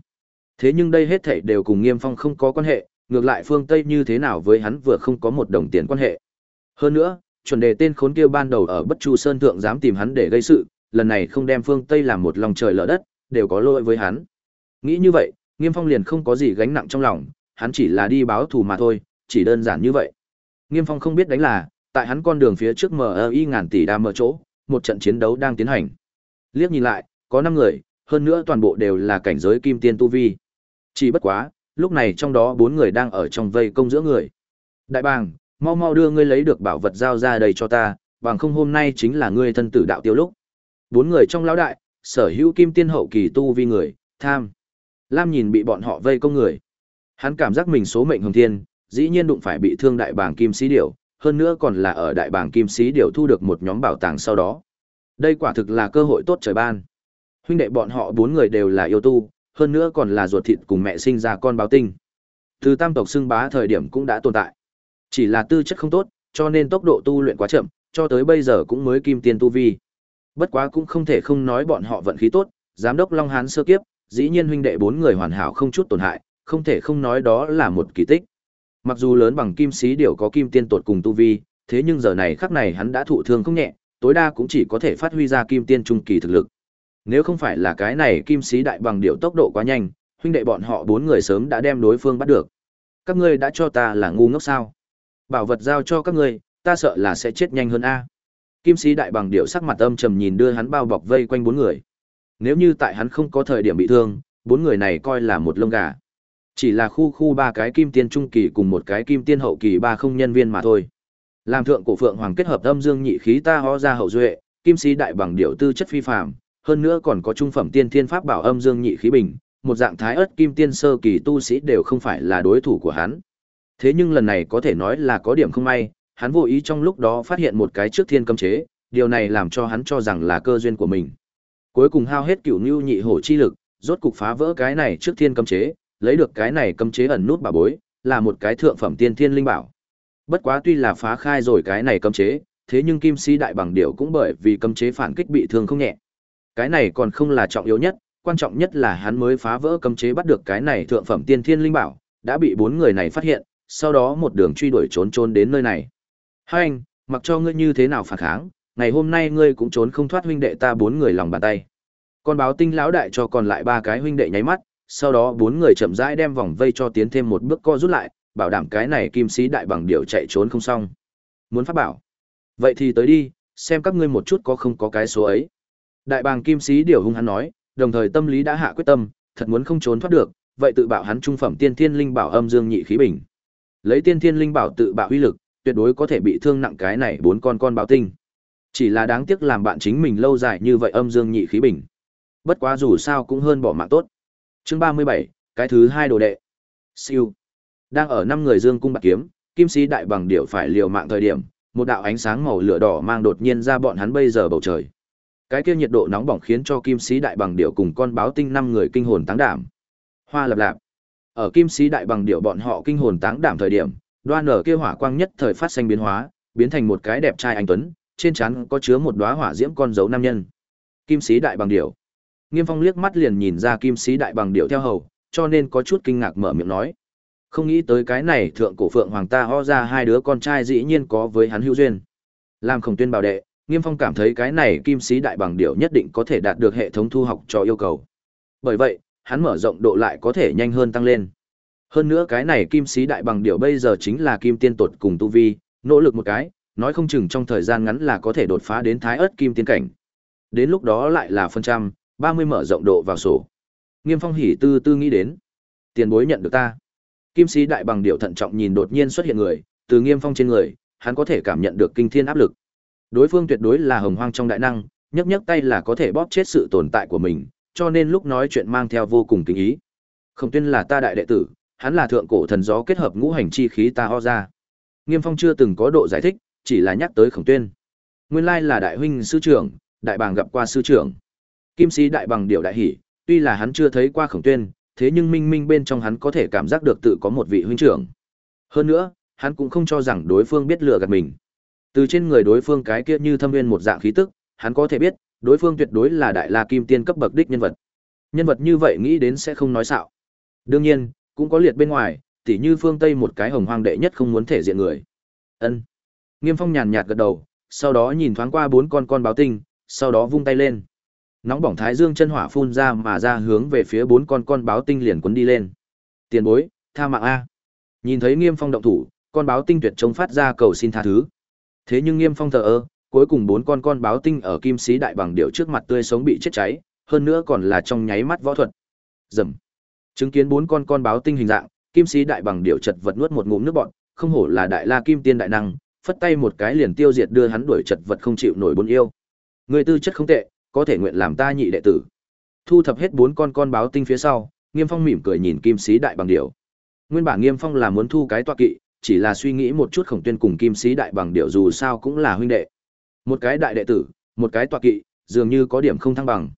Thế nhưng đây hết thảy đều cùng Nghiêm Phong không có quan hệ, ngược lại phương Tây như thế nào với hắn vừa không có một đồng tiền quan hệ. Hơn nữa, chuẩn đề tên khốn kia ban đầu ở Bất Chu Sơn thượng dám tìm hắn để gây sự, lần này không đem phương Tây làm một lòng trời lỡ đất, đều có lỗi với hắn. Nghĩ như vậy, Nghiêm Phong liền không có gì gánh nặng trong lòng, hắn chỉ là đi báo thù mà thôi, chỉ đơn giản như vậy. Nghiêm Phong không biết đánh là, tại hắn con đường phía trước MI ngàn tỷ đa mở chỗ, một trận chiến đấu đang tiến hành. Liếc nhìn lại, có 5 người, hơn nữa toàn bộ đều là cảnh giới kim tiên tu vi. Chỉ bất quá, lúc này trong đó bốn người đang ở trong vây công giữa người. Đại bàng, mau mau đưa ngươi lấy được bảo vật giao ra đây cho ta, bằng không hôm nay chính là ngươi thân tử đạo tiêu lúc. Bốn người trong lão đại, sở hữu kim tiên hậu kỳ tu vi người, tham. Lam nhìn bị bọn họ vây công người. Hắn cảm giác mình số mệnh hồng thiên, dĩ nhiên đụng phải bị thương đại bàng kim sĩ điểu, hơn nữa còn là ở đại bàng kim sĩ điểu thu được một nhóm bảo tàng sau đó. Đây quả thực là cơ hội tốt trời ban. Huynh đệ bọn họ bốn người đều là yêu tu, hơn nữa còn là ruột thịt cùng mẹ sinh ra con báo tinh. Từ tam tộc xưng bá thời điểm cũng đã tồn tại. Chỉ là tư chất không tốt, cho nên tốc độ tu luyện quá chậm, cho tới bây giờ cũng mới kim tiên tu vi. Bất quá cũng không thể không nói bọn họ vận khí tốt, giám đốc Long Hán sơ kiếp, dĩ nhiên huynh đệ bốn người hoàn hảo không chút tổn hại, không thể không nói đó là một kỳ tích. Mặc dù lớn bằng kim sĩ điều có kim tiên tột cùng tu vi, thế nhưng giờ này khắc này hắn đã thụ thương không nhẹ, tối đa cũng chỉ có thể phát huy ra kim tiên trung kỳ thực lực. Nếu không phải là cái này kim sĩ đại bằng điệu tốc độ quá nhanh, huynh đệ bọn họ bốn người sớm đã đem đối phương bắt được. Các ngươi đã cho ta là ngu ngốc sao? Bảo vật giao cho các ngươi, ta sợ là sẽ chết nhanh hơn a. Kim sĩ đại bằng điệu sắc mặt âm trầm nhìn đưa hắn bao bọc vây quanh bốn người. Nếu như tại hắn không có thời điểm bị thương, bốn người này coi là một lông gà. Chỉ là khu khu ba cái kim tiên trung kỳ cùng một cái kim tiên hậu kỳ ba không nhân viên mà thôi. Làm thượng cổ phượng hoàng kết hợp âm dương nhị khí ta hóa ra hậu duệ, kim sĩ đại bằng điệu tư chất phi phàm, hơn nữa còn có trung phẩm tiên thiên pháp bảo âm dương nhị khí bình, một dạng thái ớt kim tiên sơ kỳ tu sĩ đều không phải là đối thủ của hắn. Thế nhưng lần này có thể nói là có điểm không may, hắn vô ý trong lúc đó phát hiện một cái trước thiên cấm chế, điều này làm cho hắn cho rằng là cơ duyên của mình. Cuối cùng hao hết cửu nhu nhị hổ chi lực, rốt cục phá vỡ cái này trước thiên cấm chế, lấy được cái này cấm chế ẩn nút bà bối, là một cái thượng phẩm tiên thiên linh bảo. Bất quá tuy là phá khai rồi cái này cấm chế, thế nhưng kim si đại bằng điệu cũng bởi vì cấm chế phản kích bị thương không nhẹ. Cái này còn không là trọng yếu nhất, quan trọng nhất là hắn mới phá vỡ cấm chế bắt được cái này thượng phẩm tiên thiên linh bảo, đã bị bốn người này phát hiện, sau đó một đường truy đuổi trốn trốn đến nơi này. Hai anh, mặc cho ngươi như thế nào phản kháng, ngày hôm nay ngươi cũng trốn không thoát huynh đệ ta bốn người lòng bàn tay. Con báo tinh lão đại cho còn lại ba cái huynh đệ nháy mắt, sau đó bốn người chậm rãi đem vòng vây cho tiến thêm một bước co rút lại, bảo đảm cái này kim sĩ đại bằng điệu chạy trốn không xong. Muốn phát bảo. Vậy thì tới đi, xem các ngươi một chút có không có cái số ấy. Đại bàng kim sĩ điều hung hắn nói, đồng thời tâm lý đã hạ quyết tâm, thật muốn không trốn thoát được, vậy tự bảo hắn trung phẩm tiên thiên linh bảo âm dương nhị khí bình. Lấy tiên thiên linh bảo tự bạo uy lực, tuyệt đối có thể bị thương nặng cái này bốn con con báo tinh. Chỉ là đáng tiếc làm bạn chính mình lâu dài như vậy âm dương nhị khí bình. Bất quá dù sao cũng hơn bỏ mạng tốt. Chương ba mươi bảy, cái thứ hai đồ đệ. Siêu. Đang ở năm người dương cung bạc kiếm, kim sĩ đại bằng điệu phải liều mạng thời điểm, một đạo ánh sáng màu lửa đỏ mang đột nhiên ra bọn hắn bây giờ bầu trời. Cái kia nhiệt độ nóng bỏng khiến cho kim sĩ đại bằng điệu cùng con báo tinh năm người kinh hồn táng đảm. Hoa lập lạp. Ở kim sĩ đại bằng điệu bọn họ kinh hồn táng đảm thời điểm, đoan nở kia hỏa quang nhất thời phát sinh biến hóa, biến thành một cái đẹp trai anh tuấn, trên trán có chứa một đóa hỏa diễm con dấu nam nhân. Kim sĩ đại bằng điệu. Nghiêm Phong liếc mắt liền nhìn ra kim sĩ đại bằng điệu theo hầu, cho nên có chút kinh ngạc mở miệng nói. Không nghĩ tới cái này thượng cổ phượng hoàng ta ho ra hai đứa con trai dĩ nhiên có với hắn hữu duyên. Làm khổng tuyên bảo đệ, Nghiêm Phong cảm thấy cái này kim sĩ đại bằng điệu nhất định có thể đạt được hệ thống thu học cho yêu cầu. Bởi vậy, hắn mở rộng độ lại có thể nhanh hơn tăng lên. Hơn nữa cái này kim sĩ đại bằng điệu bây giờ chính là kim tiên tột cùng tu vi, nỗ lực một cái, nói không chừng trong thời gian ngắn là có thể đột phá đến thái ớt kim tiên cảnh. Đến lúc đó lại là phân trăm, ba mươi mở rộng độ vào sổ. Nghiêm Phong hỉ tư tư nghĩ đến, tiền bối nhận được ta. Kim sĩ đại bằng điệu thận trọng nhìn đột nhiên xuất hiện người, từ Nghiêm Phong trên người, hắn có thể cảm nhận được kinh thiên áp lực. Đối phương tuyệt đối là hồng hoang trong đại năng, nhấc nhấc tay là có thể bóp chết sự tồn tại của mình, cho nên lúc nói chuyện mang theo vô cùng kính ý. Khổng Tuyên là ta đại đệ tử, hắn là thượng cổ thần gió kết hợp ngũ hành chi khí ta ho ra. Nghiêm Phong chưa từng có độ giải thích, chỉ là nhắc tới Khổng Tuyên. Nguyên lai là đại huynh sư trưởng, đại bàng gặp qua sư trưởng. Kim sĩ đại bằng điệu đại hỉ, tuy là hắn chưa thấy qua Khổng Tuyên, thế nhưng minh minh bên trong hắn có thể cảm giác được tự có một vị huynh trưởng. Hơn nữa, hắn cũng không cho rằng đối phương biết lừa gạt mình. Từ trên người đối phương cái kia như thâm nguyên một dạng khí tức, hắn có thể biết, đối phương tuyệt đối là đại la kim tiên cấp bậc đích nhân vật. Nhân vật như vậy nghĩ đến sẽ không nói xạo. Đương nhiên, cũng có liệt bên ngoài, tỉ như phương Tây một cái hồng hoang đệ nhất không muốn thể diện người. Ân. Nghiêm Phong nhàn nhạt gật đầu, sau đó nhìn thoáng qua bốn con con báo tinh, sau đó vung tay lên. Nóng bỏng thái dương chân hỏa phun ra mà ra hướng về phía bốn con con báo tinh liền cuốn đi lên. Tiền bối, tha mạng a. Nhìn thấy Nghiêm Phong động thủ, con báo tinh tuyệt chống phát ra cầu xin tha thứ. Thế nhưng Nghiêm Phong thờ ơ, cuối cùng bốn con con báo tinh ở kim sĩ đại bằng điệu trước mặt tươi sống bị chết cháy, hơn nữa còn là trong nháy mắt võ thuật. Rầm. Chứng kiến bốn con con báo tinh hình dạng, kim sĩ đại bằng điệu chật vật nuốt một ngụm nước bọt, không hổ là đại la kim tiên đại năng, phất tay một cái liền tiêu diệt đưa hắn đuổi chật vật không chịu nổi bốn yêu. Người tư chất không tệ, có thể nguyện làm ta nhị đệ tử. Thu thập hết bốn con con báo tinh phía sau, Nghiêm Phong mỉm cười nhìn kim sĩ đại bằng điệu. Nguyên bản Nghiêm Phong là muốn thu cái tọa kỵ, chỉ là suy nghĩ một chút khổng tuyên cùng kim sĩ đại bằng điệu dù sao cũng là huynh đệ. Một cái đại đệ tử, một cái tọa kỵ, dường như có điểm không thăng bằng.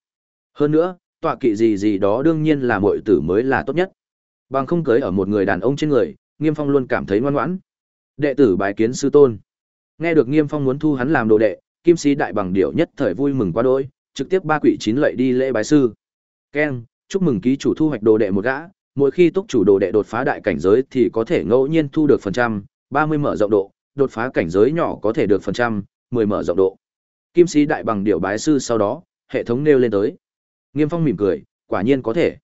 Hơn nữa, tọa kỵ gì gì đó đương nhiên là muội tử mới là tốt nhất. Bằng không cưới ở một người đàn ông trên người, Nghiêm Phong luôn cảm thấy ngoan ngoãn. Đệ tử bái kiến sư tôn. Nghe được Nghiêm Phong muốn thu hắn làm đồ đệ, Kim Sĩ đại bằng điệu nhất thời vui mừng quá đỗi, trực tiếp ba quỷ chín lạy đi lễ bái sư. Ken, chúc mừng ký chủ thu hoạch đồ đệ một gã, mỗi khi túc chủ đồ đệ đột phá đại cảnh giới thì có thể ngẫu nhiên thu được phần trăm, 30 mở rộng độ, đột phá cảnh giới nhỏ có thể được phần trăm, 10 mở rộng độ. Kim sĩ đại bằng điệu bái sư sau đó, hệ thống nêu lên tới. Nghiêm Phong mỉm cười, quả nhiên có thể.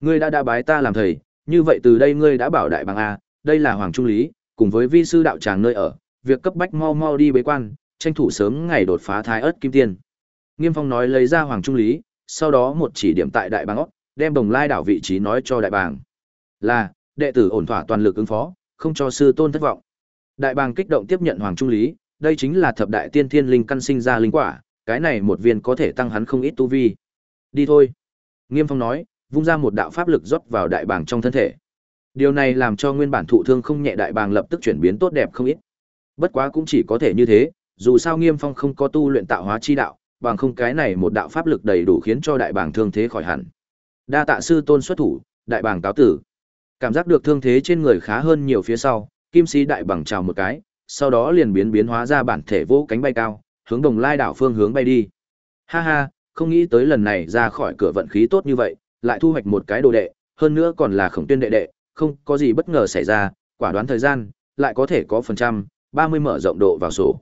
Ngươi đã đã bái ta làm thầy, như vậy từ đây ngươi đã bảo đại bằng a, đây là hoàng trung lý, cùng với vi sư đạo tràng nơi ở, việc cấp bách mau mau đi bế quan, tranh thủ sớm ngày đột phá thái ớt kim tiên. Nghiêm Phong nói lấy ra hoàng trung lý, sau đó một chỉ điểm tại đại bàng óc, đem đồng lai đảo vị trí nói cho đại bàng. Là, đệ tử ổn thỏa toàn lực ứng phó, không cho sư tôn thất vọng. Đại bàng kích động tiếp nhận hoàng trung lý, đây chính là thập đại tiên thiên linh căn sinh ra linh quả, cái này một viên có thể tăng hắn không ít tu vi. Đi thôi. Nghiêm Phong nói, vung ra một đạo pháp lực rót vào đại bàng trong thân thể. Điều này làm cho nguyên bản thụ thương không nhẹ đại bàng lập tức chuyển biến tốt đẹp không ít. Bất quá cũng chỉ có thể như thế, dù sao Nghiêm Phong không có tu luyện tạo hóa chi đạo, bằng không cái này một đạo pháp lực đầy đủ khiến cho đại bàng thương thế khỏi hẳn. Đa tạ sư tôn xuất thủ, đại bàng cáo tử. Cảm giác được thương thế trên người khá hơn nhiều phía sau, Kim Sĩ đại bàng chào một cái, sau đó liền biến biến hóa ra bản thể vô cánh bay cao, hướng Đồng Lai đảo phương hướng bay đi. Ha ha, không nghĩ tới lần này ra khỏi cửa vận khí tốt như vậy, lại thu hoạch một cái đồ đệ, hơn nữa còn là khổng tuyên đệ đệ, không có gì bất ngờ xảy ra, quả đoán thời gian, lại có thể có phần trăm, 30 mở rộng độ vào sổ.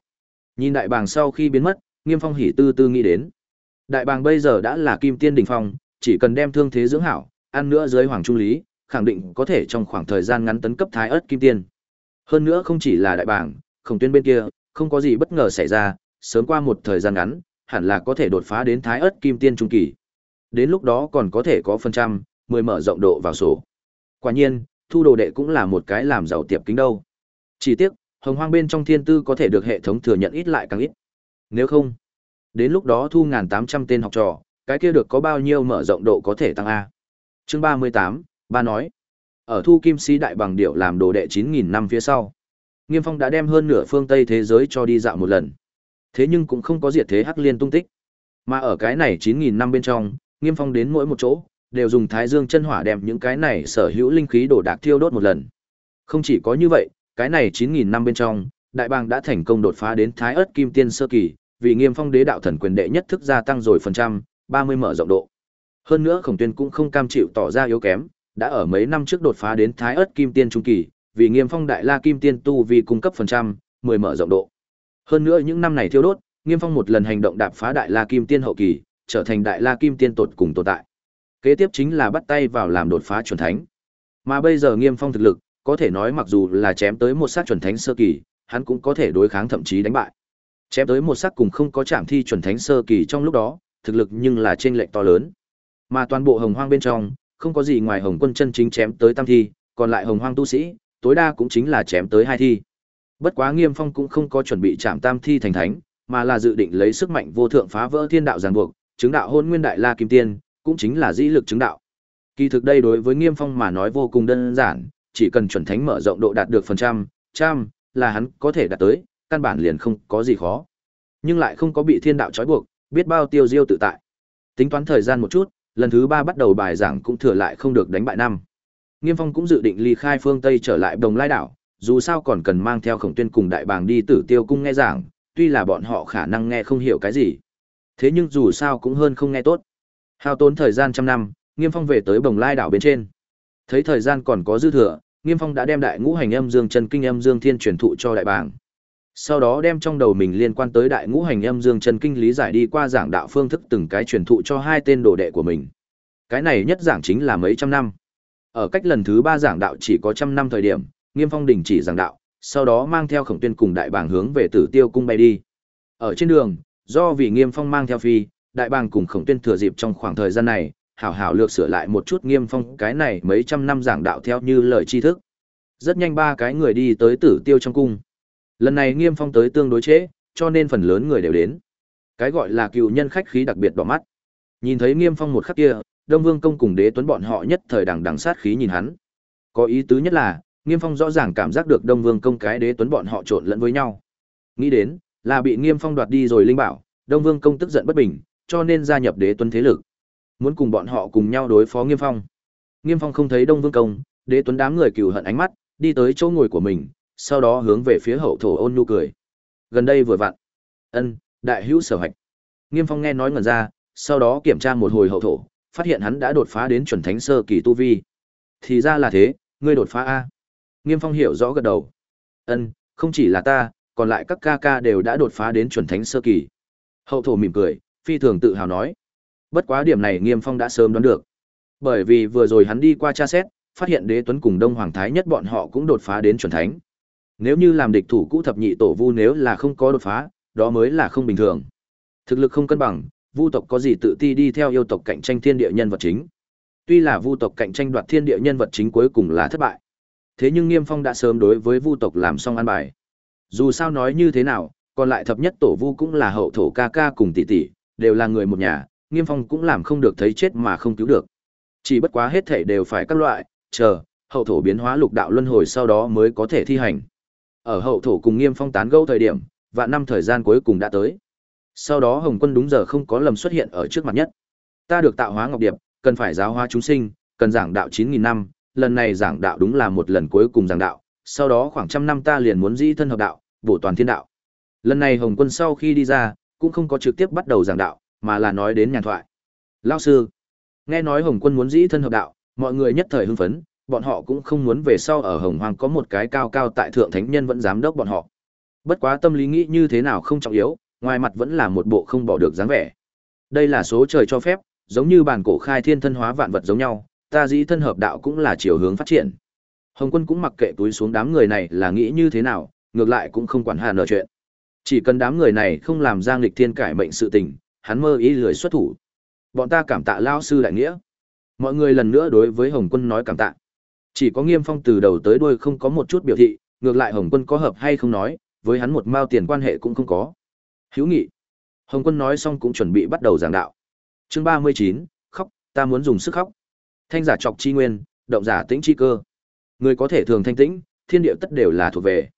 Nhìn đại bàng sau khi biến mất, Nghiêm Phong hỉ tư tư nghĩ đến. Đại bàng bây giờ đã là kim tiên đỉnh phong, chỉ cần đem thương thế dưỡng hảo, ăn nữa dưới hoàng trung lý, khẳng định có thể trong khoảng thời gian ngắn tấn cấp thái ớt kim tiên. Hơn nữa không chỉ là đại bàng, khổng tuyên bên kia, không có gì bất ngờ xảy ra, sớm qua một thời gian ngắn, hẳn là có thể đột phá đến thái ớt kim tiên trung kỳ. Đến lúc đó còn có thể có phần trăm, mười mở rộng độ vào sổ. Quả nhiên, thu đồ đệ cũng là một cái làm giàu tiệp kính đâu. Chỉ tiếc, hồng hoang bên trong thiên tư có thể được hệ thống thừa nhận ít lại càng ít. Nếu không, đến lúc đó thu ngàn tám trăm tên học trò, cái kia được có bao nhiêu mở rộng độ có thể tăng A. Chương ba mươi tám, ba nói. Ở thu kim sĩ đại bằng điệu làm đồ đệ chín nghìn năm phía sau. Nghiêm Phong đã đem hơn nửa phương Tây thế giới cho đi dạo một lần. Thế nhưng cũng không có diệt thế hắc liên tung tích. Mà ở cái này 9000 năm bên trong, Nghiêm Phong đến mỗi một chỗ, đều dùng Thái Dương chân hỏa đem những cái này sở hữu linh khí đổ đạc thiêu đốt một lần. Không chỉ có như vậy, cái này 9000 năm bên trong, đại bang đã thành công đột phá đến Thái ớt Kim Tiên sơ kỳ, vì Nghiêm Phong đế đạo thần quyền đệ nhất thức gia tăng rồi phần trăm, 30 mở rộng độ. Hơn nữa Khổng Tuyên cũng không cam chịu tỏ ra yếu kém, đã ở mấy năm trước đột phá đến Thái ớt Kim Tiên trung kỳ, vì Nghiêm Phong đại la kim tiên tu vì cung cấp phần trăm, 10 mở rộng độ. Hơn nữa những năm này thiêu đốt, Nghiêm Phong một lần hành động đạp phá đại la kim tiên hậu kỳ, trở thành đại la kim tiên tột cùng tồn tại. Kế tiếp chính là bắt tay vào làm đột phá chuẩn thánh. Mà bây giờ Nghiêm Phong thực lực, có thể nói mặc dù là chém tới một sát chuẩn thánh sơ kỳ, hắn cũng có thể đối kháng thậm chí đánh bại. Chém tới một sát cùng không có chạm thi chuẩn thánh sơ kỳ trong lúc đó, thực lực nhưng là chênh lệch to lớn. Mà toàn bộ hồng hoang bên trong, không có gì ngoài hồng quân chân chính chém tới tam thi, còn lại hồng hoang tu sĩ, tối đa cũng chính là chém tới hai thi. Bất quá Nghiêm Phong cũng không có chuẩn bị chạm tam thi thành thánh, mà là dự định lấy sức mạnh vô thượng phá vỡ thiên đạo giằng buộc, chứng đạo hôn nguyên đại la kim tiên, cũng chính là dĩ lực chứng đạo. Kỳ thực đây đối với Nghiêm Phong mà nói vô cùng đơn giản, chỉ cần chuẩn thánh mở rộng độ đạt được phần trăm, trăm là hắn có thể đạt tới, căn bản liền không có gì khó. Nhưng lại không có bị thiên đạo trói buộc, biết bao tiêu diêu tự tại. Tính toán thời gian một chút, lần thứ ba bắt đầu bài giảng cũng thừa lại không được đánh bại năm. Nghiêm Phong cũng dự định ly khai phương Tây trở lại Đồng Lai đảo, dù sao còn cần mang theo Khổng Tuyên cùng đại bàng đi Tử Tiêu cung nghe giảng, tuy là bọn họ khả năng nghe không hiểu cái gì. Thế nhưng dù sao cũng hơn không nghe tốt. Hao tốn thời gian trăm năm, Nghiêm Phong về tới Bồng Lai đảo bên trên. Thấy thời gian còn có dư thừa, Nghiêm Phong đã đem đại ngũ hành âm dương chân kinh âm dương thiên truyền thụ cho đại bảng, Sau đó đem trong đầu mình liên quan tới đại ngũ hành âm dương chân kinh lý giải đi qua giảng đạo phương thức từng cái truyền thụ cho hai tên đồ đệ của mình. Cái này nhất giảng chính là mấy trăm năm. Ở cách lần thứ ba giảng đạo chỉ có trăm năm thời điểm, Nghiêm Phong đình chỉ giảng đạo, sau đó mang theo Khổng Tuyên cùng đại bảng hướng về Tử Tiêu cung bay đi. Ở trên đường, do vì Nghiêm Phong mang theo phi, đại bàng cùng Khổng Tuyên thừa dịp trong khoảng thời gian này, hảo hảo lược sửa lại một chút Nghiêm Phong cái này mấy trăm năm giảng đạo theo như lời tri thức. Rất nhanh ba cái người đi tới Tử Tiêu trong cung. Lần này Nghiêm Phong tới tương đối trễ, cho nên phần lớn người đều đến. Cái gọi là cựu nhân khách khí đặc biệt đỏ mắt. Nhìn thấy Nghiêm Phong một khắc kia, Đông Vương công cùng Đế Tuấn bọn họ nhất thời đằng đằng sát khí nhìn hắn. Có ý tứ nhất là, Nghiêm Phong rõ ràng cảm giác được Đông Vương công cái Đế Tuấn bọn họ trộn lẫn với nhau. Nghĩ đến, là bị Nghiêm Phong đoạt đi rồi linh bảo, Đông Vương công tức giận bất bình, cho nên gia nhập Đế Tuấn thế lực. Muốn cùng bọn họ cùng nhau đối phó Nghiêm Phong. Nghiêm Phong không thấy Đông Vương công, Đế Tuấn đám người cừu hận ánh mắt, đi tới chỗ ngồi của mình, sau đó hướng về phía hậu thổ ôn nhu cười. Gần đây vừa vặn. Ân, đại hữu sở hạch. Nghiêm Phong nghe nói ngần ra, sau đó kiểm tra một hồi hậu thổ, phát hiện hắn đã đột phá đến chuẩn thánh sơ kỳ tu vi. Thì ra là thế, ngươi đột phá a. Nghiêm Phong hiểu rõ gật đầu. Ân, không chỉ là ta, còn lại các ca ca đều đã đột phá đến chuẩn thánh sơ kỳ. Hậu thổ mỉm cười, phi thường tự hào nói. Bất quá điểm này Nghiêm Phong đã sớm đoán được. Bởi vì vừa rồi hắn đi qua tra xét, phát hiện Đế Tuấn cùng Đông Hoàng Thái nhất bọn họ cũng đột phá đến chuẩn thánh. Nếu như làm địch thủ cũ thập nhị tổ vu nếu là không có đột phá, đó mới là không bình thường. Thực lực không cân bằng, vu tộc có gì tự ti đi theo yêu tộc cạnh tranh thiên địa nhân vật chính. Tuy là vu tộc cạnh tranh đoạt thiên địa nhân vật chính cuối cùng là thất bại. Thế nhưng Nghiêm Phong đã sớm đối với vu tộc làm xong an bài. Dù sao nói như thế nào, còn lại thập nhất tổ vu cũng là hậu thổ ca ca cùng tỷ tỷ, đều là người một nhà, Nghiêm Phong cũng làm không được thấy chết mà không cứu được. Chỉ bất quá hết thể đều phải các loại, chờ, hậu thổ biến hóa lục đạo luân hồi sau đó mới có thể thi hành. Ở hậu thổ cùng Nghiêm Phong tán gẫu thời điểm, và năm thời gian cuối cùng đã tới. Sau đó Hồng Quân đúng giờ không có lầm xuất hiện ở trước mặt nhất. Ta được tạo hóa ngọc điệp, cần phải giáo hóa chúng sinh, cần giảng đạo 9000 năm, lần này giảng đạo đúng là một lần cuối cùng giảng đạo, sau đó khoảng trăm năm ta liền muốn dĩ thân hợp đạo, bổ toàn thiên đạo. Lần này Hồng Quân sau khi đi ra, cũng không có trực tiếp bắt đầu giảng đạo, mà là nói đến nhàn thoại. Lão sư, nghe nói Hồng Quân muốn dĩ thân hợp đạo, mọi người nhất thời hưng phấn, bọn họ cũng không muốn về sau ở Hồng Hoàng có một cái cao cao tại thượng thánh nhân vẫn giám đốc bọn họ. Bất quá tâm lý nghĩ như thế nào không trọng yếu, ngoài mặt vẫn là một bộ không bỏ được dáng vẻ. Đây là số trời cho phép, giống như bản cổ khai thiên thân hóa vạn vật giống nhau, ta dĩ thân hợp đạo cũng là chiều hướng phát triển. Hồng Quân cũng mặc kệ túi xuống đám người này là nghĩ như thế nào, ngược lại cũng không quản hà nở chuyện. Chỉ cần đám người này không làm ra nghịch thiên cải mệnh sự tình, hắn mơ ý lười xuất thủ. Bọn ta cảm tạ lao sư đại nghĩa. Mọi người lần nữa đối với Hồng Quân nói cảm tạ. Chỉ có Nghiêm Phong từ đầu tới đuôi không có một chút biểu thị, ngược lại Hồng Quân có hợp hay không nói, với hắn một mao tiền quan hệ cũng không có. Hữu nghị. Hồng Quân nói xong cũng chuẩn bị bắt đầu giảng đạo. Chương ba mươi chín, khóc, ta muốn dùng sức khóc. Thanh giả trọc chi nguyên, động giả tĩnh chi cơ. Người có thể thường thanh tĩnh, thiên địa tất đều là thuộc về.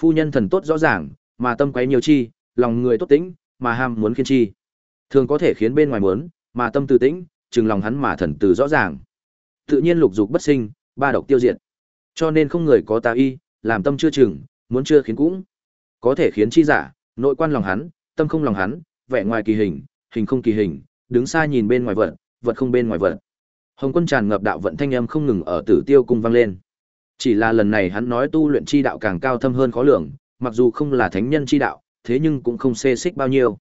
Phu nhân thần tốt rõ ràng, mà tâm quấy nhiều chi, lòng người tốt tĩnh, mà ham muốn khiên chi. Thường có thể khiến bên ngoài muốn, mà tâm từ tĩnh, chừng lòng hắn mà thần từ rõ ràng. Tự nhiên lục dục bất sinh, ba độc tiêu diệt. Cho nên không người có tà y, làm tâm chưa chừng, muốn chưa khiến cũng. Có thể khiến chi giả, nội quan lòng hắn, tâm không lòng hắn, vẻ ngoài kỳ hình, hình không kỳ hình, đứng xa nhìn bên ngoài vật, vật không bên ngoài vật. Hồng Quân tràn ngập đạo vận thanh âm không ngừng ở Tử Tiêu cung vang lên. Chỉ là lần này hắn nói tu luyện chi đạo càng cao thâm hơn khó lường, mặc dù không là thánh nhân chi đạo, thế nhưng cũng không xê xích bao nhiêu.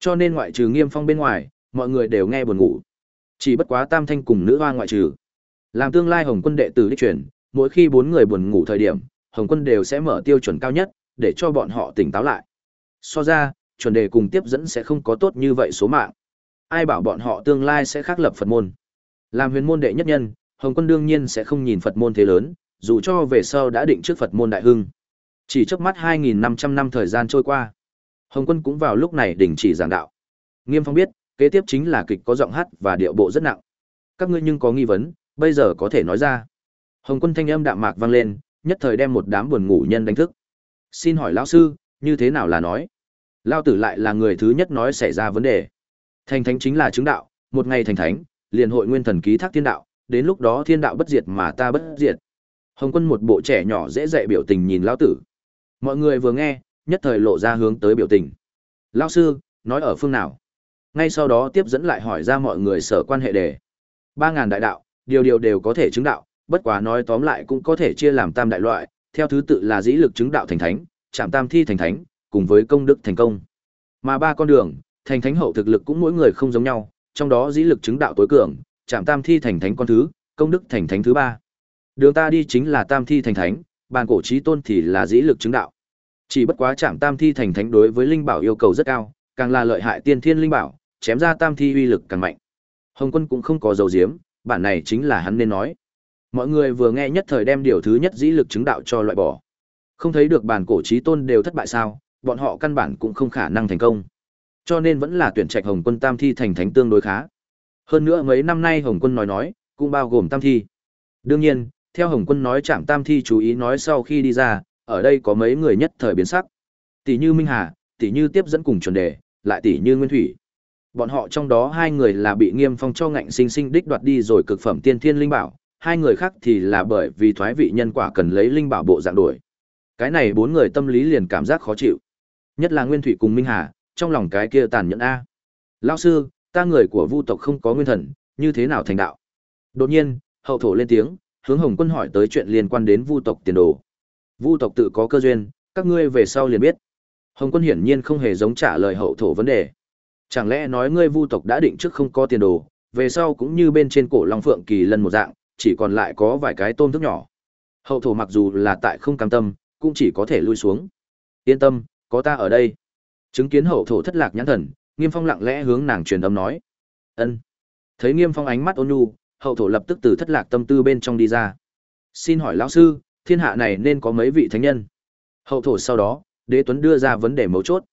Cho nên ngoại trừ Nghiêm Phong bên ngoài, mọi người đều nghe buồn ngủ. Chỉ bất quá Tam Thanh cùng nữ hoa ngoại trừ. Làm tương lai Hồng Quân đệ tử đích truyền, mỗi khi bốn người buồn ngủ thời điểm, Hồng Quân đều sẽ mở tiêu chuẩn cao nhất, để cho bọn họ tỉnh táo lại. So ra, chuẩn đề cùng tiếp dẫn sẽ không có tốt như vậy số mạng. Ai bảo bọn họ tương lai sẽ khắc lập Phật môn. Làm huyền môn đệ nhất nhân, Hồng Quân đương nhiên sẽ không nhìn Phật môn thế lớn, dù cho về sau đã định trước Phật môn đại hưng. Chỉ trước mắt 2.500 năm thời gian trôi qua. Hồng Quân cũng vào lúc này đình chỉ giảng đạo. Nghiêm Phong biết, kế tiếp chính là kịch có giọng hát và điệu bộ rất nặng. Các ngươi nhưng có nghi vấn, bây giờ có thể nói ra. Hồng Quân thanh âm đạm mạc vang lên, nhất thời đem một đám buồn ngủ nhân đánh thức. Xin hỏi lão sư, như thế nào là nói? Lao tử lại là người thứ nhất nói xảy ra vấn đề. Thành thánh chính là chứng đạo, một ngày thành thánh, liền hội nguyên thần ký thác thiên đạo, đến lúc đó thiên đạo bất diệt mà ta bất diệt. Hồng quân một bộ trẻ nhỏ dễ dạy biểu tình nhìn Lao tử. Mọi người vừa nghe, nhất thời lộ ra hướng tới biểu tình. Lao sư, nói ở phương nào? Ngay sau đó tiếp dẫn lại hỏi ra mọi người sở quan hệ đề. Ba ngàn đại đạo, điều điều đều có thể chứng đạo, bất quá nói tóm lại cũng có thể chia làm tam đại loại, theo thứ tự là dĩ lực chứng đạo thành thánh, chạm tam thi thành thánh, cùng với công đức thành công. Mà ba con đường, thành thánh hậu thực lực cũng mỗi người không giống nhau, trong đó dĩ lực chứng đạo tối cường, chạm tam thi thành thánh con thứ, công đức thành thánh thứ ba. Đường ta đi chính là tam thi thành thánh, bàn cổ trí tôn thì là dĩ lực chứng đạo. Chỉ bất quá chạm tam thi thành thánh đối với linh bảo yêu cầu rất cao, càng là lợi hại tiên thiên linh bảo, chém ra tam thi uy lực càng mạnh. Hồng Quân cũng không có dầu diếm, bản này chính là hắn nên nói. Mọi người vừa nghe nhất thời đem điều thứ nhất dĩ lực chứng đạo cho loại bỏ. Không thấy được bản cổ trí tôn đều thất bại sao, bọn họ căn bản cũng không khả năng thành công. Cho nên vẫn là tuyển trạch Hồng Quân Tam thi thành thánh tương đối khá. Hơn nữa mấy năm nay Hồng Quân nói nói, cũng bao gồm Tam thi. Đương nhiên, theo Hồng Quân nói Trạm Tam thi chú ý nói sau khi đi ra, ở đây có mấy người nhất thời biến sắc. Tỷ như Minh Hà, tỷ như tiếp dẫn cùng chuẩn đề, lại tỷ như Nguyên Thủy. Bọn họ trong đó hai người là bị Nghiêm Phong cho ngạnh sinh sinh đích đoạt đi rồi cực phẩm tiên thiên linh bảo, hai người khác thì là bởi vì thoái vị nhân quả cần lấy linh bảo bộ dạng đổi. Cái này bốn người tâm lý liền cảm giác khó chịu. Nhất là Nguyên Thủy cùng Minh Hà, trong lòng cái kia tàn nhẫn a. Lão sư, ta người của Vu tộc không có nguyên thần, như thế nào thành đạo? Đột nhiên, hậu thổ lên tiếng, hướng Hồng Quân hỏi tới chuyện liên quan đến Vu tộc tiền đồ. Vu tộc tự có cơ duyên, các ngươi về sau liền biết. Hồng Quân hiển nhiên không hề giống trả lời hậu thổ vấn đề. Chẳng lẽ nói ngươi Vu tộc đã định trước không có tiền đồ, về sau cũng như bên trên cổ Long Phượng Kỳ lần một dạng, chỉ còn lại có vài cái tôm thức nhỏ. Hậu thổ mặc dù là tại không cam tâm, cũng chỉ có thể lui xuống. Yên tâm, có ta ở đây. Chứng kiến hậu thổ thất lạc nhãn thần, Nghiêm Phong lặng lẽ hướng nàng truyền âm nói. Ân. Thấy Nghiêm Phong ánh mắt ôn nhu, hậu thổ lập tức từ thất lạc tâm tư bên trong đi ra. Xin hỏi lão sư, thiên hạ này nên có mấy vị thánh nhân? Hậu thổ sau đó, Đế Tuấn đưa ra vấn đề mấu chốt.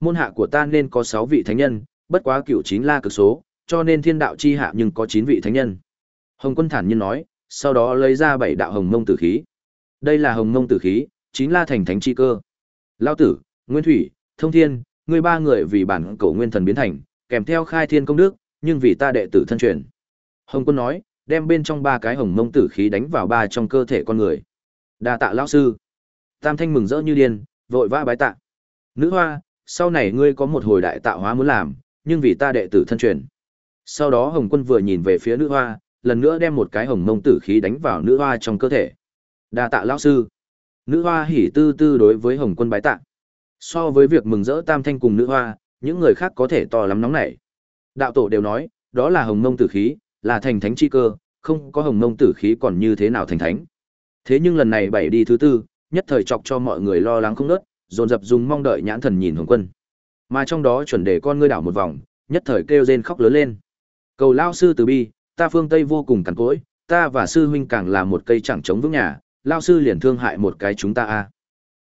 Môn hạ của ta nên có sáu vị thánh nhân, bất quá cửu chín la cực số, cho nên thiên đạo chi hạ nhưng có chín vị thánh nhân. Hồng Quân thản nhiên nói, sau đó lấy ra bảy đạo hồng mông tử khí. Đây là hồng mông tử khí, chính la thành thánh chi cơ. Lão tử, Nguyên Thủy, Thông Thiên, ngươi ba người vì bản cổ nguyên thần biến thành, kèm theo khai thiên công đức, nhưng vì ta đệ tử thân truyền. Hồng Quân nói, đem bên trong ba cái hồng mông tử khí đánh vào ba trong cơ thể con người. Đa tạ lão sư. Tam Thanh mừng rỡ như điên, vội vã bái tạ. Nữ hoa, sau này ngươi có một hồi đại tạo hóa muốn làm, nhưng vì ta đệ tử thân truyền. Sau đó Hồng Quân vừa nhìn về phía nữ hoa, lần nữa đem một cái hồng mông tử khí đánh vào nữ hoa trong cơ thể. Đa tạ lão sư. Nữ hoa hỉ tư tư đối với Hồng Quân bái tạ. So với việc mừng rỡ Tam Thanh cùng nữ hoa, những người khác có thể to lắm nóng nảy. Đạo tổ đều nói, đó là hồng mông tử khí, là thành thánh chi cơ, không có hồng mông tử khí còn như thế nào thành thánh. Thế nhưng lần này bảy đi thứ tư, nhất thời chọc cho mọi người lo lắng không nớt, dồn dập dùng mong đợi nhãn thần nhìn Hồng Quân. Mà trong đó chuẩn đề con ngươi đảo một vòng, nhất thời kêu rên khóc lớn lên. Cầu lao sư từ bi, ta phương Tây vô cùng cằn cỗi, ta và sư huynh càng là một cây chẳng chống vững nhà, lao sư liền thương hại một cái chúng ta a.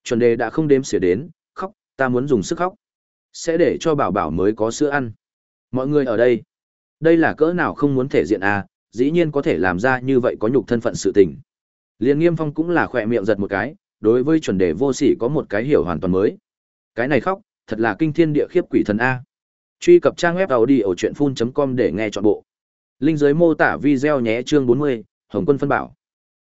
Chuẩn đề đã không đếm xỉa đến, khóc, ta muốn dùng sức khóc. Sẽ để cho bảo bảo mới có sữa ăn. Mọi người ở đây, đây là cỡ nào không muốn thể diện a, dĩ nhiên có thể làm ra như vậy có nhục thân phận sự tình. Liên Nghiêm Phong cũng là khỏe miệng giật một cái, đối với chuẩn đề vô sỉ có một cái hiểu hoàn toàn mới. Cái này khóc, thật là kinh thiên địa khiếp quỷ thần a. Truy cập trang web audiochuyenphun.com để nghe trọn bộ. Linh dưới mô tả video nhé chương 40, Hồng Quân phân bảo.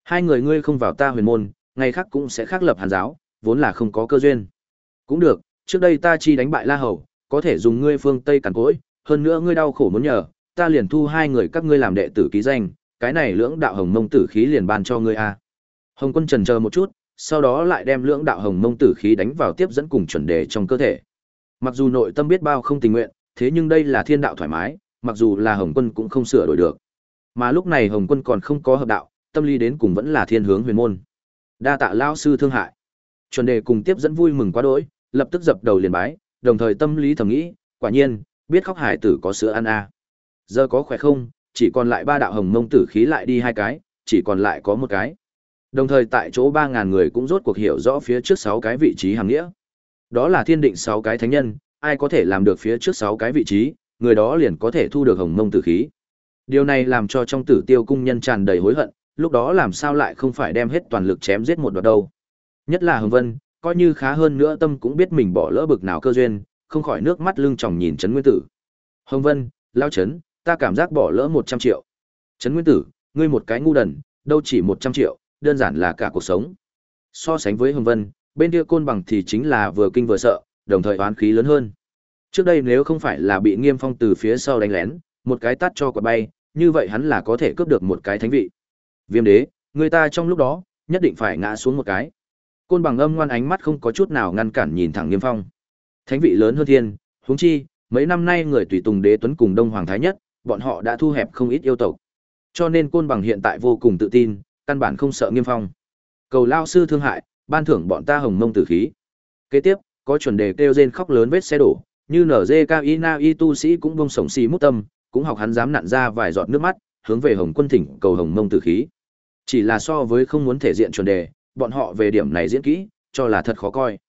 Hai người ngươi không vào ta huyền môn, ngày khác cũng sẽ khác lập hàn giáo, vốn là không có cơ duyên. Cũng được, trước đây ta chi đánh bại La Hầu, có thể dùng ngươi phương Tây càn cối, hơn nữa ngươi đau khổ muốn nhờ, ta liền thu hai người các ngươi làm đệ tử ký danh, cái này lưỡng đạo hồng mông tử khí liền ban cho ngươi a. Hồng Quân trần chờ một chút, sau đó lại đem lưỡng đạo hồng mông tử khí đánh vào tiếp dẫn cùng chuẩn đề trong cơ thể. Mặc dù nội tâm biết bao không tình nguyện, thế nhưng đây là thiên đạo thoải mái, mặc dù là Hồng Quân cũng không sửa đổi được. Mà lúc này Hồng Quân còn không có hợp đạo, tâm lý đến cùng vẫn là thiên hướng huyền môn. Đa tạ lão sư thương hại. Chuẩn đề cùng tiếp dẫn vui mừng quá đỗi, lập tức dập đầu liền bái, đồng thời tâm lý thầm nghĩ, quả nhiên, biết khóc hải tử có sữa ăn a. À. Giờ có khỏe không, chỉ còn lại ba đạo hồng mông tử khí lại đi hai cái, chỉ còn lại có một cái. Đồng thời tại chỗ 3.000 người cũng rốt cuộc hiểu rõ phía trước 6 cái vị trí hàng nghĩa. Đó là thiên định 6 cái thánh nhân, ai có thể làm được phía trước 6 cái vị trí, người đó liền có thể thu được hồng mông tử khí. Điều này làm cho trong tử tiêu cung nhân tràn đầy hối hận, lúc đó làm sao lại không phải đem hết toàn lực chém giết một đoạn đâu. Nhất là Hồng Vân, coi như khá hơn nữa tâm cũng biết mình bỏ lỡ bực nào cơ duyên, không khỏi nước mắt lưng tròng nhìn Trấn Nguyên Tử. Hồng Vân, lao Trấn, ta cảm giác bỏ lỡ 100 triệu. Trấn Nguyên Tử, ngươi một cái ngu đần, đâu chỉ 100 triệu, đơn giản là cả cuộc sống. So sánh với Hồng Vân, bên kia côn bằng thì chính là vừa kinh vừa sợ, đồng thời oán khí lớn hơn. Trước đây nếu không phải là bị Nghiêm Phong từ phía sau đánh lén, một cái tát cho quả bay, như vậy hắn là có thể cướp được một cái thánh vị. Viêm đế, người ta trong lúc đó, nhất định phải ngã xuống một cái. Côn bằng âm ngoan ánh mắt không có chút nào ngăn cản nhìn thẳng Nghiêm Phong. Thánh vị lớn hơn thiên, huống chi, mấy năm nay người tùy tùng đế tuấn cùng Đông Hoàng Thái Nhất, bọn họ đã thu hẹp không ít yêu tộc. Cho nên Côn bằng hiện tại vô cùng tự tin, căn bản không sợ Nghiêm Phong. Cầu lao sư thương hại, ban thưởng bọn ta hồng mông tử khí. Kế tiếp, có chuẩn đề kêu rên khóc lớn vết xe đổ, như nở dê cao y na y tu sĩ cũng bông sổng xì mút tâm, cũng học hắn dám nặn ra vài giọt nước mắt, hướng về hồng quân thỉnh cầu hồng mông tử khí. Chỉ là so với không muốn thể diện chuẩn đề, bọn họ về điểm này diễn kỹ, cho là thật khó coi.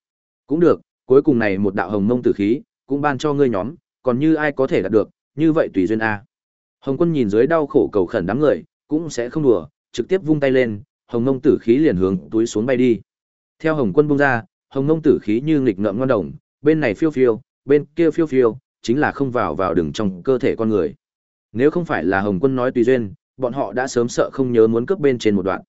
Cũng được, cuối cùng này một đạo hồng mông tử khí, cũng ban cho ngươi nhóm, còn như ai có thể đạt được, như vậy tùy duyên a. Hồng Quân nhìn dưới đau khổ cầu khẩn đám người, cũng sẽ không đùa, trực tiếp vung tay lên, hồng Nông tử khí liền hướng túi xuống bay đi. Theo Hồng Quân bung ra, hồng Nông tử khí như nghịch ngợm ngon đồng, bên này phiêu phiêu, bên kia phiêu phiêu, chính là không vào vào đường trong cơ thể con người. Nếu không phải là Hồng Quân nói tùy duyên, bọn họ đã sớm sợ không nhớ muốn cướp bên trên một đoạn.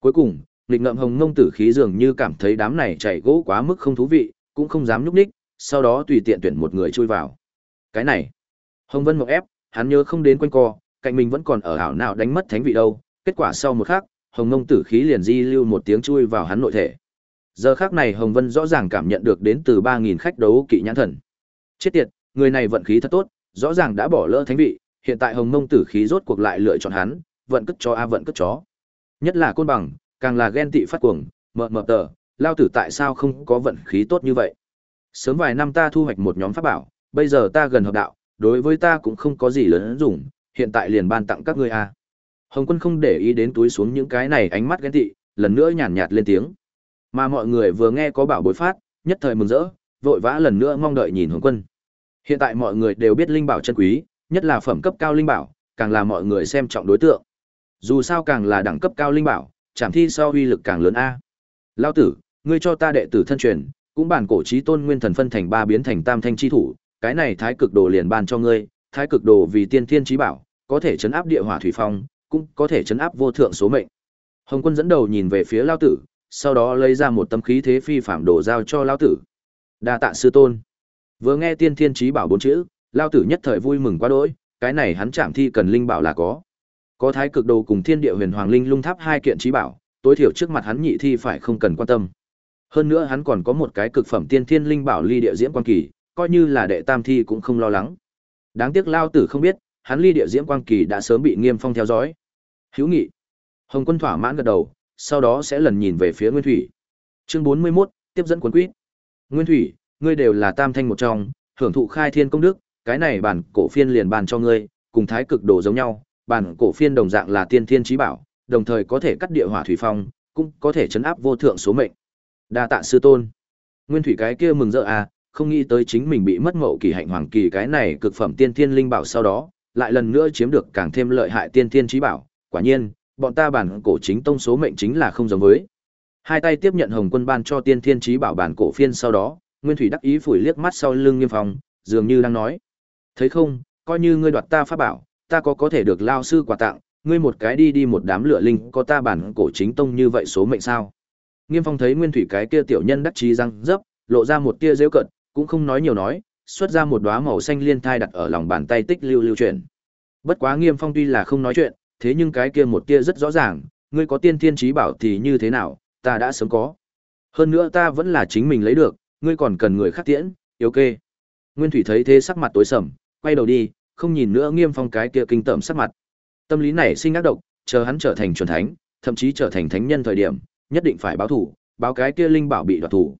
Cuối cùng, nghịch ngợm hồng Nông tử khí dường như cảm thấy đám này chạy gỗ quá mức không thú vị, cũng không dám nhúc nhích, sau đó tùy tiện tuyển một người chui vào. Cái này, Hồng Vân một ép, hắn nhớ không đến quanh co, cạnh mình vẫn còn ở ảo nào đánh mất thánh vị đâu, kết quả sau một khắc, Hồng Ngông tử khí liền di lưu một tiếng chui vào hắn nội thể. Giờ khắc này Hồng Vân rõ ràng cảm nhận được đến từ 3000 khách đấu kỵ nhãn thần. Chết tiệt, người này vận khí thật tốt, rõ ràng đã bỏ lỡ thánh vị, hiện tại Hồng Ngông tử khí rốt cuộc lại lựa chọn hắn, vận cất cho a vận cất chó. Nhất là côn bằng, càng là ghen tị phát cuồng, mờ mờ tờ, lao tử tại sao không có vận khí tốt như vậy. Sớm vài năm ta thu hoạch một nhóm pháp bảo, bây giờ ta gần hợp đạo, đối với ta cũng không có gì lớn dùng, hiện tại liền ban tặng các ngươi a. Hồng Quân không để ý đến túi xuống những cái này ánh mắt ghen tị, lần nữa nhàn nhạt lên tiếng. Mà mọi người vừa nghe có bảo bối phát, nhất thời mừng rỡ, vội vã lần nữa mong đợi nhìn Hồng Quân. Hiện tại mọi người đều biết linh bảo chân quý, nhất là phẩm cấp cao linh bảo, càng là mọi người xem trọng đối tượng. Dù sao càng là đẳng cấp cao linh bảo, chảm thi so uy lực càng lớn a. Lão tử, ngươi cho ta đệ tử thân truyền, cũng bản cổ chí tôn nguyên thần phân thành ba biến thành tam thanh chi thủ, cái này thái cực đồ liền ban cho ngươi, thái cực đồ vì tiên thiên chí bảo, có thể chấn áp địa hỏa thủy phong, cũng có thể chấn áp vô thượng số mệnh. Hồng Quân dẫn đầu nhìn về phía lão tử, sau đó lấy ra một tấm khí thế phi phạm đồ giao cho lão tử. Đa tạ sư tôn. Vừa nghe tiên thiên chí bảo bốn chữ, lão tử nhất thời vui mừng quá đỗi, cái này hắn chạm thi cần linh bảo là có. Có thái cực đồ cùng thiên địa huyền hoàng linh lung tháp hai kiện chí bảo, tối thiểu trước mặt hắn nhị thi phải không cần quan tâm. Hơn nữa hắn còn có một cái cực phẩm tiên thiên linh bảo ly địa diễm quan kỳ, coi như là đệ tam thi cũng không lo lắng. Đáng tiếc lao tử không biết, hắn ly địa diễm quang kỳ đã sớm bị Nghiêm Phong theo dõi. Hữu nghị. Hồng Quân thỏa mãn gật đầu, sau đó sẽ lần nhìn về phía Nguyên Thủy. Chương 41, tiếp dẫn cuốn quýt. Nguyên Thủy, ngươi đều là tam thanh một trong, hưởng thụ khai thiên công đức, cái này bản cổ phiên liền bàn cho ngươi, cùng thái cực đồ giống nhau, bản cổ phiên đồng dạng là tiên thiên chí bảo, đồng thời có thể cắt địa hỏa thủy phong, cũng có thể chấn áp vô thượng số mệnh. Đa tạ sư tôn. Nguyên thủy cái kia mừng rỡ à, không nghĩ tới chính mình bị mất mậu kỳ hạnh hoàng kỳ cái này cực phẩm tiên thiên linh bảo sau đó, lại lần nữa chiếm được càng thêm lợi hại tiên thiên trí bảo, quả nhiên, bọn ta bản cổ chính tông số mệnh chính là không giống với. Hai tay tiếp nhận Hồng Quân ban cho tiên thiên trí bảo bản cổ phiên sau đó, Nguyên Thủy đắc ý phủi liếc mắt sau lưng Nghiêm Phong, dường như đang nói: "Thấy không, coi như ngươi đoạt ta pháp bảo, ta có có thể được lao sư quà tặng, ngươi một cái đi đi một đám lửa linh có ta bản cổ chính tông như vậy số mệnh sao? Nghiêm phong thấy nguyên thủy cái kia tiểu nhân đắc chí răng dấp lộ ra một tia dễu cận cũng không nói nhiều nói xuất ra một đóa màu xanh liên thai đặt ở lòng bàn tay tích lưu lưu chuyển. Bất quá nghiêm phong tuy là không nói chuyện thế nhưng cái kia một tia rất rõ ràng ngươi có tiên thiên trí bảo thì như thế nào ta đã sớm có. Hơn nữa ta vẫn là chính mình lấy được ngươi còn cần người khác tiễn yếu kê. Nguyên thủy thấy thế sắc mặt tối sầm quay đầu đi không nhìn nữa nghiêm phong cái kia kinh tởm sắc mặt. Tâm lý này sinh ác độc, chờ hắn trở thành chuẩn thánh, thậm chí trở thành thánh nhân thời điểm, nhất định phải báo thủ, báo cái kia linh bảo bị đoạt thủ.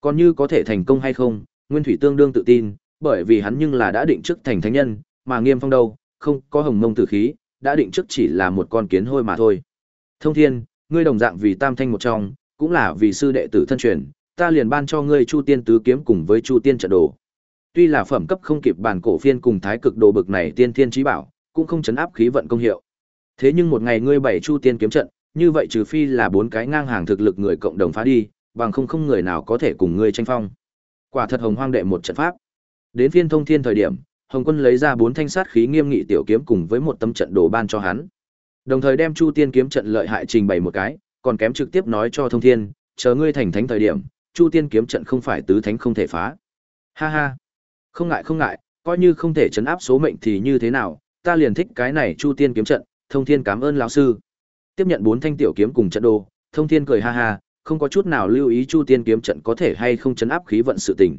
Còn như có thể thành công hay không, Nguyên Thủy tương đương tự tin, bởi vì hắn nhưng là đã định trước thành thánh nhân, mà Nghiêm Phong đâu, không có hồng mông tử khí, đã định trước chỉ là một con kiến hôi mà thôi. Thông Thiên, ngươi đồng dạng vì Tam Thanh một trong, cũng là vì sư đệ tử thân truyền, ta liền ban cho ngươi Chu Tiên tứ kiếm cùng với Chu Tiên trận đồ. Tuy là phẩm cấp không kịp bản cổ phiên cùng thái cực đồ bực này tiên thiên chí bảo, cũng không chấn áp khí vận công hiệu. Thế nhưng một ngày ngươi bảy chu tiên kiếm trận, như vậy trừ phi là bốn cái ngang hàng thực lực người cộng đồng phá đi, bằng không không người nào có thể cùng ngươi tranh phong. Quả thật hồng hoang đệ một trận pháp. Đến phiên thông thiên thời điểm, Hồng Quân lấy ra bốn thanh sát khí nghiêm nghị tiểu kiếm cùng với một tâm trận đồ ban cho hắn. Đồng thời đem Chu Tiên kiếm trận lợi hại trình bày một cái, còn kém trực tiếp nói cho Thông Thiên, chờ ngươi thành thánh thời điểm, Chu Tiên kiếm trận không phải tứ thánh không thể phá. Ha ha. Không ngại không ngại, coi như không thể chấn áp số mệnh thì như thế nào, ta liền thích cái này Chu Tiên kiếm trận, Thông Thiên cảm ơn lão sư. Tiếp nhận bốn thanh tiểu kiếm cùng trận đồ, Thông Thiên cười ha ha, không có chút nào lưu ý Chu Tiên kiếm trận có thể hay không chấn áp khí vận sự tình.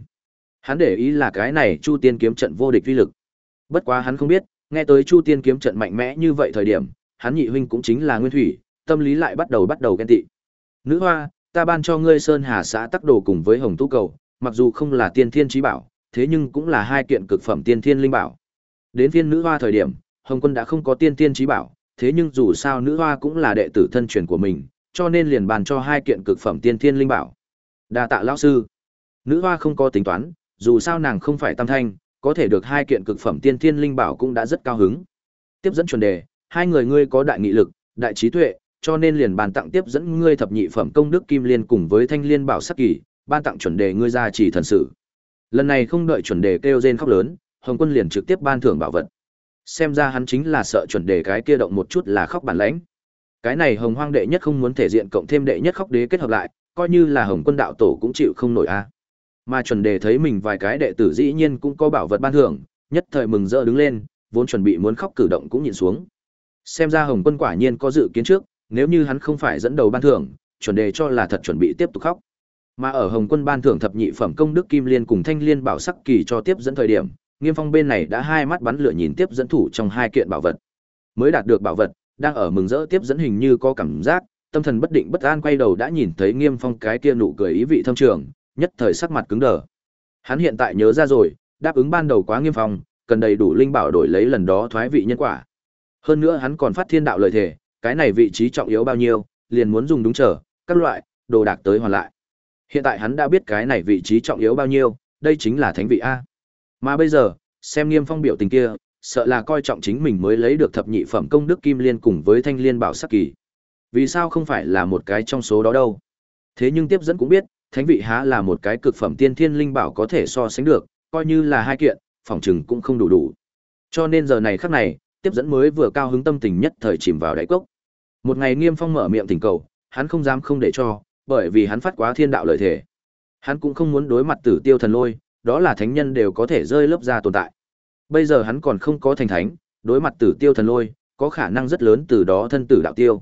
Hắn để ý là cái này Chu Tiên kiếm trận vô địch vi lực. Bất quá hắn không biết, nghe tới Chu Tiên kiếm trận mạnh mẽ như vậy thời điểm, hắn nhị huynh cũng chính là Nguyên Thủy, tâm lý lại bắt đầu bắt đầu ghen tị. Nữ hoa, ta ban cho ngươi Sơn Hà xã tắc đồ cùng với Hồng Tu cầu, mặc dù không là tiên thiên trí bảo, thế nhưng cũng là hai kiện cực phẩm tiên thiên linh bảo. Đến phiên nữ hoa thời điểm, Hồng Quân đã không có tiên thiên trí bảo, thế nhưng dù sao nữ hoa cũng là đệ tử thân truyền của mình, cho nên liền bàn cho hai kiện cực phẩm tiên thiên linh bảo. Đa tạ lão sư. Nữ hoa không có tính toán, dù sao nàng không phải tam thanh, có thể được hai kiện cực phẩm tiên thiên linh bảo cũng đã rất cao hứng. Tiếp dẫn chuẩn đề, hai người ngươi có đại nghị lực, đại trí tuệ, cho nên liền bàn tặng tiếp dẫn ngươi thập nhị phẩm công đức kim liên cùng với thanh liên bảo sắc kỳ, ban tặng chuẩn đề ngươi ra chỉ thần sự. Lần này không đợi chuẩn đề kêu rên khóc lớn, Hồng Quân liền trực tiếp ban thưởng bảo vật. Xem ra hắn chính là sợ chuẩn đề cái kia động một chút là khóc bản lãnh. Cái này Hồng Hoang đệ nhất không muốn thể diện cộng thêm đệ nhất khóc đế kết hợp lại, coi như là Hồng Quân đạo tổ cũng chịu không nổi a. Mà chuẩn đề thấy mình vài cái đệ tử dĩ nhiên cũng có bảo vật ban thưởng, nhất thời mừng rỡ đứng lên, vốn chuẩn bị muốn khóc cử động cũng nhìn xuống. Xem ra Hồng Quân quả nhiên có dự kiến trước, nếu như hắn không phải dẫn đầu ban thưởng, chuẩn đề cho là thật chuẩn bị tiếp tục khóc. Mà ở Hồng Quân ban thưởng thập nhị phẩm công đức kim liên cùng thanh liên bảo sắc kỳ cho tiếp dẫn thời điểm, Nghiêm Phong bên này đã hai mắt bắn lửa nhìn tiếp dẫn thủ trong hai kiện bảo vật. Mới đạt được bảo vật, đang ở mừng rỡ tiếp dẫn hình như có cảm giác, tâm thần bất định bất an quay đầu đã nhìn thấy Nghiêm Phong cái kia nụ cười ý vị thâm trường, nhất thời sắc mặt cứng đờ. Hắn hiện tại nhớ ra rồi, đáp ứng ban đầu quá Nghiêm Phong, cần đầy đủ linh bảo đổi lấy lần đó thoái vị nhân quả. Hơn nữa hắn còn phát thiên đạo lời thể, cái này vị trí trọng yếu bao nhiêu, liền muốn dùng đúng trở, các loại đồ đạc tới hoàn lại. Hiện tại hắn đã biết cái này vị trí trọng yếu bao nhiêu, đây chính là thánh vị a. Mà bây giờ, xem Nghiêm Phong biểu tình kia, sợ là coi trọng chính mình mới lấy được thập nhị phẩm công đức kim liên cùng với thanh liên bảo sắc kỳ. Vì sao không phải là một cái trong số đó đâu? Thế nhưng tiếp dẫn cũng biết, thánh vị há là một cái cực phẩm tiên thiên linh bảo có thể so sánh được, coi như là hai kiện, phòng trừng cũng không đủ đủ. Cho nên giờ này khắc này, tiếp dẫn mới vừa cao hứng tâm tình nhất thời chìm vào đáy cốc. Một ngày Nghiêm Phong mở miệng thỉnh cầu, hắn không dám không để cho, bởi vì hắn phát quá thiên đạo lợi thể. Hắn cũng không muốn đối mặt tử tiêu thần lôi, đó là thánh nhân đều có thể rơi lớp ra tồn tại. Bây giờ hắn còn không có thành thánh, đối mặt tử tiêu thần lôi, có khả năng rất lớn từ đó thân tử đạo tiêu.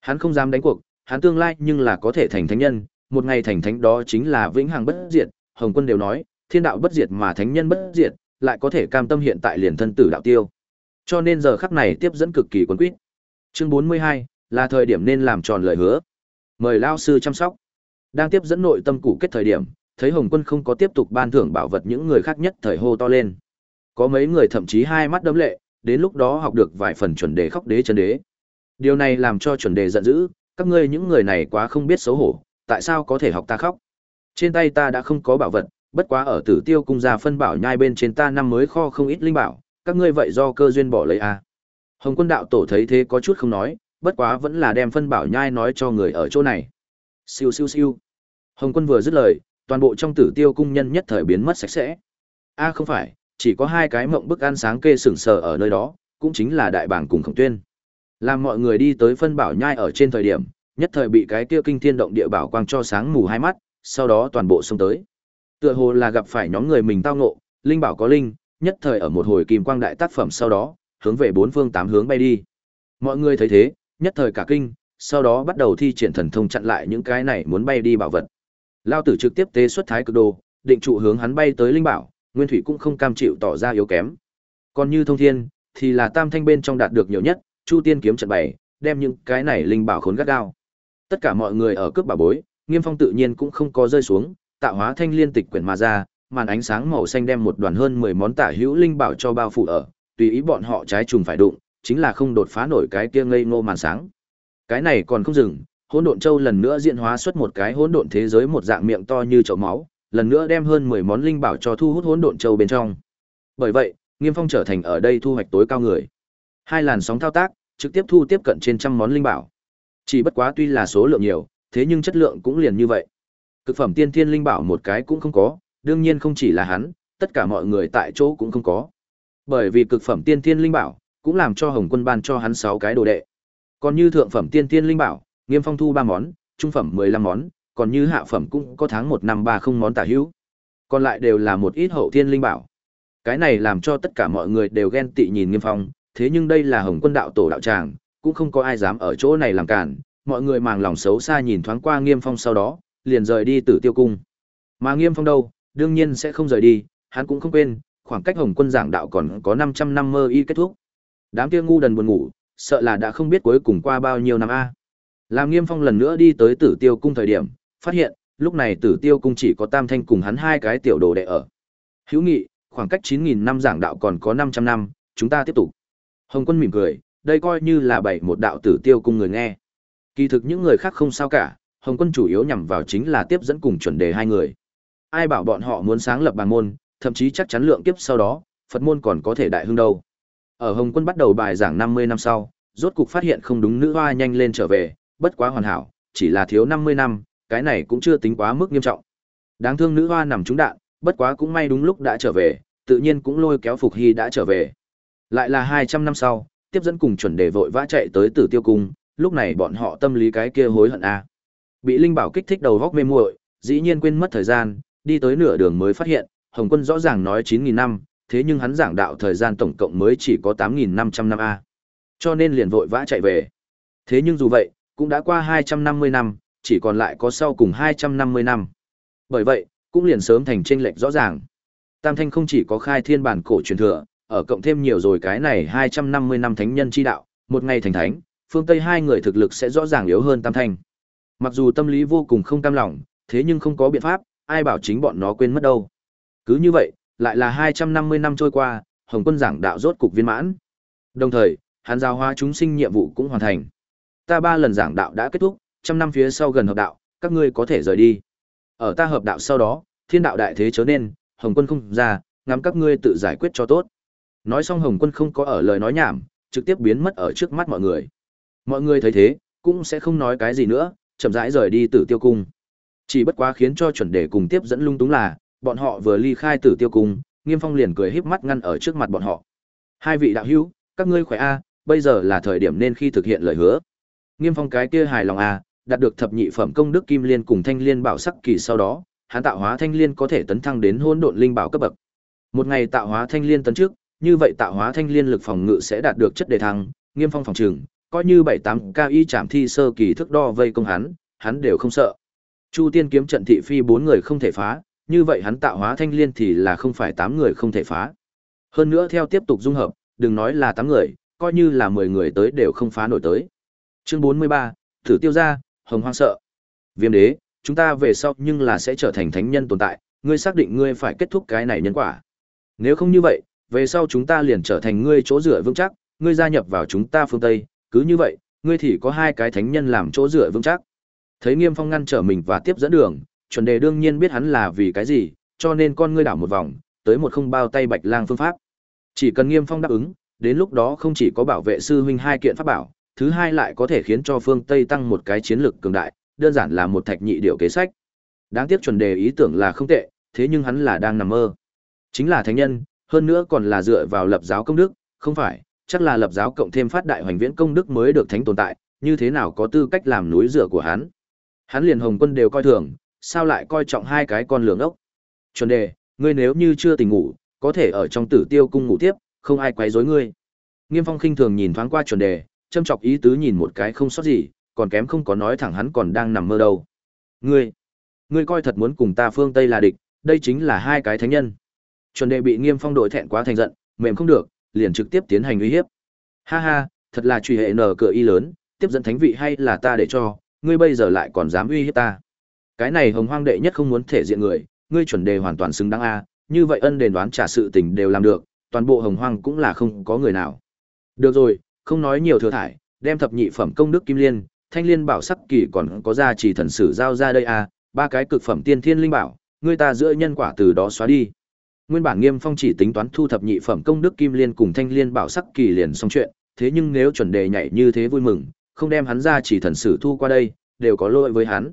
Hắn không dám đánh cuộc, hắn tương lai nhưng là có thể thành thánh nhân, một ngày thành thánh đó chính là vĩnh hằng bất diệt, Hồng Quân đều nói, thiên đạo bất diệt mà thánh nhân bất diệt, lại có thể cam tâm hiện tại liền thân tử đạo tiêu. Cho nên giờ khắc này tiếp dẫn cực kỳ quấn quýt. Chương 42 là thời điểm nên làm tròn lời hứa. Mời lao sư chăm sóc. Đang tiếp dẫn nội tâm cụ kết thời điểm, thấy Hồng Quân không có tiếp tục ban thưởng bảo vật những người khác nhất thời hô to lên. Có mấy người thậm chí hai mắt đấm lệ, đến lúc đó học được vài phần chuẩn đề khóc đế chân đế. Điều này làm cho chuẩn đề giận dữ, các ngươi những người này quá không biết xấu hổ, tại sao có thể học ta khóc? Trên tay ta đã không có bảo vật, bất quá ở Tử Tiêu cung gia phân bảo nhai bên trên ta năm mới kho không ít linh bảo, các ngươi vậy do cơ duyên bỏ lấy à? Hồng Quân đạo tổ thấy thế có chút không nói, bất quá vẫn là đem phân bảo nhai nói cho người ở chỗ này. Siêu siêu siêu. Hồng Quân vừa dứt lời, toàn bộ trong Tử Tiêu cung nhân nhất thời biến mất sạch sẽ. A không phải, chỉ có hai cái mộng bức ăn sáng kê sừng sờ ở nơi đó, cũng chính là đại bảng cùng Khổng Tuyên. Làm mọi người đi tới phân bảo nhai ở trên thời điểm, nhất thời bị cái kia kinh thiên động địa bảo quang cho sáng mù hai mắt, sau đó toàn bộ xông tới. Tựa hồ là gặp phải nhóm người mình tao ngộ, linh bảo có linh, nhất thời ở một hồi kim quang đại tác phẩm sau đó, hướng về bốn phương tám hướng bay đi. Mọi người thấy thế, nhất thời cả kinh, sau đó bắt đầu thi triển thần thông chặn lại những cái này muốn bay đi bảo vật. Lao tử trực tiếp tế xuất thái cực đồ, định trụ hướng hắn bay tới linh bảo, Nguyên Thủy cũng không cam chịu tỏ ra yếu kém. Còn như thông thiên, thì là tam thanh bên trong đạt được nhiều nhất, Chu Tiên kiếm trận bày, đem những cái này linh bảo khốn gắt gao. Tất cả mọi người ở cướp bà bối, Nghiêm Phong tự nhiên cũng không có rơi xuống, tạo hóa thanh liên tịch quyển mà ra, màn ánh sáng màu xanh đem một đoàn hơn 10 món tả hữu linh bảo cho bao phủ ở, tùy ý bọn họ trái trùng phải đụng, chính là không đột phá nổi cái kia ngây ngô màn sáng. Cái này còn không dừng, Hỗn Độn Châu lần nữa diễn hóa xuất một cái hỗn độn thế giới một dạng miệng to như chậu máu, lần nữa đem hơn 10 món linh bảo cho thu hút Hỗn Độn Châu bên trong. Bởi vậy, Nghiêm Phong trở thành ở đây thu hoạch tối cao người. Hai làn sóng thao tác, trực tiếp thu tiếp cận trên trăm món linh bảo. Chỉ bất quá tuy là số lượng nhiều, thế nhưng chất lượng cũng liền như vậy. Cực phẩm tiên thiên linh bảo một cái cũng không có, đương nhiên không chỉ là hắn, tất cả mọi người tại chỗ cũng không có. Bởi vì cực phẩm tiên thiên linh bảo, cũng làm cho Hồng Quân ban cho hắn 6 cái đồ đệ. Còn như thượng phẩm tiên thiên linh bảo, Nghiêm Phong thu 3 món, trung phẩm 15 món, còn như hạ phẩm cũng có tháng một năm 30 món tả hữu. Còn lại đều là một ít hậu thiên linh bảo. Cái này làm cho tất cả mọi người đều ghen tị nhìn Nghiêm Phong, thế nhưng đây là Hồng Quân đạo tổ đạo tràng, cũng không có ai dám ở chỗ này làm cản, mọi người màng lòng xấu xa nhìn thoáng qua Nghiêm Phong sau đó, liền rời đi Tử Tiêu cung. Mà Nghiêm Phong đâu, đương nhiên sẽ không rời đi, hắn cũng không quên, khoảng cách Hồng Quân giảng đạo còn có 500 năm mơ y kết thúc. Đám kia ngu đần buồn ngủ, sợ là đã không biết cuối cùng qua bao nhiêu năm a. Làm Nghiêm Phong lần nữa đi tới Tử Tiêu cung thời điểm, phát hiện, lúc này Tử Tiêu cung chỉ có Tam Thanh cùng hắn hai cái tiểu đồ đệ ở. Hữu Nghị, khoảng cách 9000 năm giảng đạo còn có 500 năm, chúng ta tiếp tục. Hồng Quân mỉm cười, đây coi như là bảy một đạo Tử Tiêu cung người nghe. Kỳ thực những người khác không sao cả, Hồng Quân chủ yếu nhằm vào chính là tiếp dẫn cùng chuẩn đề hai người. Ai bảo bọn họ muốn sáng lập bàn môn, thậm chí chắc chắn lượng kiếp sau đó, Phật môn còn có thể đại hưng đâu. Ở Hồng Quân bắt đầu bài giảng 50 năm sau, rốt cục phát hiện không đúng nữ hoa nhanh lên trở về, bất quá hoàn hảo, chỉ là thiếu 50 năm, cái này cũng chưa tính quá mức nghiêm trọng. Đáng thương nữ hoa nằm trúng đạn, bất quá cũng may đúng lúc đã trở về, tự nhiên cũng lôi kéo Phục Hy đã trở về. Lại là 200 năm sau, tiếp dẫn cùng chuẩn đề vội vã chạy tới Tử Tiêu cung, lúc này bọn họ tâm lý cái kia hối hận a. Bị linh bảo kích thích đầu góc mê muội, dĩ nhiên quên mất thời gian, đi tới nửa đường mới phát hiện, Hồng Quân rõ ràng nói 9000 năm, thế nhưng hắn giảng đạo thời gian tổng cộng mới chỉ có 8500 năm a. Cho nên liền vội vã chạy về. Thế nhưng dù vậy, cũng đã qua 250 năm, chỉ còn lại có sau cùng 250 năm. Bởi vậy, cũng liền sớm thành chênh lệch rõ ràng. Tam Thanh không chỉ có khai thiên bản cổ truyền thừa, ở cộng thêm nhiều rồi cái này 250 năm thánh nhân chi đạo, một ngày thành thánh, phương Tây hai người thực lực sẽ rõ ràng yếu hơn Tam Thanh. Mặc dù tâm lý vô cùng không cam lòng, thế nhưng không có biện pháp, ai bảo chính bọn nó quên mất đâu. Cứ như vậy, lại là 250 năm trôi qua, Hồng Quân giảng đạo rốt cục viên mãn. Đồng thời, hắn giao hóa chúng sinh nhiệm vụ cũng hoàn thành. Ta ba lần giảng đạo đã kết thúc, trăm năm phía sau gần hợp đạo, các ngươi có thể rời đi. Ở ta hợp đạo sau đó, thiên đạo đại thế chớ nên, Hồng Quân không ra, ngắm các ngươi tự giải quyết cho tốt. Nói xong Hồng Quân không có ở lời nói nhảm, trực tiếp biến mất ở trước mắt mọi người. Mọi người thấy thế, cũng sẽ không nói cái gì nữa, chậm rãi rời đi Tử Tiêu cung. Chỉ bất quá khiến cho chuẩn đề cùng tiếp dẫn lung túng là, bọn họ vừa ly khai Tử Tiêu cung, Nghiêm Phong liền cười híp mắt ngăn ở trước mặt bọn họ. Hai vị đạo hữu, các ngươi khỏe a, bây giờ là thời điểm nên khi thực hiện lời hứa. Nghiêm Phong cái kia hài lòng a, đạt được thập nhị phẩm công đức kim liên cùng thanh liên bảo sắc kỳ sau đó, hắn tạo hóa thanh liên có thể tấn thăng đến hỗn độn linh bảo cấp bậc. Một ngày tạo hóa thanh liên tấn trước, như vậy tạo hóa thanh liên lực phòng ngự sẽ đạt được chất đề thăng, Nghiêm Phong phòng trường, coi như bảy tám cao y chạm thi sơ kỳ thức đo vây công hắn, hắn đều không sợ. Chu Tiên kiếm trận thị phi bốn người không thể phá, như vậy hắn tạo hóa thanh liên thì là không phải tám người không thể phá. Hơn nữa theo tiếp tục dung hợp, đừng nói là tám người, coi như là mười người tới đều không phá nổi tới. Chương bốn mươi ba, thử tiêu ra, hồng hoang sợ. Viêm đế, chúng ta về sau nhưng là sẽ trở thành thánh nhân tồn tại, ngươi xác định ngươi phải kết thúc cái này nhân quả. Nếu không như vậy, về sau chúng ta liền trở thành ngươi chỗ dựa vững chắc, ngươi gia nhập vào chúng ta phương Tây, cứ như vậy, ngươi thì có hai cái thánh nhân làm chỗ dựa vững chắc. Thấy Nghiêm Phong ngăn trở mình và tiếp dẫn đường, chuẩn đề đương nhiên biết hắn là vì cái gì, cho nên con ngươi đảo một vòng, tới một không bao tay bạch lang phương pháp. Chỉ cần Nghiêm Phong đáp ứng, đến lúc đó không chỉ có bảo vệ sư huynh hai kiện pháp bảo, thứ hai lại có thể khiến cho phương Tây tăng một cái chiến lược cường đại, đơn giản là một thạch nhị điều kế sách. Đáng tiếc chuẩn đề ý tưởng là không tệ, thế nhưng hắn là đang nằm mơ. Chính là thánh nhân, hơn nữa còn là dựa vào lập giáo công đức, không phải, chắc là lập giáo cộng thêm phát đại hoành viễn công đức mới được thánh tồn tại, như thế nào có tư cách làm núi dựa của hắn. Hắn liền hồng quân đều coi thường, sao lại coi trọng hai cái con lường ốc. Chuẩn đề, ngươi nếu như chưa tỉnh ngủ, có thể ở trong tử tiêu cung ngủ tiếp, không ai quấy rối ngươi. Nghiêm phong khinh thường nhìn thoáng qua chuẩn đề, châm chọc ý tứ nhìn một cái không sót gì, còn kém không có nói thẳng hắn còn đang nằm mơ đâu. Ngươi, ngươi coi thật muốn cùng ta phương Tây là địch, đây chính là hai cái thánh nhân. Chuẩn đề bị Nghiêm Phong đội thẹn quá thành giận, mềm không được, liền trực tiếp tiến hành uy hiếp. Ha ha, thật là truy hệ nở cửa y lớn, tiếp dẫn thánh vị hay là ta để cho, ngươi bây giờ lại còn dám uy hiếp ta. Cái này hồng hoang đệ nhất không muốn thể diện người, ngươi chuẩn đề hoàn toàn xứng đáng a, như vậy ân đền đoán trả sự tình đều làm được, toàn bộ hồng hoang cũng là không có người nào. Được rồi, không nói nhiều thừa thải, đem thập nhị phẩm công đức kim liên, thanh liên bảo sắc kỳ còn có ra chỉ thần sử giao ra đây à, ba cái cực phẩm tiên thiên linh bảo, người ta giữa nhân quả từ đó xóa đi. Nguyên bản Nghiêm Phong chỉ tính toán thu thập nhị phẩm công đức kim liên cùng thanh liên bảo sắc kỳ liền xong chuyện, thế nhưng nếu chuẩn đề nhảy như thế vui mừng, không đem hắn ra chỉ thần sử thu qua đây, đều có lỗi với hắn.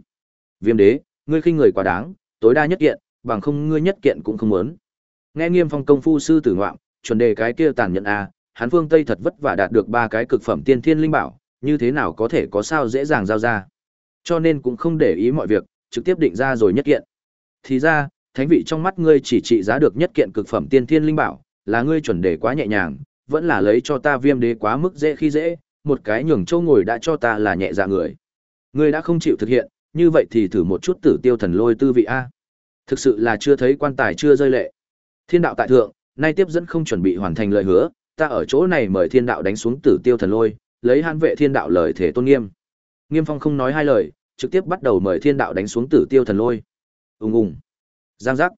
Viêm đế, ngươi khinh người quá đáng, tối đa nhất kiện, bằng không ngươi nhất kiện cũng không muốn. Nghe Nghiêm Phong công phu sư tử ngoạm, chuẩn đề cái kia tàn nhẫn a, à, hắn phương Tây thật vất vả đạt được ba cái cực phẩm tiên thiên linh bảo, như thế nào có thể có sao dễ dàng giao ra. Cho nên cũng không để ý mọi việc, trực tiếp định ra rồi nhất kiện. Thì ra, thánh vị trong mắt ngươi chỉ trị giá được nhất kiện cực phẩm tiên thiên linh bảo, là ngươi chuẩn đề quá nhẹ nhàng, vẫn là lấy cho ta viêm đế quá mức dễ khi dễ, một cái nhường châu ngồi đã cho ta là nhẹ dạ người. Ngươi đã không chịu thực hiện, như vậy thì thử một chút tử tiêu thần lôi tư vị a. Thực sự là chưa thấy quan tài chưa rơi lệ. Thiên đạo tại thượng, nay tiếp dẫn không chuẩn bị hoàn thành lời hứa, ta ở chỗ này mời thiên đạo đánh xuống tử tiêu thần lôi, lấy hãn vệ thiên đạo lời thể tôn nghiêm. Nghiêm Phong không nói hai lời, trực tiếp bắt đầu mời thiên đạo đánh xuống tử tiêu thần lôi. Ùng ùng. Giang giác.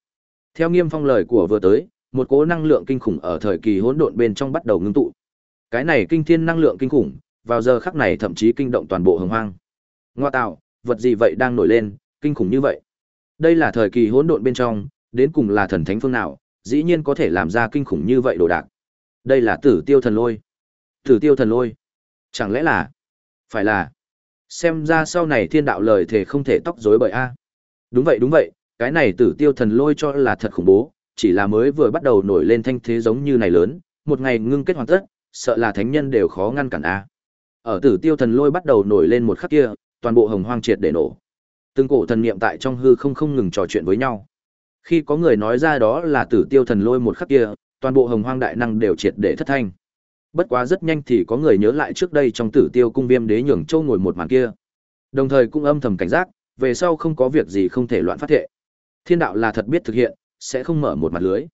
Theo Nghiêm Phong lời của vừa tới, một cỗ năng lượng kinh khủng ở thời kỳ hỗn độn bên trong bắt đầu ngưng tụ. Cái này kinh thiên năng lượng kinh khủng, vào giờ khắc này thậm chí kinh động toàn bộ hồng hoang. Ngoa tạo, vật gì vậy đang nổi lên, kinh khủng như vậy. Đây là thời kỳ hỗn độn bên trong, đến cùng là thần thánh phương nào, dĩ nhiên có thể làm ra kinh khủng như vậy đồ đạc. Đây là Tử Tiêu thần lôi. Tử Tiêu thần lôi. Chẳng lẽ là? Phải là. Xem ra sau này thiên đạo lời thể không thể tóc rối bởi a. Đúng vậy đúng vậy, cái này Tử Tiêu thần lôi cho là thật khủng bố, chỉ là mới vừa bắt đầu nổi lên thanh thế giống như này lớn, một ngày ngưng kết hoàn tất, sợ là thánh nhân đều khó ngăn cản a. Ở Tử Tiêu thần lôi bắt đầu nổi lên một khắc kia, toàn bộ hồng hoang triệt để nổ. Từng cổ thần niệm tại trong hư không không ngừng trò chuyện với nhau. Khi có người nói ra đó là Tử Tiêu thần lôi một khắc kia, toàn bộ hồng hoang đại năng đều triệt để thất thanh. Bất quá rất nhanh thì có người nhớ lại trước đây trong Tử Tiêu cung Viêm đế nhường châu ngồi một màn kia. Đồng thời cũng âm thầm cảnh giác, về sau không có việc gì không thể loạn phát thệ. Thiên đạo là thật biết thực hiện, sẽ không mở một mặt lưới.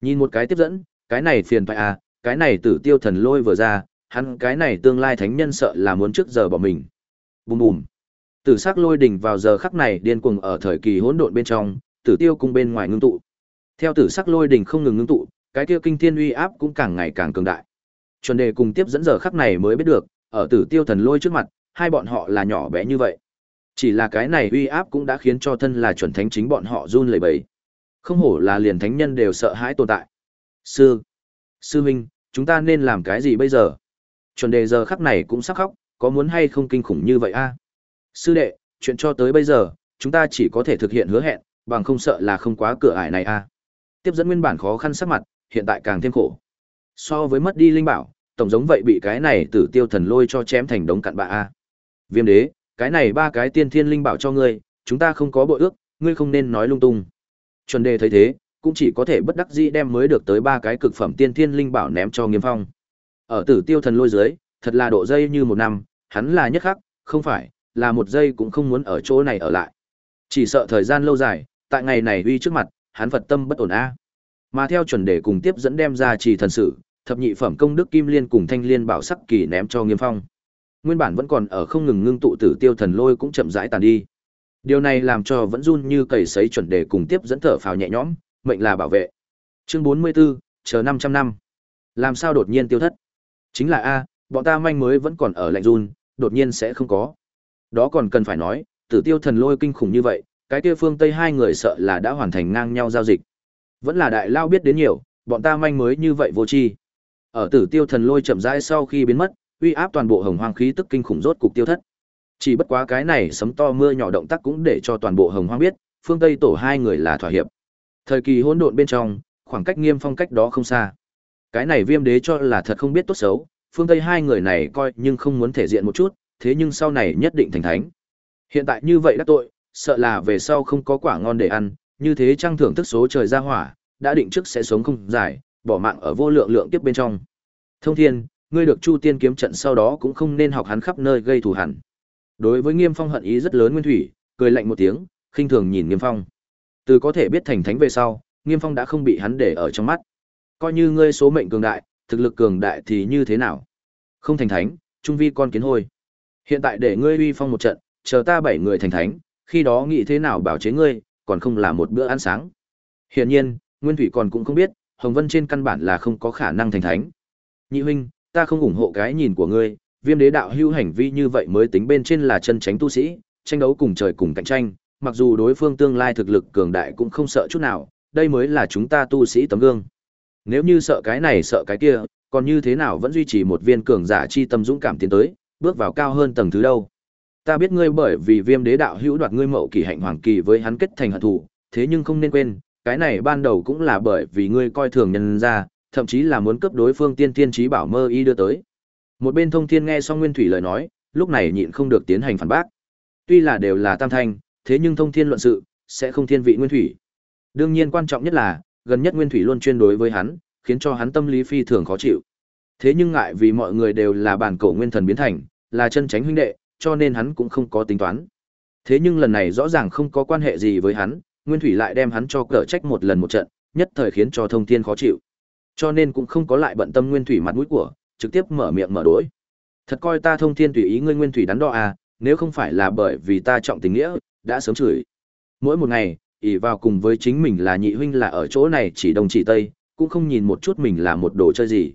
Nhìn một cái tiếp dẫn, cái này phiền phải à, cái này Tử Tiêu thần lôi vừa ra, hắn cái này tương lai thánh nhân sợ là muốn trước giờ bỏ mình. Bùm bùm. Tử sắc lôi đỉnh vào giờ khắc này điên cuồng ở thời kỳ hỗn độn bên trong, tử tiêu cung bên ngoài ngưng tụ. Theo tử sắc lôi đỉnh không ngừng ngưng tụ, cái kia kinh thiên uy áp cũng càng ngày càng cường đại. Chuẩn đề cùng tiếp dẫn giờ khắc này mới biết được, ở tử tiêu thần lôi trước mặt, hai bọn họ là nhỏ bé như vậy. Chỉ là cái này uy áp cũng đã khiến cho thân là chuẩn thánh chính bọn họ run lẩy bẩy. Không hổ là liền thánh nhân đều sợ hãi tồn tại. Sư, sư huynh, chúng ta nên làm cái gì bây giờ? Chuẩn đề giờ khắc này cũng sắc khóc, có muốn hay không kinh khủng như vậy a? Sư đệ, chuyện cho tới bây giờ, chúng ta chỉ có thể thực hiện hứa hẹn, bằng không sợ là không quá cửa ải này a. Tiếp dẫn nguyên bản khó khăn sắc mặt, hiện tại càng thêm khổ. So với mất đi linh bảo, tổng giống vậy bị cái này tử tiêu thần lôi cho chém thành đống cặn bã a. Viêm đế, cái này ba cái tiên thiên linh bảo cho ngươi, chúng ta không có bội ước, ngươi không nên nói lung tung. Chuẩn đề thấy thế, cũng chỉ có thể bất đắc dĩ đem mới được tới ba cái cực phẩm tiên thiên linh bảo ném cho Nghiêm Phong. Ở Tử Tiêu thần lôi dưới, thật là độ dây như một năm, hắn là nhất khắc, không phải, là một giây cũng không muốn ở chỗ này ở lại. Chỉ sợ thời gian lâu dài, tại ngày này uy trước mặt, hắn Phật tâm bất ổn a. Mà theo chuẩn đề cùng tiếp dẫn đem ra chỉ thần sự, thập nhị phẩm công đức kim liên cùng thanh liên bảo sắc kỳ ném cho Nghiêm Phong. Nguyên bản vẫn còn ở không ngừng ngưng tụ tử tiêu thần lôi cũng chậm rãi tàn đi. Điều này làm cho vẫn run như cầy sấy chuẩn đề cùng tiếp dẫn thở phào nhẹ nhõm, mệnh là bảo vệ. Chương 44, chờ 500 năm. Làm sao đột nhiên tiêu thất? Chính là a, bọn ta manh mới vẫn còn ở lạnh run, đột nhiên sẽ không có. Đó còn cần phải nói, tử tiêu thần lôi kinh khủng như vậy, cái kia phương Tây hai người sợ là đã hoàn thành ngang nhau giao dịch. Vẫn là đại lao biết đến nhiều, bọn ta manh mới như vậy vô tri. Ở tử tiêu thần lôi chậm rãi sau khi biến mất, uy áp toàn bộ hồng hoang khí tức kinh khủng rốt cục tiêu thất. Chỉ bất quá cái này sấm to mưa nhỏ động tác cũng để cho toàn bộ hồng hoang biết, phương Tây tổ hai người là thỏa hiệp. Thời kỳ hỗn độn bên trong, khoảng cách nghiêm phong cách đó không xa. Cái này viêm đế cho là thật không biết tốt xấu, phương Tây hai người này coi nhưng không muốn thể diện một chút, thế nhưng sau này nhất định thành thánh. Hiện tại như vậy đã tội, sợ là về sau không có quả ngon để ăn, như thế trang thưởng thức số trời ra hỏa, đã định trước sẽ sống không dài, bỏ mạng ở vô lượng lượng tiếp bên trong. Thông thiên, ngươi được Chu Tiên kiếm trận sau đó cũng không nên học hắn khắp nơi gây thù hằn. Đối với Nghiêm Phong hận ý rất lớn Nguyên Thủy, cười lạnh một tiếng, khinh thường nhìn Nghiêm Phong. Từ có thể biết thành thánh về sau, Nghiêm Phong đã không bị hắn để ở trong mắt. Coi như ngươi số mệnh cường đại, thực lực cường đại thì như thế nào? Không thành thánh, trung vi con kiến hôi. Hiện tại để ngươi uy phong một trận, chờ ta bảy người thành thánh, khi đó nghĩ thế nào bảo chế ngươi, còn không là một bữa ăn sáng. Hiển nhiên, Nguyên Thủy còn cũng không biết, Hồng Vân trên căn bản là không có khả năng thành thánh. Nhị huynh, ta không ủng hộ cái nhìn của ngươi, Viêm Đế đạo hưu hành vi như vậy mới tính bên trên là chân tránh tu sĩ, tranh đấu cùng trời cùng cạnh tranh, mặc dù đối phương tương lai thực lực cường đại cũng không sợ chút nào, đây mới là chúng ta tu sĩ tấm gương. Nếu như sợ cái này sợ cái kia, còn như thế nào vẫn duy trì một viên cường giả chi tâm dũng cảm tiến tới, bước vào cao hơn tầng thứ đâu. Ta biết ngươi bởi vì viêm đế đạo hữu đoạt ngươi mậu kỳ hạnh hoàng kỳ với hắn kết thành hận thù, thế nhưng không nên quên, cái này ban đầu cũng là bởi vì ngươi coi thường nhân ra, thậm chí là muốn cấp đối phương tiên tiên trí bảo mơ y đưa tới. Một bên thông thiên nghe xong nguyên thủy lời nói, lúc này nhịn không được tiến hành phản bác. Tuy là đều là tam thanh, thế nhưng thông thiên luận sự, sẽ không thiên vị nguyên thủy. Đương nhiên quan trọng nhất là, gần nhất nguyên thủy luôn chuyên đối với hắn, khiến cho hắn tâm lý phi thường khó chịu. Thế nhưng ngại vì mọi người đều là bản cổ nguyên thần biến thành, là chân tránh huynh đệ, cho nên hắn cũng không có tính toán. Thế nhưng lần này rõ ràng không có quan hệ gì với hắn, Nguyên Thủy lại đem hắn cho cỡ trách một lần một trận, nhất thời khiến cho Thông Thiên khó chịu. Cho nên cũng không có lại bận tâm Nguyên Thủy mặt mũi của, trực tiếp mở miệng mở đối. Thật coi ta Thông Thiên tùy ý ngươi Nguyên Thủy đắn đo à, nếu không phải là bởi vì ta trọng tình nghĩa, đã sớm chửi. Mỗi một ngày, ỷ vào cùng với chính mình là nhị huynh là ở chỗ này chỉ đông chỉ tây, cũng không nhìn một chút mình là một đồ chơi gì.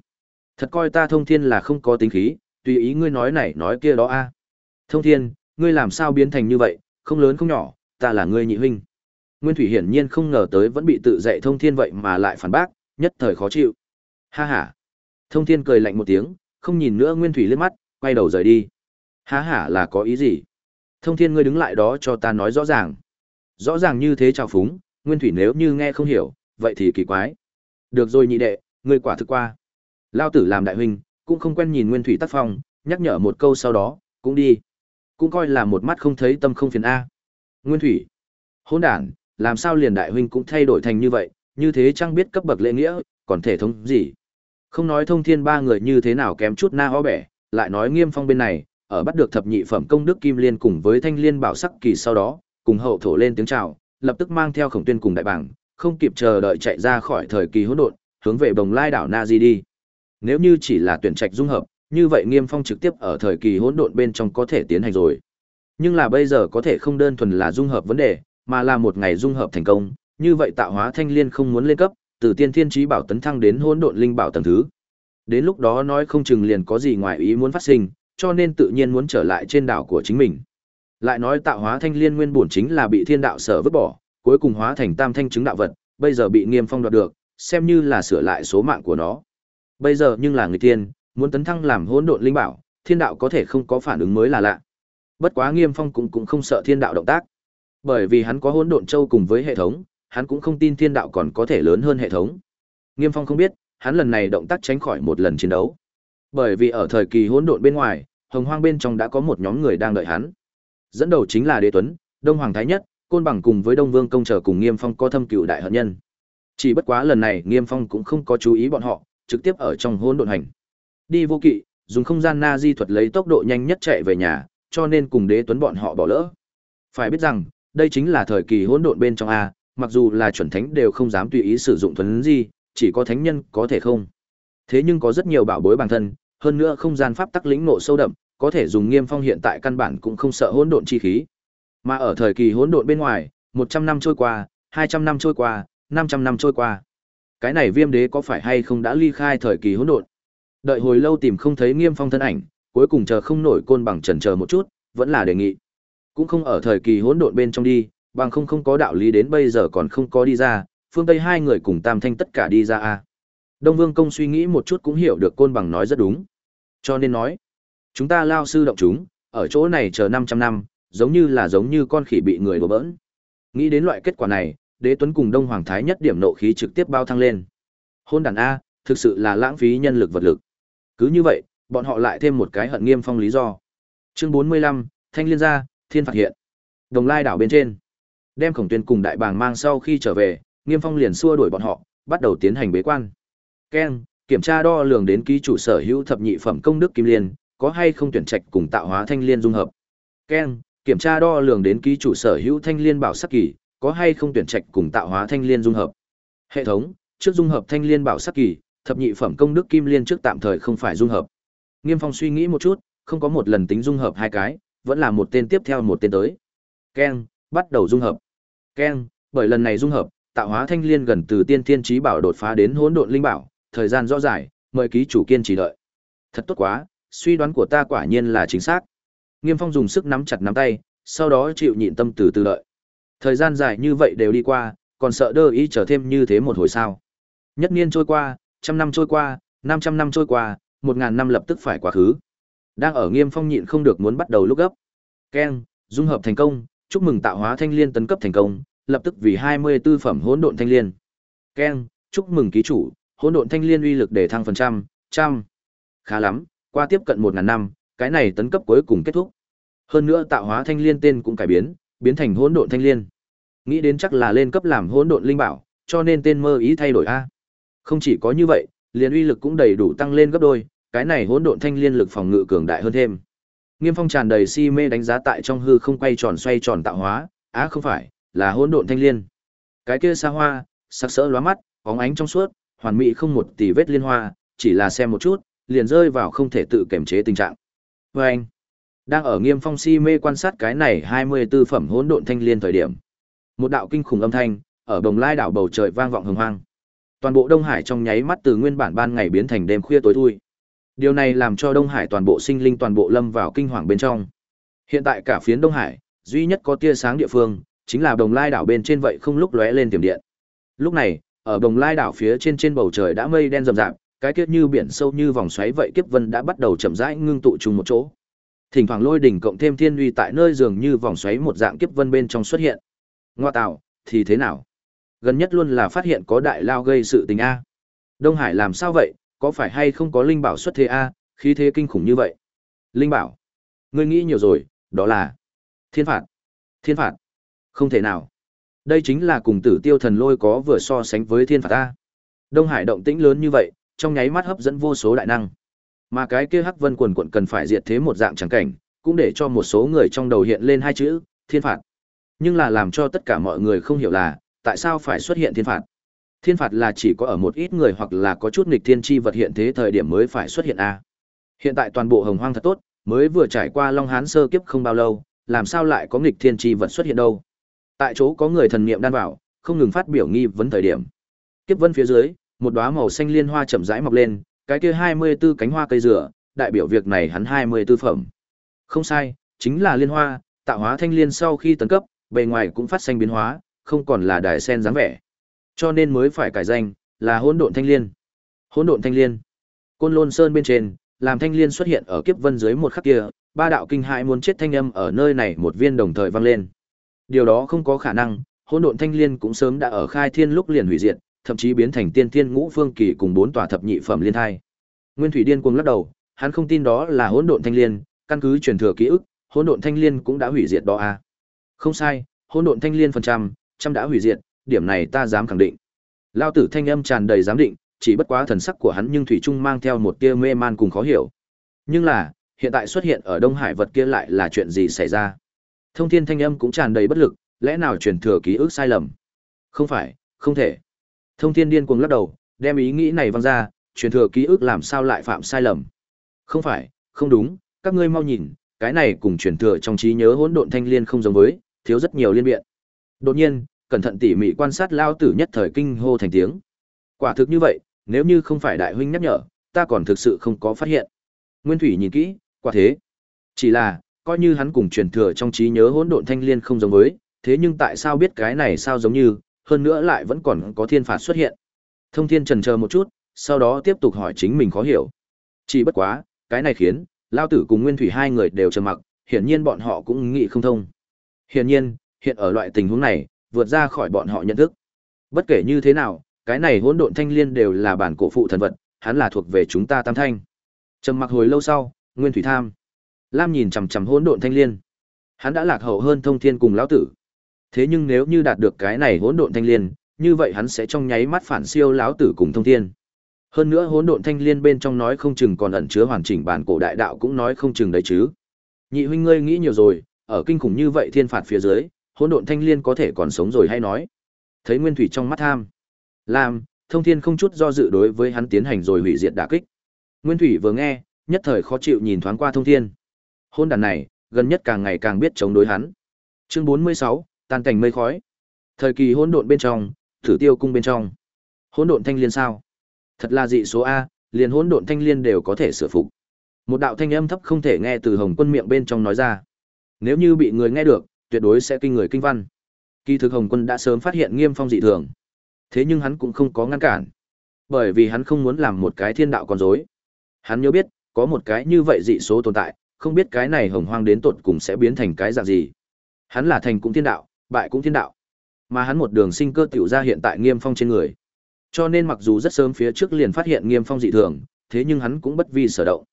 Thật coi ta Thông Thiên là không có tính khí, tùy ý ngươi nói này nói kia đó a. À. Thông Thiên, ngươi làm sao biến thành như vậy, không lớn không nhỏ, ta là ngươi nhị huynh. Nguyên Thủy hiển nhiên không ngờ tới vẫn bị tự dạy Thông Thiên vậy mà lại phản bác, nhất thời khó chịu. Ha ha. Thông Thiên cười lạnh một tiếng, không nhìn nữa Nguyên Thủy liếc mắt, quay đầu rời đi. Ha ha là có ý gì? Thông Thiên ngươi đứng lại đó cho ta nói rõ ràng. Rõ ràng như thế chào phúng, Nguyên Thủy nếu như nghe không hiểu, vậy thì kỳ quái. Được rồi nhị đệ, ngươi quả thực qua. Lao tử làm đại huynh, cũng không quen nhìn Nguyên Thủy tác phong, nhắc nhở một câu sau đó, cũng đi. Cũng coi là một mắt không thấy tâm không phiền a. Nguyên Thủy, hỗn đản, làm sao liền đại huynh cũng thay đổi thành như vậy, như thế chẳng biết cấp bậc lễ nghĩa, còn thể thống gì. Không nói thông thiên ba người như thế nào kém chút na ho bẻ, lại nói nghiêm phong bên này, ở bắt được thập nhị phẩm công đức kim liên cùng với thanh liên bảo sắc kỳ sau đó, cùng hậu thổ lên tiếng chào, lập tức mang theo khổng tuyên cùng đại bảng, không kịp chờ đợi chạy ra khỏi thời kỳ hỗn độn, hướng về bồng lai đảo Na Di đi. Nếu như chỉ là tuyển trạch dung hợp, như vậy Nghiêm Phong trực tiếp ở thời kỳ hỗn độn bên trong có thể tiến hành rồi. Nhưng là bây giờ có thể không đơn thuần là dung hợp vấn đề, mà là một ngày dung hợp thành công, như vậy tạo hóa thanh liên không muốn lên cấp, từ tiên thiên trí bảo tấn thăng đến hỗn độn linh bảo tầng thứ. Đến lúc đó nói không chừng liền có gì ngoài ý muốn phát sinh, cho nên tự nhiên muốn trở lại trên đảo của chính mình. Lại nói tạo hóa thanh liên nguyên bổn chính là bị thiên đạo sở vứt bỏ, cuối cùng hóa thành tam thanh chứng đạo vật, bây giờ bị Nghiêm Phong đoạt được, xem như là sửa lại số mạng của nó. Bây giờ nhưng là người tiên, muốn tấn thăng làm hỗn độn linh bảo, thiên đạo có thể không có phản ứng mới là lạ. Bất quá Nghiêm Phong cũng cũng không sợ thiên đạo động tác. Bởi vì hắn có hỗn độn châu cùng với hệ thống, hắn cũng không tin thiên đạo còn có thể lớn hơn hệ thống. Nghiêm Phong không biết, hắn lần này động tác tránh khỏi một lần chiến đấu. Bởi vì ở thời kỳ hỗn độn bên ngoài, hồng hoang bên trong đã có một nhóm người đang đợi hắn. Dẫn đầu chính là Đế Tuấn, Đông Hoàng Thái Nhất, Côn Bằng cùng với Đông Vương công trở cùng Nghiêm Phong có thâm cựu đại hận nhân. Chỉ bất quá lần này Nghiêm Phong cũng không có chú ý bọn họ, trực tiếp ở trong hỗn độn hành. Đi vô kỵ, dùng không gian na di thuật lấy tốc độ nhanh nhất chạy về nhà, cho nên cùng Đế Tuấn bọn họ bỏ lỡ. Phải biết rằng, đây chính là thời kỳ hỗn độn bên trong a, mặc dù là chuẩn thánh đều không dám tùy ý sử dụng thuần gì, chỉ có thánh nhân có thể không. Thế nhưng có rất nhiều bảo bối bản thân, hơn nữa không gian pháp tắc lĩnh nộ sâu đậm, có thể dùng Nghiêm Phong hiện tại căn bản cũng không sợ hỗn độn chi khí. Mà ở thời kỳ hỗn độn bên ngoài, 100 năm trôi qua, 200 năm trôi qua, 500 năm trôi qua. Cái này Viêm Đế có phải hay không đã ly khai thời kỳ hỗn độn? Đợi hồi lâu tìm không thấy Nghiêm Phong thân ảnh, cuối cùng chờ không nổi côn bằng chần chờ một chút, vẫn là đề nghị. Cũng không ở thời kỳ hỗn độn bên trong đi, bằng không không có đạo lý đến bây giờ còn không có đi ra, phương Tây hai người cùng Tam Thanh tất cả đi ra a. Đông Vương công suy nghĩ một chút cũng hiểu được côn bằng nói rất đúng. Cho nên nói, chúng ta lao sư động chúng, ở chỗ này chờ 500 năm, giống như là giống như con khỉ bị người đùa bỡn. Nghĩ đến loại kết quả này, Đế Tuấn cùng Đông Hoàng Thái nhất điểm nộ khí trực tiếp bao thăng lên. Hôn đàn a, thực sự là lãng phí nhân lực vật lực. Cứ như vậy, bọn họ lại thêm một cái hận nghiêm phong lý do. Chương 45, Thanh Liên gia, Thiên phạt hiện. Đồng Lai đảo bên trên, đem Khổng Tuyên cùng Đại Bàng mang sau khi trở về, Nghiêm Phong liền xua đuổi bọn họ, bắt đầu tiến hành bế quan. Ken, kiểm tra đo lường đến ký chủ sở hữu thập nhị phẩm công đức kim liên, có hay không tuyển trạch cùng tạo hóa thanh liên dung hợp. Ken, kiểm tra đo lường đến ký chủ sở hữu thanh liên bảo sắc kỳ, có hay không tuyển trạch cùng tạo hóa thanh liên dung hợp. Hệ thống, trước dung hợp thanh liên bảo sắc kỳ, thập nhị phẩm công đức kim liên trước tạm thời không phải dung hợp. Nghiêm Phong suy nghĩ một chút, không có một lần tính dung hợp hai cái, vẫn là một tên tiếp theo một tên tới. Ken, bắt đầu dung hợp. Ken, bởi lần này dung hợp, tạo hóa thanh liên gần từ tiên thiên trí bảo đột phá đến hỗn độn linh bảo, thời gian rõ rải, mời ký chủ kiên trì đợi. Thật tốt quá, suy đoán của ta quả nhiên là chính xác. Nghiêm Phong dùng sức nắm chặt nắm tay, sau đó chịu nhịn tâm từ từ đợi. Thời gian dài như vậy đều đi qua, còn sợ đơ ý chờ thêm như thế một hồi sao. Nhất niên trôi qua, trăm năm trôi qua, năm trăm năm trôi qua, một ngàn năm lập tức phải quá khứ. Đang ở Nghiêm Phong nhịn không được muốn bắt đầu lúc gấp. Keng, dung hợp thành công, chúc mừng tạo hóa thanh liên tấn cấp thành công, lập tức vì 24 phẩm hỗn độn thanh liên. Keng, chúc mừng ký chủ, hỗn độn thanh liên uy lực để thăng phần trăm, trăm. Khá lắm, qua tiếp cận 1000 năm, cái này tấn cấp cuối cùng kết thúc. Hơn nữa tạo hóa thanh liên tên cũng cải biến, biến thành hỗn độn thanh liên. Nghĩ đến chắc là lên cấp làm hỗn độn linh bảo, cho nên tên mơ ý thay đổi a. Không chỉ có như vậy, liền uy lực cũng đầy đủ tăng lên gấp đôi, cái này hỗn độn thanh liên lực phòng ngự cường đại hơn thêm. Nghiêm Phong tràn đầy si mê đánh giá tại trong hư không quay tròn xoay tròn tạo hóa, á không phải, là hỗn độn thanh liên. Cái kia xa hoa, sắc sỡ lóa mắt, bóng ánh trong suốt, hoàn mỹ không một tì vết liên hoa, chỉ là xem một chút, liền rơi vào không thể tự kiểm chế tình trạng. Và anh, đang ở Nghiêm Phong si mê quan sát cái này 24 phẩm hỗn độn thanh liên thời điểm, một đạo kinh khủng âm thanh ở Đồng Lai đảo bầu trời vang vọng hùng hăng. Toàn bộ Đông Hải trong nháy mắt từ nguyên bản ban ngày biến thành đêm khuya tối thui. Điều này làm cho Đông Hải toàn bộ sinh linh toàn bộ lâm vào kinh hoàng bên trong. Hiện tại cả phiến Đông Hải, duy nhất có tia sáng địa phương, chính là Đồng Lai đảo bên trên vậy không lúc lóe lên tiềm điện. Lúc này, ở Đồng Lai đảo phía trên trên bầu trời đã mây đen rậm rạp, cái kiếp như biển sâu như vòng xoáy vậy kiếp vân đã bắt đầu chậm rãi ngưng tụ chung một chỗ. Thỉnh thoảng lôi đỉnh cộng thêm thiên uy tại nơi dường như vòng xoáy một dạng kiếp vân bên trong xuất hiện. Ngoa tạo, thì thế nào? Gần nhất luôn là phát hiện có đại lao gây sự tình a. Đông Hải làm sao vậy, có phải hay không có linh bảo xuất thế a, khí thế kinh khủng như vậy? Linh bảo? Ngươi nghĩ nhiều rồi, đó là thiên phạt. Thiên phạt? Không thể nào. Đây chính là cùng Tử Tiêu Thần Lôi có vừa so sánh với thiên phạt a. Đông Hải động tĩnh lớn như vậy, trong nháy mắt hấp dẫn vô số đại năng. Mà cái kia Hắc Vân quần quần cần phải diệt thế một dạng chẳng cảnh, cũng để cho một số người trong đầu hiện lên hai chữ, thiên phạt. Nhưng là làm cho tất cả mọi người không hiểu là, tại sao phải xuất hiện thiên phạt. Thiên phạt là chỉ có ở một ít người hoặc là có chút nghịch thiên chi vật hiện thế thời điểm mới phải xuất hiện a. Hiện tại toàn bộ hồng hoang thật tốt, mới vừa trải qua Long Hán sơ kiếp không bao lâu, làm sao lại có nghịch thiên chi vật xuất hiện đâu? Tại chỗ có người thần niệm đan vào, không ngừng phát biểu nghi vấn thời điểm. Kiếp vân phía dưới, một đóa màu xanh liên hoa chậm rãi mọc lên, cái kia 24 cánh hoa cây dừa, đại biểu việc này hắn 24 phẩm. Không sai, chính là liên hoa, tạo hóa thanh liên sau khi tấn cấp, bề ngoài cũng phát sinh biến hóa, không còn là đài sen dáng vẻ. Cho nên mới phải cải danh, là hỗn độn thanh liên. Hỗn độn thanh liên. Côn Lôn Sơn bên trên, làm thanh liên xuất hiện ở kiếp vân dưới một khắc kia, ba đạo kinh hãi muốn chết thanh âm ở nơi này một viên đồng thời vang lên. Điều đó không có khả năng, hỗn độn thanh liên cũng sớm đã ở khai thiên lúc liền hủy diệt, thậm chí biến thành tiên thiên ngũ phương kỳ cùng bốn tòa thập nhị phẩm liên thai. Nguyên Thủy Điên cuồng lắc đầu, hắn không tin đó là hỗn độn thanh liên, căn cứ truyền thừa ký ức, hỗn độn thanh liên cũng đã hủy diệt đó a. À. Không sai, hỗn độn thanh liên phần trăm, trăm đã hủy diệt, điểm này ta dám khẳng định. Lão tử thanh âm tràn đầy giám định, chỉ bất quá thần sắc của hắn nhưng thủy trung mang theo một tia mê man cùng khó hiểu. Nhưng là, hiện tại xuất hiện ở Đông Hải vật kia lại là chuyện gì xảy ra? Thông thiên thanh âm cũng tràn đầy bất lực, lẽ nào truyền thừa ký ức sai lầm? Không phải, không thể. Thông thiên điên cuồng lắc đầu, đem ý nghĩ này văng ra, truyền thừa ký ức làm sao lại phạm sai lầm? Không phải, không đúng, các ngươi mau nhìn, cái này cùng truyền thừa trong trí nhớ hỗn độn thanh liên không giống với, thiếu rất nhiều liên biện. Đột nhiên, cẩn thận tỉ mỉ quan sát lao tử nhất thời kinh hô thành tiếng. Quả thực như vậy, nếu như không phải đại huynh nhắc nhở, ta còn thực sự không có phát hiện. Nguyên Thủy nhìn kỹ, quả thế. Chỉ là, coi như hắn cùng truyền thừa trong trí nhớ hỗn độn thanh liên không giống với, thế nhưng tại sao biết cái này sao giống như, hơn nữa lại vẫn còn có thiên phạt xuất hiện. Thông thiên trần chờ một chút, sau đó tiếp tục hỏi chính mình khó hiểu. Chỉ bất quá, cái này khiến, Lao Tử cùng Nguyên Thủy hai người đều trầm mặc, hiển nhiên bọn họ cũng nghĩ không thông. Hiển nhiên, hiện ở loại tình huống này, vượt ra khỏi bọn họ nhận thức. Bất kể như thế nào, cái này hỗn độn thanh liên đều là bản cổ phụ thần vật, hắn là thuộc về chúng ta tam thanh. Trầm mặc hồi lâu sau, Nguyên Thủy tham. Lam nhìn chằm chằm hỗn độn thanh liên. Hắn đã lạc hậu hơn thông thiên cùng lão tử. Thế nhưng nếu như đạt được cái này hỗn độn thanh liên, như vậy hắn sẽ trong nháy mắt phản siêu lão tử cùng thông thiên. Hơn nữa hỗn độn thanh liên bên trong nói không chừng còn ẩn chứa hoàn chỉnh bản cổ đại đạo cũng nói không chừng đấy chứ. Nhị huynh ngươi nghĩ nhiều rồi, ở kinh khủng như vậy thiên phạt phía dưới, hỗn độn thanh liên có thể còn sống rồi hay nói. Thấy Nguyên Thủy trong mắt tham, làm, Thông Thiên không chút do dự đối với hắn tiến hành rồi hủy diệt đả kích. Nguyên Thủy vừa nghe, nhất thời khó chịu nhìn thoáng qua Thông Thiên. Hôn đàn này, gần nhất càng ngày càng biết chống đối hắn. Chương 46, tan cảnh mây khói. Thời kỳ hỗn độn bên trong, thử tiêu cung bên trong. Hỗn độn thanh liên sao? Thật là dị số a, liền hỗn độn thanh liên đều có thể sửa phục. Một đạo thanh âm thấp không thể nghe từ Hồng Quân miệng bên trong nói ra. Nếu như bị người nghe được, tuyệt đối sẽ kinh người kinh văn. Kỳ thực Hồng Quân đã sớm phát hiện Nghiêm Phong dị thường. Thế nhưng hắn cũng không có ngăn cản. Bởi vì hắn không muốn làm một cái thiên đạo con rối. Hắn nhớ biết, có một cái như vậy dị số tồn tại, không biết cái này hồng hoang đến tột cùng sẽ biến thành cái dạng gì. Hắn là thành cũng thiên đạo, bại cũng thiên đạo. Mà hắn một đường sinh cơ tiểu ra hiện tại Nghiêm Phong trên người. Cho nên mặc dù rất sớm phía trước liền phát hiện Nghiêm Phong dị thường, thế nhưng hắn cũng bất vi sở động.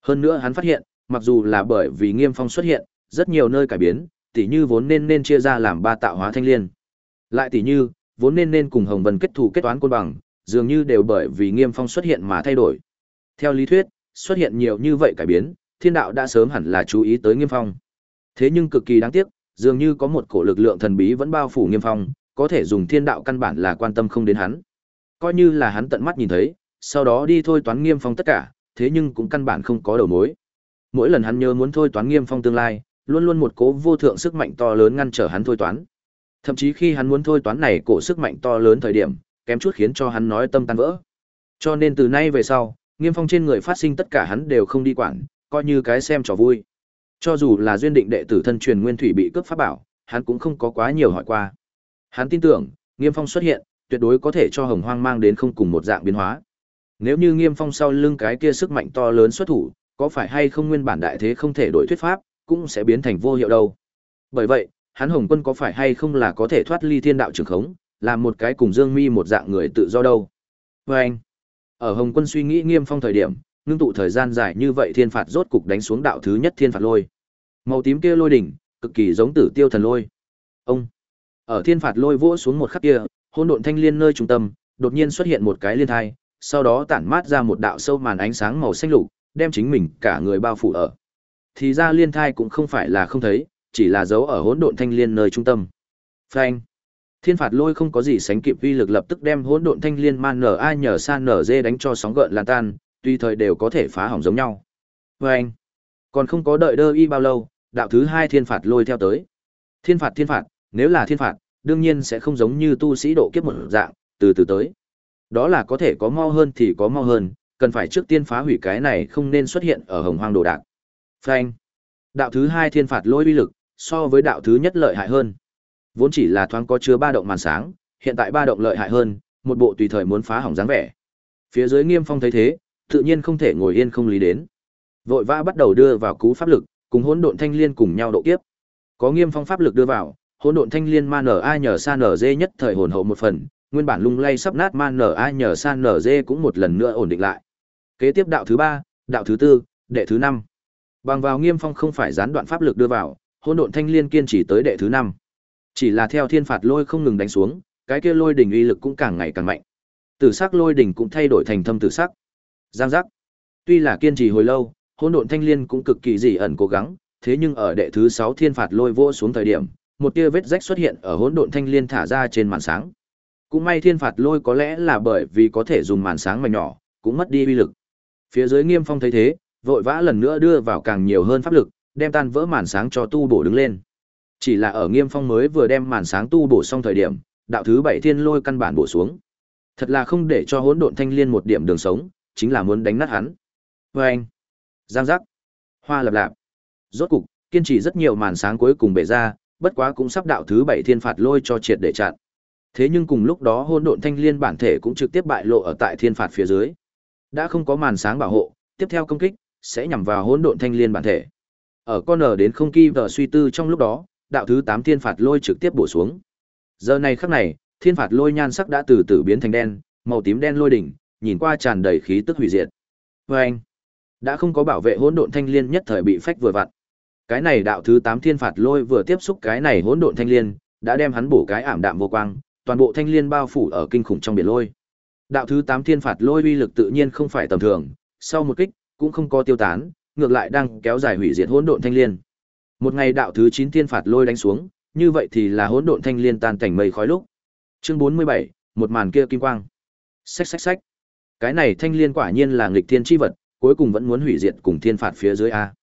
Hơn nữa hắn phát hiện, mặc dù là bởi vì Nghiêm Phong xuất hiện, rất nhiều nơi cải biến, tỉ như vốn nên nên chia ra làm ba tạo hóa thanh liên. Lại tỉ như, vốn nên nên cùng Hồng Vân kết thù kết toán côn bằng, dường như đều bởi vì Nghiêm Phong xuất hiện mà thay đổi. Theo lý thuyết, xuất hiện nhiều như vậy cải biến, thiên đạo đã sớm hẳn là chú ý tới Nghiêm Phong. Thế nhưng cực kỳ đáng tiếc, dường như có một cổ lực lượng thần bí vẫn bao phủ Nghiêm Phong, có thể dùng thiên đạo căn bản là quan tâm không đến hắn. Coi như là hắn tận mắt nhìn thấy, sau đó đi thôi toán Nghiêm Phong tất cả, thế nhưng cũng căn bản không có đầu mối. Mỗi lần hắn nhớ muốn thôi toán Nghiêm Phong tương lai, luôn luôn một cố vô thượng sức mạnh to lớn ngăn trở hắn thôi toán. Thậm chí khi hắn muốn thôi toán này cổ sức mạnh to lớn thời điểm, kém chút khiến cho hắn nói tâm tan vỡ. Cho nên từ nay về sau, Nghiêm Phong trên người phát sinh tất cả hắn đều không đi quản, coi như cái xem trò vui. Cho dù là duyên định đệ tử thân truyền nguyên thủy bị cướp pháp bảo, hắn cũng không có quá nhiều hỏi qua. Hắn tin tưởng, Nghiêm Phong xuất hiện, tuyệt đối có thể cho Hồng Hoang mang đến không cùng một dạng biến hóa. Nếu như Nghiêm Phong sau lưng cái kia sức mạnh to lớn xuất thủ, có phải hay không nguyên bản đại thế không thể đổi thuyết pháp, cũng sẽ biến thành vô hiệu đâu. Bởi vậy, hắn Hồng Quân có phải hay không là có thể thoát ly thiên đạo trường khống, làm một cái cùng Dương Mi một dạng người tự do đâu. Và anh, ở Hồng Quân suy nghĩ Nghiêm Phong thời điểm, ngưng tụ thời gian dài như vậy thiên phạt rốt cục đánh xuống đạo thứ nhất thiên phạt lôi. Màu tím kia lôi đỉnh, cực kỳ giống tử tiêu thần lôi. Ông, ở thiên phạt lôi vỗ xuống một khắc kia, hỗn độn thanh liên nơi trung tâm, đột nhiên xuất hiện một cái liên thai, sau đó tản mát ra một đạo sâu màn ánh sáng màu xanh lục, đem chính mình cả người bao phủ ở. Thì ra liên thai cũng không phải là không thấy, chỉ là dấu ở hỗn độn thanh liên nơi trung tâm. Phanh. Thiên phạt lôi không có gì sánh kịp vi lực lập tức đem hỗn độn thanh liên man nở ai nhờ san nở dê đánh cho sóng gợn lan tan, tùy thời đều có thể phá hỏng giống nhau. Phanh. Còn không có đợi đơ y bao lâu, đạo thứ hai thiên phạt lôi theo tới. Thiên phạt thiên phạt, nếu là thiên phạt, đương nhiên sẽ không giống như tu sĩ độ kiếp một dạng, từ từ tới. Đó là có thể có mau hơn thì có mau hơn, cần phải trước tiên phá hủy cái này không nên xuất hiện ở hồng hoang đồ đạc. Phanh. Đạo thứ hai thiên phạt lôi uy lực, so với đạo thứ nhất lợi hại hơn. Vốn chỉ là thoáng có chứa ba động màn sáng, hiện tại ba động lợi hại hơn, một bộ tùy thời muốn phá hỏng dáng vẻ. Phía dưới Nghiêm Phong thấy thế, tự nhiên không thể ngồi yên không lý đến. Vội vã bắt đầu đưa vào cú pháp lực, cùng hỗn độn thanh liên cùng nhau độ kiếp. Có Nghiêm Phong pháp lực đưa vào, hỗn độn thanh liên man nở ai nhờ sa nở dê nhất thời hồn hậu một phần, nguyên bản lung lay sắp nát man nở ai nhờ san nở dê cũng một lần nữa ổn định lại. Kế tiếp đạo thứ ba, đạo thứ tư, đệ thứ năm. Bằng vào Nghiêm Phong không phải gián đoạn pháp lực đưa vào, hỗn độn thanh liên kiên trì tới đệ thứ năm. Chỉ là theo thiên phạt lôi không ngừng đánh xuống, cái kia lôi đỉnh uy lực cũng càng ngày càng mạnh. Tử sắc lôi đỉnh cũng thay đổi thành thâm tử sắc. Giang giác. Tuy là kiên trì hồi lâu, hỗn độn thanh liên cũng cực kỳ dị ẩn cố gắng, thế nhưng ở đệ thứ sáu thiên phạt lôi vô xuống thời điểm, một tia vết rách xuất hiện ở hỗn độn thanh liên thả ra trên màn sáng. Cũng may thiên phạt lôi có lẽ là bởi vì có thể dùng màn sáng mà nhỏ, cũng mất đi uy lực. Phía dưới Nghiêm Phong thấy thế, vội vã lần nữa đưa vào càng nhiều hơn pháp lực, đem tan vỡ màn sáng cho tu bổ đứng lên. Chỉ là ở Nghiêm Phong mới vừa đem màn sáng tu bổ xong thời điểm, đạo thứ bảy thiên lôi căn bản bổ xuống. Thật là không để cho hỗn độn thanh liên một điểm đường sống, chính là muốn đánh nát hắn. Oeng, giang giác, hoa lập lạp. Rốt cục, kiên trì rất nhiều màn sáng cuối cùng bể ra, bất quá cũng sắp đạo thứ bảy thiên phạt lôi cho triệt để chặn. Thế nhưng cùng lúc đó hỗn độn thanh liên bản thể cũng trực tiếp bại lộ ở tại thiên phạt phía dưới. Đã không có màn sáng bảo hộ, tiếp theo công kích sẽ nhằm vào hỗn độn thanh liên bản thể. Ở con nở đến không kỳ vở suy tư trong lúc đó, đạo thứ 8 thiên phạt lôi trực tiếp bổ xuống. Giờ này khắc này, thiên phạt lôi nhan sắc đã từ từ biến thành đen, màu tím đen lôi đỉnh, nhìn qua tràn đầy khí tức hủy diệt. Và anh, đã không có bảo vệ hỗn độn thanh liên nhất thời bị phách vừa vặn. Cái này đạo thứ 8 thiên phạt lôi vừa tiếp xúc cái này hỗn độn thanh liên, đã đem hắn bổ cái ảm đạm vô quang, toàn bộ thanh liên bao phủ ở kinh khủng trong biển lôi. Đạo thứ 8 thiên phạt lôi uy lực tự nhiên không phải tầm thường, sau một kích, cũng không có tiêu tán, ngược lại đang kéo dài hủy diệt hỗn độn thanh liên. Một ngày đạo thứ 9 thiên phạt lôi đánh xuống, như vậy thì là hỗn độn thanh liên tan cảnh mây khói lúc. Chương 47, một màn kia kim quang. Xách xách xách. Cái này thanh liên quả nhiên là nghịch thiên chi vật, cuối cùng vẫn muốn hủy diệt cùng thiên phạt phía dưới a.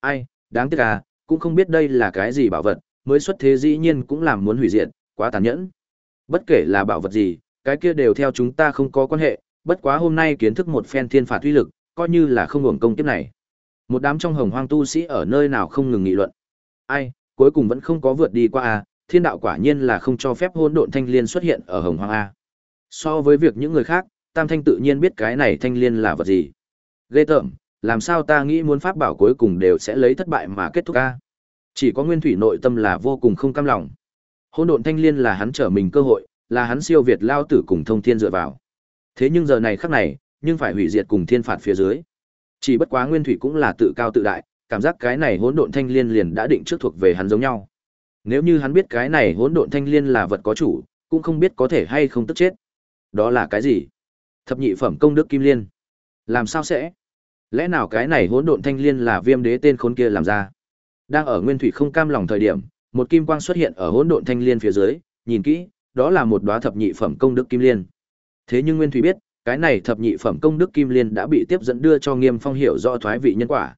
Ai, đáng tiếc à, cũng không biết đây là cái gì bảo vật, mới xuất thế dĩ nhiên cũng làm muốn hủy diệt, quá tàn nhẫn. Bất kể là bảo vật gì, cái kia đều theo chúng ta không có quan hệ, bất quá hôm nay kiến thức một phen thiên phạt uy lực, coi như là không hưởng công kiếp này. Một đám trong hồng hoang tu sĩ ở nơi nào không ngừng nghị luận. Ai, cuối cùng vẫn không có vượt đi qua a, thiên đạo quả nhiên là không cho phép hỗn độn thanh liên xuất hiện ở hồng hoang a. So với việc những người khác, Tam Thanh tự nhiên biết cái này thanh liên là vật gì. Ghê tởm, làm sao ta nghĩ muốn pháp bảo cuối cùng đều sẽ lấy thất bại mà kết thúc a? Chỉ có Nguyên Thủy nội tâm là vô cùng không cam lòng. Hỗn độn thanh liên là hắn trở mình cơ hội, là hắn siêu việt lao tử cùng thông thiên dựa vào. Thế nhưng giờ này khắc này, nhưng phải hủy diệt cùng thiên phạt phía dưới. Chỉ bất quá Nguyên Thủy cũng là tự cao tự đại, cảm giác cái này hỗn độn thanh liên liền đã định trước thuộc về hắn giống nhau. Nếu như hắn biết cái này hỗn độn thanh liên là vật có chủ, cũng không biết có thể hay không tức chết. Đó là cái gì? Thập nhị phẩm công đức kim liên. Làm sao sẽ? Lẽ nào cái này hỗn độn thanh liên là viêm đế tên khốn kia làm ra? Đang ở nguyên thủy không cam lòng thời điểm, một kim quang xuất hiện ở hỗn độn thanh liên phía dưới, nhìn kỹ, đó là một đóa thập nhị phẩm công đức kim liên. Thế nhưng nguyên thủy biết, cái này thập nhị phẩm công đức kim liên đã bị tiếp dẫn đưa cho Nghiêm Phong hiểu rõ thoái vị nhân quả.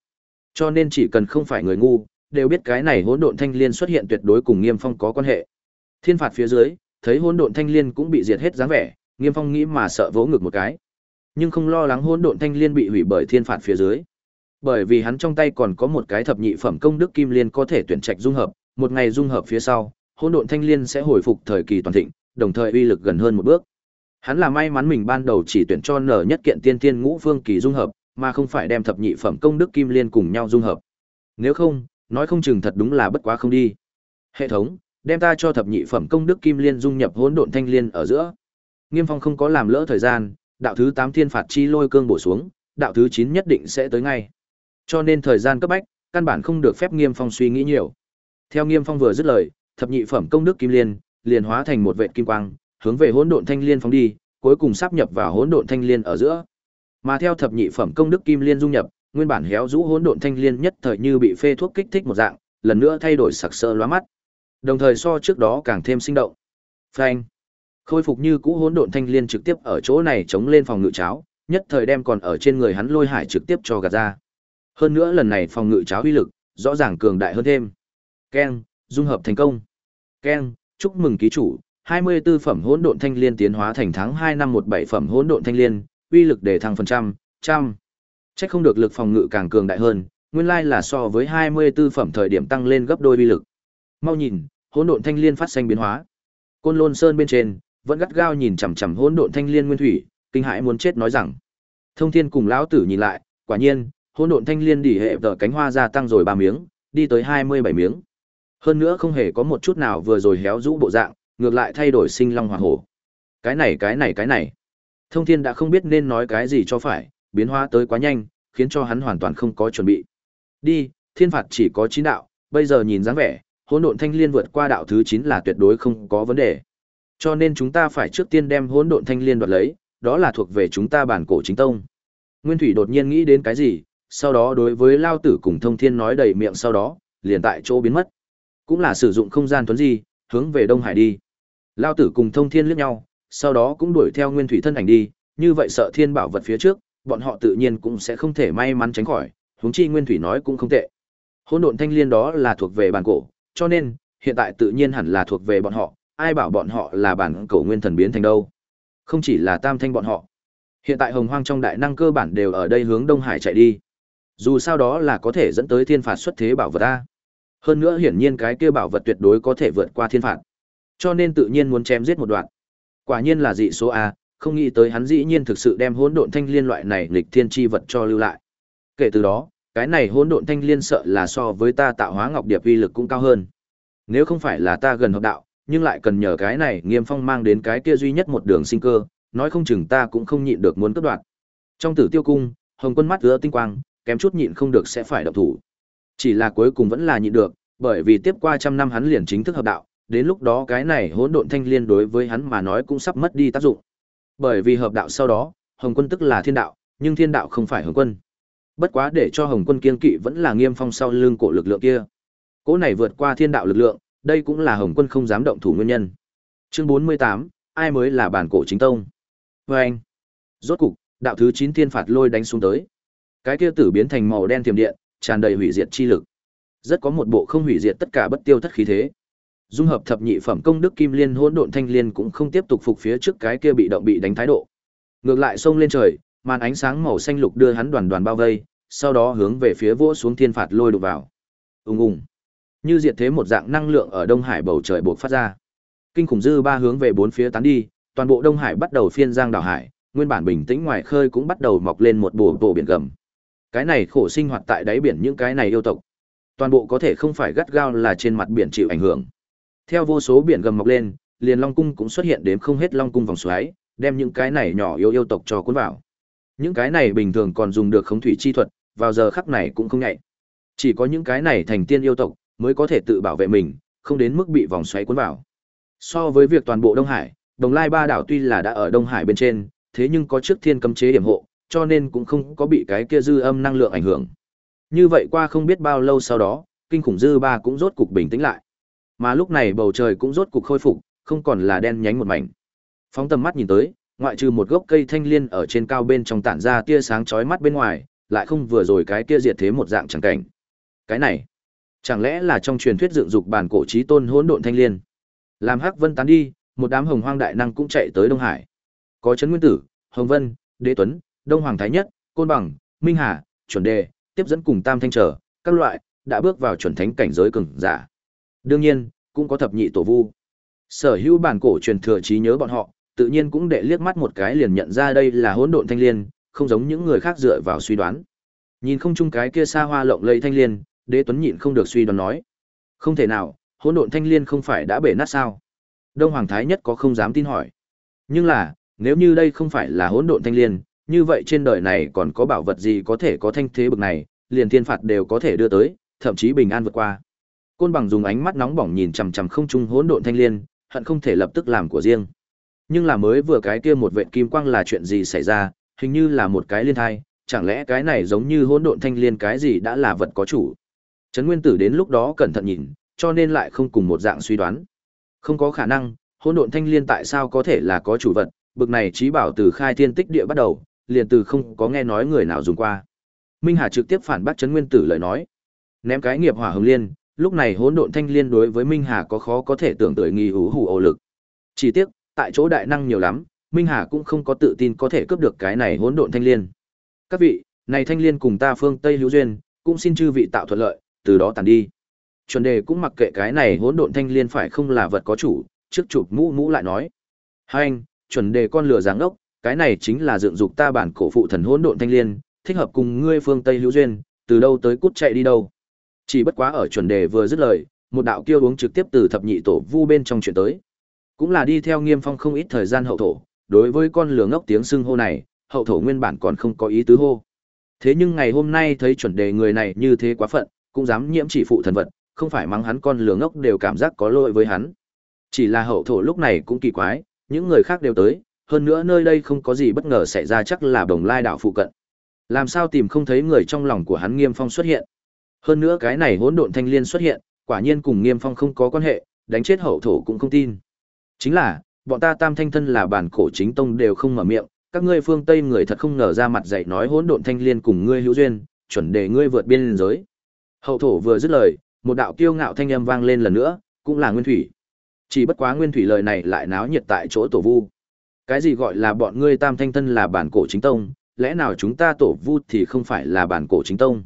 Cho nên chỉ cần không phải người ngu, đều biết cái này hỗn độn thanh liên xuất hiện tuyệt đối cùng Nghiêm Phong có quan hệ. Thiên phạt phía dưới, thấy hỗn độn thanh liên cũng bị diệt hết dáng vẻ, Nghiêm Phong nghĩ mà sợ vỗ ngực một cái. Nhưng không lo lắng hỗn độn thanh liên bị hủy bởi thiên phạt phía dưới. Bởi vì hắn trong tay còn có một cái thập nhị phẩm công đức kim liên có thể tuyển trạch dung hợp, một ngày dung hợp phía sau, hỗn độn thanh liên sẽ hồi phục thời kỳ toàn thịnh, đồng thời uy lực gần hơn một bước. Hắn là may mắn mình ban đầu chỉ tuyển cho nở nhất kiện tiên tiên ngũ phương kỳ dung hợp, mà không phải đem thập nhị phẩm công đức kim liên cùng nhau dung hợp. Nếu không, nói không chừng thật đúng là bất quá không đi. Hệ thống, đem ta cho thập nhị phẩm công đức kim liên dung nhập hỗn độn thanh liên ở giữa. Nghiêm Phong không có làm lỡ thời gian, đạo thứ 8 thiên phạt chi lôi cương bổ xuống, đạo thứ 9 nhất định sẽ tới ngay. Cho nên thời gian cấp bách, căn bản không được phép Nghiêm Phong suy nghĩ nhiều. Theo Nghiêm Phong vừa dứt lời, thập nhị phẩm công đức kim liên liền hóa thành một vệt kim quang, hướng về hỗn độn thanh liên phóng đi, cuối cùng sắp nhập vào hỗn độn thanh liên ở giữa. Mà theo thập nhị phẩm công đức kim liên dung nhập, nguyên bản héo rũ hỗn độn thanh liên nhất thời như bị phê thuốc kích thích một dạng, lần nữa thay đổi sặc sỡ lóa mắt. Đồng thời so trước đó càng thêm sinh động. Phanh. Khôi phục như cũ hỗn độn thanh liên trực tiếp ở chỗ này chống lên phòng ngự cháo, nhất thời đem còn ở trên người hắn lôi hải trực tiếp cho gạt ra. Hơn nữa lần này phòng ngự cháo uy lực rõ ràng cường đại hơn thêm. Keng, dung hợp thành công. Keng, chúc mừng ký chủ, 24 phẩm hỗn độn thanh liên tiến hóa thành tháng 2 năm 17 phẩm hỗn độn thanh liên, uy lực để thăng phần trăm, trăm. Chắc không được lực phòng ngự càng cường đại hơn, nguyên lai là so với 24 phẩm thời điểm tăng lên gấp đôi uy lực. Mau nhìn, hỗn độn thanh liên phát sinh biến hóa. Côn Lôn Sơn bên trên, vẫn gắt gao nhìn chằm chằm hỗn độn thanh liên nguyên thủy, kinh hãi muốn chết nói rằng. Thông Thiên cùng lão tử nhìn lại, quả nhiên, hỗn độn thanh liên đỉ hệ tờ cánh hoa gia tăng rồi ba miếng, đi tới 27 miếng. Hơn nữa không hề có một chút nào vừa rồi héo rũ bộ dạng, ngược lại thay đổi sinh long hỏa hổ. Cái này cái này cái này. Thông Thiên đã không biết nên nói cái gì cho phải, biến hóa tới quá nhanh, khiến cho hắn hoàn toàn không có chuẩn bị. Đi, thiên phạt chỉ có chín đạo, bây giờ nhìn dáng vẻ, hỗn độn thanh liên vượt qua đạo thứ 9 là tuyệt đối không có vấn đề. Cho nên chúng ta phải trước tiên đem hỗn độn thanh liên đoạt lấy, đó là thuộc về chúng ta bản cổ chính tông. Nguyên Thủy đột nhiên nghĩ đến cái gì, sau đó đối với Lao Tử cùng Thông Thiên nói đầy miệng sau đó, liền tại chỗ biến mất. Cũng là sử dụng không gian tuấn di, hướng về Đông Hải đi. Lao Tử cùng Thông Thiên liếc nhau, sau đó cũng đuổi theo Nguyên Thủy thân ảnh đi, như vậy sợ thiên bảo vật phía trước, bọn họ tự nhiên cũng sẽ không thể may mắn tránh khỏi, huống chi Nguyên Thủy nói cũng không tệ. Hỗn độn thanh liên đó là thuộc về bản cổ, cho nên hiện tại tự nhiên hẳn là thuộc về bọn họ, ai bảo bọn họ là bản cổ nguyên thần biến thành đâu. Không chỉ là tam thanh bọn họ. Hiện tại hồng hoang trong đại năng cơ bản đều ở đây hướng Đông Hải chạy đi. Dù sao đó là có thể dẫn tới thiên phạt xuất thế bảo vật ta. Hơn nữa hiển nhiên cái kia bảo vật tuyệt đối có thể vượt qua thiên phạt. Cho nên tự nhiên muốn chém giết một đoạn. Quả nhiên là dị số a, không nghĩ tới hắn dĩ nhiên thực sự đem hỗn độn thanh liên loại này nghịch thiên chi vật cho lưu lại. Kể từ đó, cái này hỗn độn thanh liên sợ là so với ta tạo hóa ngọc điệp uy lực cũng cao hơn. Nếu không phải là ta gần hợp đạo, nhưng lại cần nhờ cái này Nghiêm Phong mang đến cái kia duy nhất một đường sinh cơ, nói không chừng ta cũng không nhịn được muốn cướp đoạt. Trong Tử Tiêu cung, Hồng Quân mắt ứa tinh quang, kém chút nhịn không được sẽ phải động thủ. Chỉ là cuối cùng vẫn là nhịn được, bởi vì tiếp qua trăm năm hắn liền chính thức hợp đạo, đến lúc đó cái này hỗn độn thanh liên đối với hắn mà nói cũng sắp mất đi tác dụng. Bởi vì hợp đạo sau đó, Hồng Quân tức là thiên đạo, nhưng thiên đạo không phải Hồng Quân. Bất quá để cho Hồng Quân kiên kỵ vẫn là Nghiêm Phong sau lưng cổ lực lượng kia. Cỗ này vượt qua thiên đạo lực lượng, đây cũng là Hồng Quân không dám động thủ nguyên nhân. Chương 48, ai mới là bản cổ chính tông? Và anh, rốt cục, đạo thứ 9 thiên phạt lôi đánh xuống tới. Cái kia tử biến thành màu đen tiềm điện, tràn đầy hủy diệt chi lực. Rất có một bộ không hủy diệt tất cả bất tiêu thất khí thế. Dung hợp thập nhị phẩm công đức kim liên hỗn độn thanh liên cũng không tiếp tục phục phía trước cái kia bị động bị đánh thái độ. Ngược lại xông lên trời, màn ánh sáng màu xanh lục đưa hắn đoàn đoàn bao vây, sau đó hướng về phía vỗ xuống thiên phạt lôi đục vào. Ùng ùng. Như diệt thế một dạng năng lượng ở Đông Hải bầu trời bộc phát ra. Kinh khủng dư ba hướng về bốn phía tán đi, toàn bộ Đông Hải bắt đầu phiên giang đảo hải, nguyên bản bình tĩnh ngoài khơi cũng bắt đầu mọc lên một bồ bộ biển gầm. Cái này khổ sinh hoạt tại đáy biển những cái này yêu tộc. Toàn bộ có thể không phải gắt gao là trên mặt biển chịu ảnh hưởng. Theo vô số biển gầm mọc lên, liền Long cung cũng xuất hiện đến không hết Long cung vòng xoáy, đem những cái này nhỏ yêu yêu tộc cho cuốn vào. Những cái này bình thường còn dùng được khống thủy chi thuật, vào giờ khắc này cũng không nhạy. Chỉ có những cái này thành tiên yêu tộc mới có thể tự bảo vệ mình, không đến mức bị vòng xoáy cuốn vào. So với việc toàn bộ Đông Hải, Đồng Lai ba đảo tuy là đã ở Đông Hải bên trên, thế nhưng có trước thiên cấm chế điểm hộ, cho nên cũng không có bị cái kia dư âm năng lượng ảnh hưởng. Như vậy qua không biết bao lâu sau đó, kinh khủng dư ba cũng rốt cục bình tĩnh lại. Mà lúc này bầu trời cũng rốt cục khôi phục, không còn là đen nhánh một mảnh. Phóng tầm mắt nhìn tới, ngoại trừ một gốc cây thanh liên ở trên cao bên trong tản ra tia sáng chói mắt bên ngoài, lại không vừa rồi cái kia diệt thế một dạng chẳng cảnh. Cái này, chẳng lẽ là trong truyền thuyết dựng dục bản cổ chí tôn hỗn độn thanh liên? Làm Hắc Vân tán đi, một đám hồng hoang đại năng cũng chạy tới Đông Hải. Có Trấn Nguyên Tử, Hồng Vân, Đế Tuấn, Đông Hoàng Thái Nhất, Côn Bằng, Minh Hà, chuẩn đề, tiếp dẫn cùng Tam Thanh trở, các loại, đã bước vào chuẩn thánh cảnh giới cường giả. Đương nhiên, cũng có thập nhị tổ vu. Sở hữu bản cổ truyền thừa trí nhớ bọn họ, tự nhiên cũng để liếc mắt một cái liền nhận ra đây là hỗn độn thanh liên, không giống những người khác dựa vào suy đoán. Nhìn không chung cái kia xa hoa lộng lẫy thanh liên, Đế Tuấn nhịn không được suy đoán nói: "Không thể nào, hỗn độn thanh liên không phải đã bể nát sao?" Đông Hoàng Thái Nhất có không dám tin hỏi. Nhưng là, nếu như đây không phải là hỗn độn thanh liên, như vậy trên đời này còn có bảo vật gì có thể có thanh thế bực này, liền thiên phạt đều có thể đưa tới, thậm chí bình an vượt qua. Côn Bằng dùng ánh mắt nóng bỏng nhìn chằm chằm không trung hỗn độn thanh liên, hận không thể lập tức làm của riêng. Nhưng là mới vừa cái kia một vệt kim quang là chuyện gì xảy ra, hình như là một cái liên thai, chẳng lẽ cái này giống như hỗn độn thanh liên cái gì đã là vật có chủ. Trấn Nguyên Tử đến lúc đó cẩn thận nhìn, cho nên lại không cùng một dạng suy đoán. Không có khả năng, hỗn độn thanh liên tại sao có thể là có chủ vật, bực này trí bảo từ khai thiên tích địa bắt đầu, liền từ không có nghe nói người nào dùng qua. Minh Hà trực tiếp phản bác Trấn Nguyên Tử lời nói. Ném cái nghiệp hỏa hồng liên, lúc này hỗn độn thanh liên đối với Minh Hà có khó có thể tưởng tượng nghi hú hủ ổ lực. Chỉ tiếc, tại chỗ đại năng nhiều lắm, Minh Hà cũng không có tự tin có thể cướp được cái này hỗn độn thanh liên. Các vị, này thanh liên cùng ta phương Tây hữu duyên, cũng xin chư vị tạo thuận lợi, từ đó tàn đi. Chuẩn đề cũng mặc kệ cái này hỗn độn thanh liên phải không là vật có chủ, trước chụp mũ mũ lại nói. Hai anh, chuẩn đề con lừa giáng ốc, cái này chính là dựng dục ta bản cổ phụ thần hỗn độn thanh liên, thích hợp cùng ngươi phương Tây hữu duyên, từ đâu tới cút chạy đi đâu. Chỉ bất quá ở chuẩn đề vừa dứt lời, một đạo kiêu uống trực tiếp từ thập nhị tổ vu bên trong chuyện tới. Cũng là đi theo Nghiêm Phong không ít thời gian hậu thổ, đối với con lửa ngốc tiếng xưng hô này, hậu thổ nguyên bản còn không có ý tứ hô. Thế nhưng ngày hôm nay thấy chuẩn đề người này như thế quá phận, cũng dám nhiễm chỉ phụ thần vật, không phải mắng hắn con lửa ngốc đều cảm giác có lỗi với hắn. Chỉ là hậu thổ lúc này cũng kỳ quái, những người khác đều tới, hơn nữa nơi đây không có gì bất ngờ xảy ra chắc là đồng lai đảo phụ cận. Làm sao tìm không thấy người trong lòng của hắn Nghiêm Phong xuất hiện? Hơn nữa cái này hỗn độn thanh liên xuất hiện, quả nhiên cùng Nghiêm Phong không có quan hệ, đánh chết hậu thổ cũng không tin. Chính là, bọn ta tam thanh thân là bản cổ chính tông đều không mở miệng, các ngươi phương Tây người thật không ngờ ra mặt dạy nói hỗn độn thanh liên cùng ngươi hữu duyên, chuẩn để ngươi vượt biên giới. Hậu thổ vừa dứt lời, một đạo kiêu ngạo thanh âm vang lên lần nữa, cũng là Nguyên Thủy. Chỉ bất quá Nguyên Thủy lời này lại náo nhiệt tại chỗ tổ vu. Cái gì gọi là bọn ngươi tam thanh thân là bản cổ chính tông, lẽ nào chúng ta tổ vu thì không phải là bản cổ chính tông?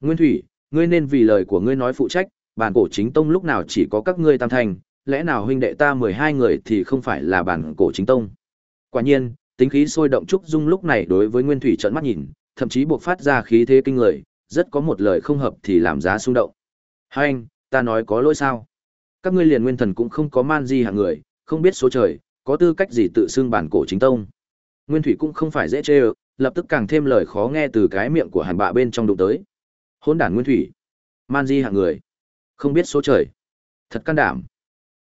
Nguyên Thủy, ngươi nên vì lời của ngươi nói phụ trách, bản cổ chính tông lúc nào chỉ có các ngươi tam thành, lẽ nào huynh đệ ta mười hai người thì không phải là bản cổ chính tông? Quả nhiên, tính khí sôi động trúc dung lúc này đối với Nguyên Thủy trợn mắt nhìn, thậm chí buộc phát ra khí thế kinh người, rất có một lời không hợp thì làm giá xung động. Hai anh, ta nói có lỗi sao? Các ngươi liền nguyên thần cũng không có man di hạng người, không biết số trời, có tư cách gì tự xưng bản cổ chính tông. Nguyên Thủy cũng không phải dễ chê lập tức càng thêm lời khó nghe từ cái miệng của hàn bạ bên trong đụng tới. Hôn đản Nguyên Thủy, man di hạng người, không biết số trời. Thật can đảm.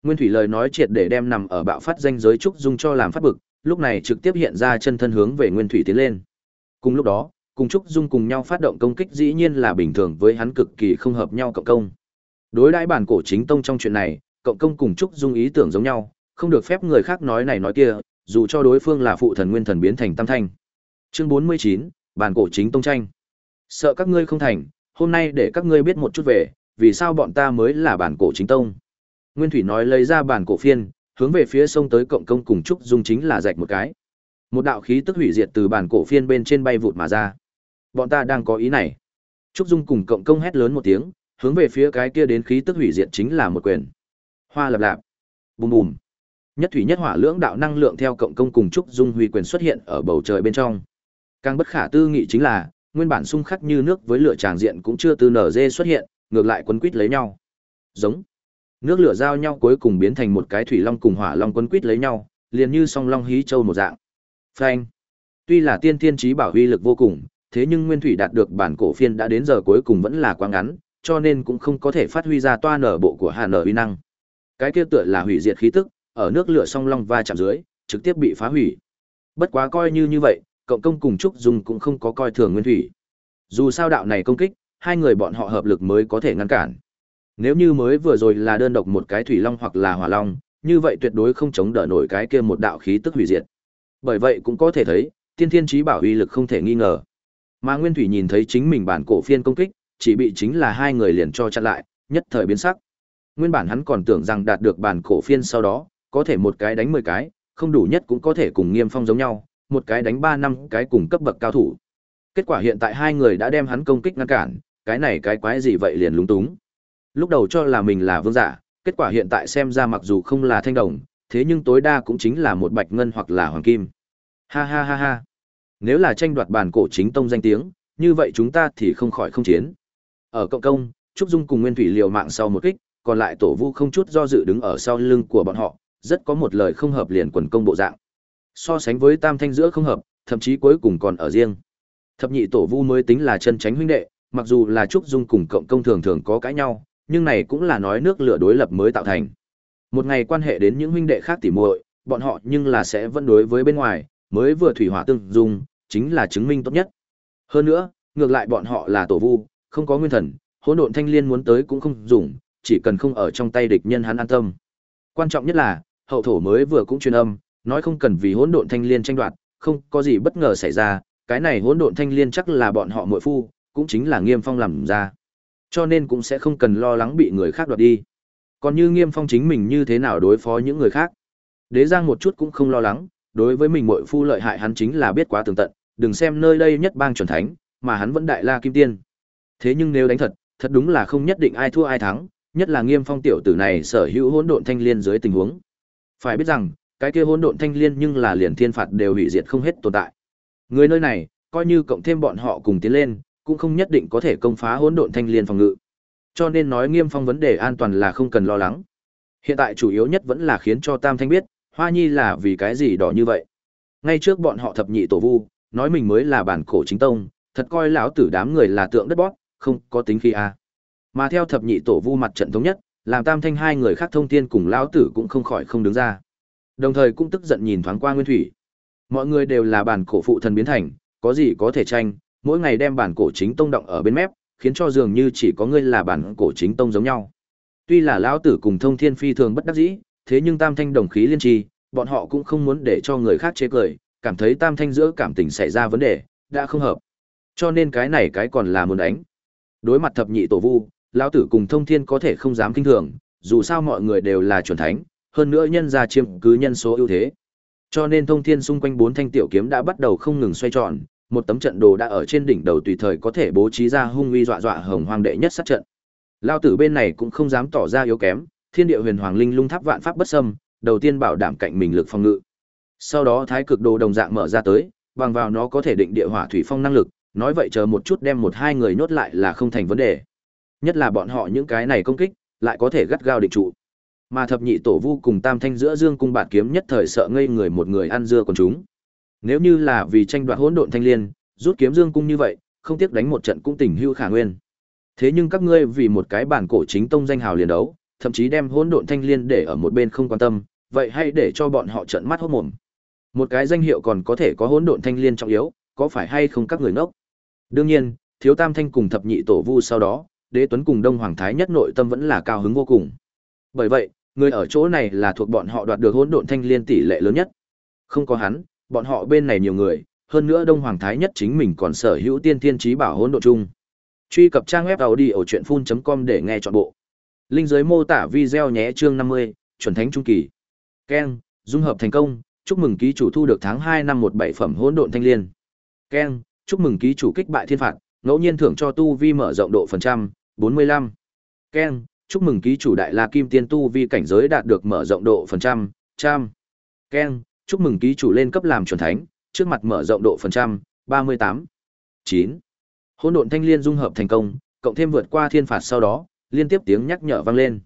Nguyên Thủy lời nói triệt để đem nằm ở bạo phát danh giới trúc dung cho làm phát bực, lúc này trực tiếp hiện ra chân thân hướng về Nguyên Thủy tiến lên. Cùng lúc đó, cùng trúc dung cùng nhau phát động công kích dĩ nhiên là bình thường với hắn cực kỳ không hợp nhau cộng công. Đối đãi bản cổ chính tông trong chuyện này, cộng công cùng trúc dung ý tưởng giống nhau, không được phép người khác nói này nói kia, dù cho đối phương là phụ thần nguyên thần biến thành tam thanh. Chương 49, bản cổ chính tông tranh. Sợ các ngươi không thành, hôm nay để các ngươi biết một chút về, vì sao bọn ta mới là bản cổ chính tông. Nguyên Thủy nói lấy ra bản cổ phiên, hướng về phía sông tới cộng công cùng trúc dung chính là rạch một cái. Một đạo khí tức hủy diệt từ bản cổ phiên bên trên bay vụt mà ra. Bọn ta đang có ý này. Trúc Dung cùng cộng công hét lớn một tiếng, hướng về phía cái kia đến khí tức hủy diệt chính là một quyền. Hoa lập lạp. Bùm bùm. Nhất thủy nhất hỏa lưỡng đạo năng lượng theo cộng công cùng Trúc Dung huy quyền xuất hiện ở bầu trời bên trong. Càng bất khả tư nghị chính là, nguyên bản xung khắc như nước với lửa tràng diện cũng chưa từ nở dê xuất hiện, ngược lại quấn quýt lấy nhau. Giống nước lửa giao nhau cuối cùng biến thành một cái thủy long cùng hỏa long quấn quýt lấy nhau, liền như song long hí châu một dạng. Phanh. Tuy là tiên thiên trí bảo huy lực vô cùng, thế nhưng nguyên thủy đạt được bản cổ phiên đã đến giờ cuối cùng vẫn là quá ngắn, cho nên cũng không có thể phát huy ra toa nở bộ của Hà nở uy năng. Cái kia tựa là hủy diệt khí tức, ở nước lửa song long va chạm dưới, trực tiếp bị phá hủy. Bất quá coi như như vậy, cộng công cùng Trúc Dung cũng không có coi thường Nguyên Thủy. Dù sao đạo này công kích, hai người bọn họ hợp lực mới có thể ngăn cản. Nếu như mới vừa rồi là đơn độc một cái thủy long hoặc là hỏa long, như vậy tuyệt đối không chống đỡ nổi cái kia một đạo khí tức hủy diệt. Bởi vậy cũng có thể thấy, tiên thiên chí bảo uy lực không thể nghi ngờ. Mà Nguyên Thủy nhìn thấy chính mình bản cổ phiên công kích, chỉ bị chính là hai người liền cho chặn lại, nhất thời biến sắc. Nguyên bản hắn còn tưởng rằng đạt được bản cổ phiên sau đó, có thể một cái đánh mười cái, không đủ nhất cũng có thể cùng Nghiêm Phong giống nhau, một cái đánh ba năm cái cùng cấp bậc cao thủ. Kết quả hiện tại hai người đã đem hắn công kích ngăn cản, cái này cái quái gì vậy liền lúng túng. Lúc đầu cho là mình là vương giả, kết quả hiện tại xem ra mặc dù không là thanh đồng, thế nhưng tối đa cũng chính là một bạch ngân hoặc là hoàng kim. Ha ha ha ha. Nếu là tranh đoạt bản cổ chính tông danh tiếng, như vậy chúng ta thì không khỏi không chiến. Ở cộng công, Trúc Dung cùng Nguyên Thủy liều mạng sau một kích, còn lại tổ vu không chút do dự đứng ở sau lưng của bọn họ, rất có một lời không hợp liền quần công bộ dạng. So sánh với tam thanh giữa không hợp, thậm chí cuối cùng còn ở riêng. Thập nhị tổ vu mới tính là chân tránh huynh đệ, mặc dù là Trúc Dung cùng cộng công thường thường có cãi nhau, nhưng này cũng là nói nước lửa đối lập mới tạo thành. Một ngày quan hệ đến những huynh đệ khác tỉ muội, bọn họ nhưng là sẽ vẫn đối với bên ngoài, mới vừa thủy hỏa tương dung, chính là chứng minh tốt nhất. Hơn nữa, ngược lại bọn họ là tổ vu, không có nguyên thần, hỗn độn thanh liên muốn tới cũng không dùng, chỉ cần không ở trong tay địch nhân hắn an tâm. Quan trọng nhất là, hậu thổ mới vừa cũng truyền âm, nói không cần vì hỗn độn thanh liên tranh đoạt, không có gì bất ngờ xảy ra, cái này hỗn độn thanh liên chắc là bọn họ muội phu, cũng chính là Nghiêm Phong làm ra. Cho nên cũng sẽ không cần lo lắng bị người khác đoạt đi. Còn như Nghiêm Phong chính mình như thế nào đối phó những người khác. Đế Giang một chút cũng không lo lắng, đối với mình muội phu lợi hại hắn chính là biết quá tường tận, đừng xem nơi đây nhất bang chuẩn thánh, mà hắn vẫn đại la kim tiên. Thế nhưng nếu đánh thật, thật đúng là không nhất định ai thua ai thắng, nhất là Nghiêm Phong tiểu tử này sở hữu hỗn độn thanh liên dưới tình huống. Phải biết rằng, cái kia hỗn độn thanh liên nhưng là liền thiên phạt đều hủy diệt không hết tồn tại. Người nơi này, coi như cộng thêm bọn họ cùng tiến lên, cũng không nhất định có thể công phá hỗn độn thanh liên phòng ngự. Cho nên nói Nghiêm Phong vấn đề an toàn là không cần lo lắng. Hiện tại chủ yếu nhất vẫn là khiến cho Tam Thanh biết, Hoa Nhi là vì cái gì đỏ như vậy. Ngay trước bọn họ thập nhị tổ vu, nói mình mới là bản cổ chính tông, thật coi lão tử đám người là tượng đất bót, không có tính khi a. À. Mà theo thập nhị tổ vu mặt trận thống nhất, làm Tam Thanh hai người khác thông thiên cùng lão tử cũng không khỏi không đứng ra. Đồng thời cũng tức giận nhìn thoáng qua Nguyên Thủy. Mọi người đều là bản cổ phụ thần biến thành, có gì có thể tranh, mỗi ngày đem bản cổ chính tông động ở bên mép, khiến cho dường như chỉ có ngươi là bản cổ chính tông giống nhau. Tuy là lão tử cùng thông thiên phi thường bất đắc dĩ, thế nhưng tam thanh đồng khí liên trì, bọn họ cũng không muốn để cho người khác chế cười, cảm thấy tam thanh giữa cảm tình xảy ra vấn đề, đã không hợp. Cho nên cái này cái còn là muốn đánh. Đối mặt thập nhị tổ vu, lão tử cùng thông thiên có thể không dám kinh thường, dù sao mọi người đều là chuẩn thánh, hơn nữa nhân gia chiếm cứ nhân số ưu thế. Cho nên thông thiên xung quanh bốn thanh tiểu kiếm đã bắt đầu không ngừng xoay tròn, một tấm trận đồ đã ở trên đỉnh đầu tùy thời có thể bố trí ra hung uy dọa dọa hồng hoang đệ nhất sát trận. Lao tử bên này cũng không dám tỏ ra yếu kém, thiên địa huyền hoàng linh lung tháp vạn pháp bất xâm, đầu tiên bảo đảm cạnh mình lực phòng ngự. Sau đó thái cực đồ đồng dạng mở ra tới, bằng vào nó có thể định địa hỏa thủy phong năng lực, nói vậy chờ một chút đem một hai người nhốt lại là không thành vấn đề. Nhất là bọn họ những cái này công kích, lại có thể gắt gao định trụ. Mà thập nhị tổ vu cùng tam thanh giữa dương cung bạt kiếm nhất thời sợ ngây người một người ăn dưa còn chúng. Nếu như là vì tranh đoạt hỗn độn thanh liên, rút kiếm dương cung như vậy, không tiếc đánh một trận cũng tình hưu khả nguyên. Thế nhưng các ngươi vì một cái bản cổ chính tông danh hào liền đấu, thậm chí đem hỗn độn thanh liên để ở một bên không quan tâm, vậy hay để cho bọn họ trợn mắt hốt mồm. Một cái danh hiệu còn có thể có hỗn độn thanh liên trọng yếu, có phải hay không các người ngốc? Đương nhiên, thiếu tam thanh cùng thập nhị tổ vu sau đó, đế tuấn cùng đông hoàng thái nhất nội tâm vẫn là cao hứng vô cùng. Bởi vậy, người ở chỗ này là thuộc bọn họ đoạt được hỗn độn thanh liên tỷ lệ lớn nhất. Không có hắn, bọn họ bên này nhiều người, hơn nữa Đông Hoàng Thái nhất chính mình còn sở hữu tiên tiên trí bảo hỗn độn chung. Truy cập trang web đầu đi ở chuyện full.com để nghe trọn bộ. Linh dưới mô tả video nhé chương 50, chuẩn thánh trung kỳ. Ken, dung hợp thành công, chúc mừng ký chủ thu được tháng 2 năm 17 phẩm hỗn độn thanh liên. Ken, chúc mừng ký chủ kích bại thiên phạt, ngẫu nhiên thưởng cho tu vi mở rộng độ phần trăm, 45. Ken, chúc mừng ký chủ đại la kim tiên tu vi cảnh giới đạt được mở rộng độ phần trăm, trăm. Ken, chúc mừng ký chủ lên cấp làm chuẩn thánh, trước mặt mở rộng độ phần trăm, 38. 9. Hỗn độn thanh liên dung hợp thành công, cộng thêm vượt qua thiên phạt sau đó, liên tiếp tiếng nhắc nhở vang lên.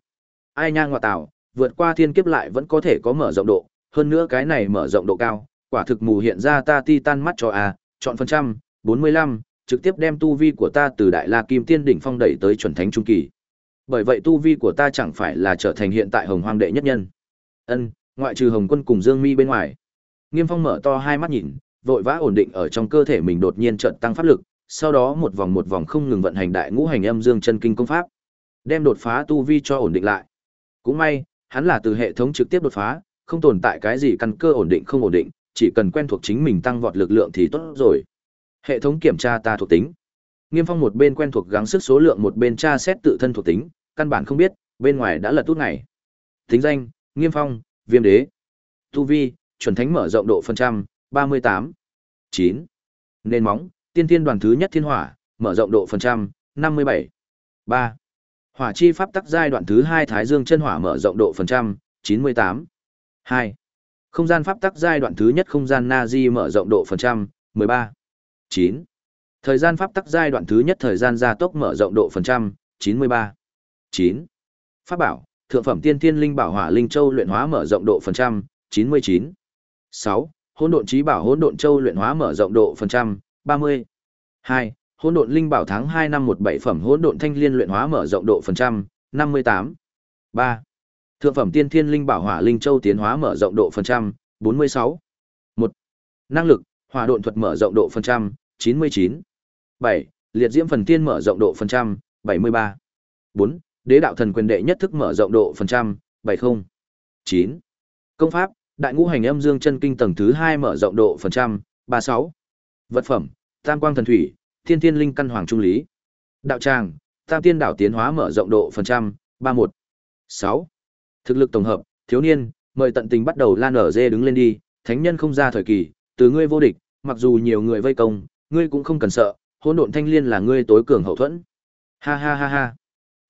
Ai nha ngoại tạo, vượt qua thiên kiếp lại vẫn có thể có mở rộng độ, hơn nữa cái này mở rộng độ cao, quả thực mù hiện ra ta ti tan mắt cho a, chọn phần trăm, 45, trực tiếp đem tu vi của ta từ đại la kim tiên đỉnh phong đẩy tới chuẩn thánh trung kỳ. Bởi vậy tu vi của ta chẳng phải là trở thành hiện tại hồng hoang đệ nhất nhân. Ân, ngoại trừ Hồng Quân cùng Dương Mi bên ngoài. Nghiêm Phong mở to hai mắt nhìn, vội vã ổn định ở trong cơ thể mình đột nhiên chợt tăng pháp lực, sau đó một vòng một vòng không ngừng vận hành đại ngũ hành âm dương chân kinh công pháp, đem đột phá tu vi cho ổn định lại. Cũng may, hắn là từ hệ thống trực tiếp đột phá, không tồn tại cái gì căn cơ ổn định không ổn định, chỉ cần quen thuộc chính mình tăng vọt lực lượng thì tốt rồi. Hệ thống kiểm tra ta thuộc tính. Nghiêm Phong một bên quen thuộc gắng sức số lượng một bên tra xét tự thân thuộc tính, căn bản không biết, bên ngoài đã lật tút ngày. Tính danh, Nghiêm Phong, Viêm Đế. Tu vi, chuẩn thánh mở rộng độ phần trăm, 38. 9. Nền móng, tiên tiên đoàn thứ nhất thiên hỏa, mở rộng độ phần trăm, 57. 3. Hỏa chi pháp tắc giai đoạn thứ hai thái dương chân hỏa mở rộng độ phần trăm, 98. 2. Không gian pháp tắc giai đoạn thứ nhất không gian Nazi mở rộng độ phần trăm, 13. 9. Thời gian pháp tắc giai đoạn thứ nhất thời gian gia tốc mở rộng độ phần trăm, 93. 9. Pháp bảo, thượng phẩm tiên tiên linh bảo hỏa linh châu luyện hóa mở rộng độ phần trăm, 99. 6. Hỗn độn trí bảo hỗn độn châu luyện hóa mở rộng độ phần trăm, 30. 2. Hỗn độn linh bảo tháng 2 năm 17 phẩm hỗn độn thanh liên luyện hóa mở rộng độ phần trăm, 58. 3. Thượng phẩm tiên thiên linh bảo hỏa linh châu tiến hóa mở rộng độ phần trăm, 46. 1. Năng lực, hỏa độn thuật mở rộng độ phần trăm, 99. 7. Liệt diễm phần tiên mở rộng độ phần trăm, 73. 4. Đế đạo thần quyền đệ nhất thức mở rộng độ phần trăm, 70. 9. Công pháp, đại ngũ hành âm dương chân kinh tầng thứ 2 mở rộng độ phần trăm, 36. Vật phẩm, tam quang thần thủy, thiên thiên linh căn hoàng trung lý. Đạo tràng, tam tiên đảo tiến hóa mở rộng độ phần trăm, 31. 6. Thực lực tổng hợp, thiếu niên, mời tận tình bắt đầu lan ở dê đứng lên đi, thánh nhân không ra thời kỳ, từ ngươi vô địch, mặc dù nhiều người vây công, ngươi cũng không cần sợ, hỗn độn thanh liên là ngươi tối cường hậu thuẫn. Ha ha ha ha.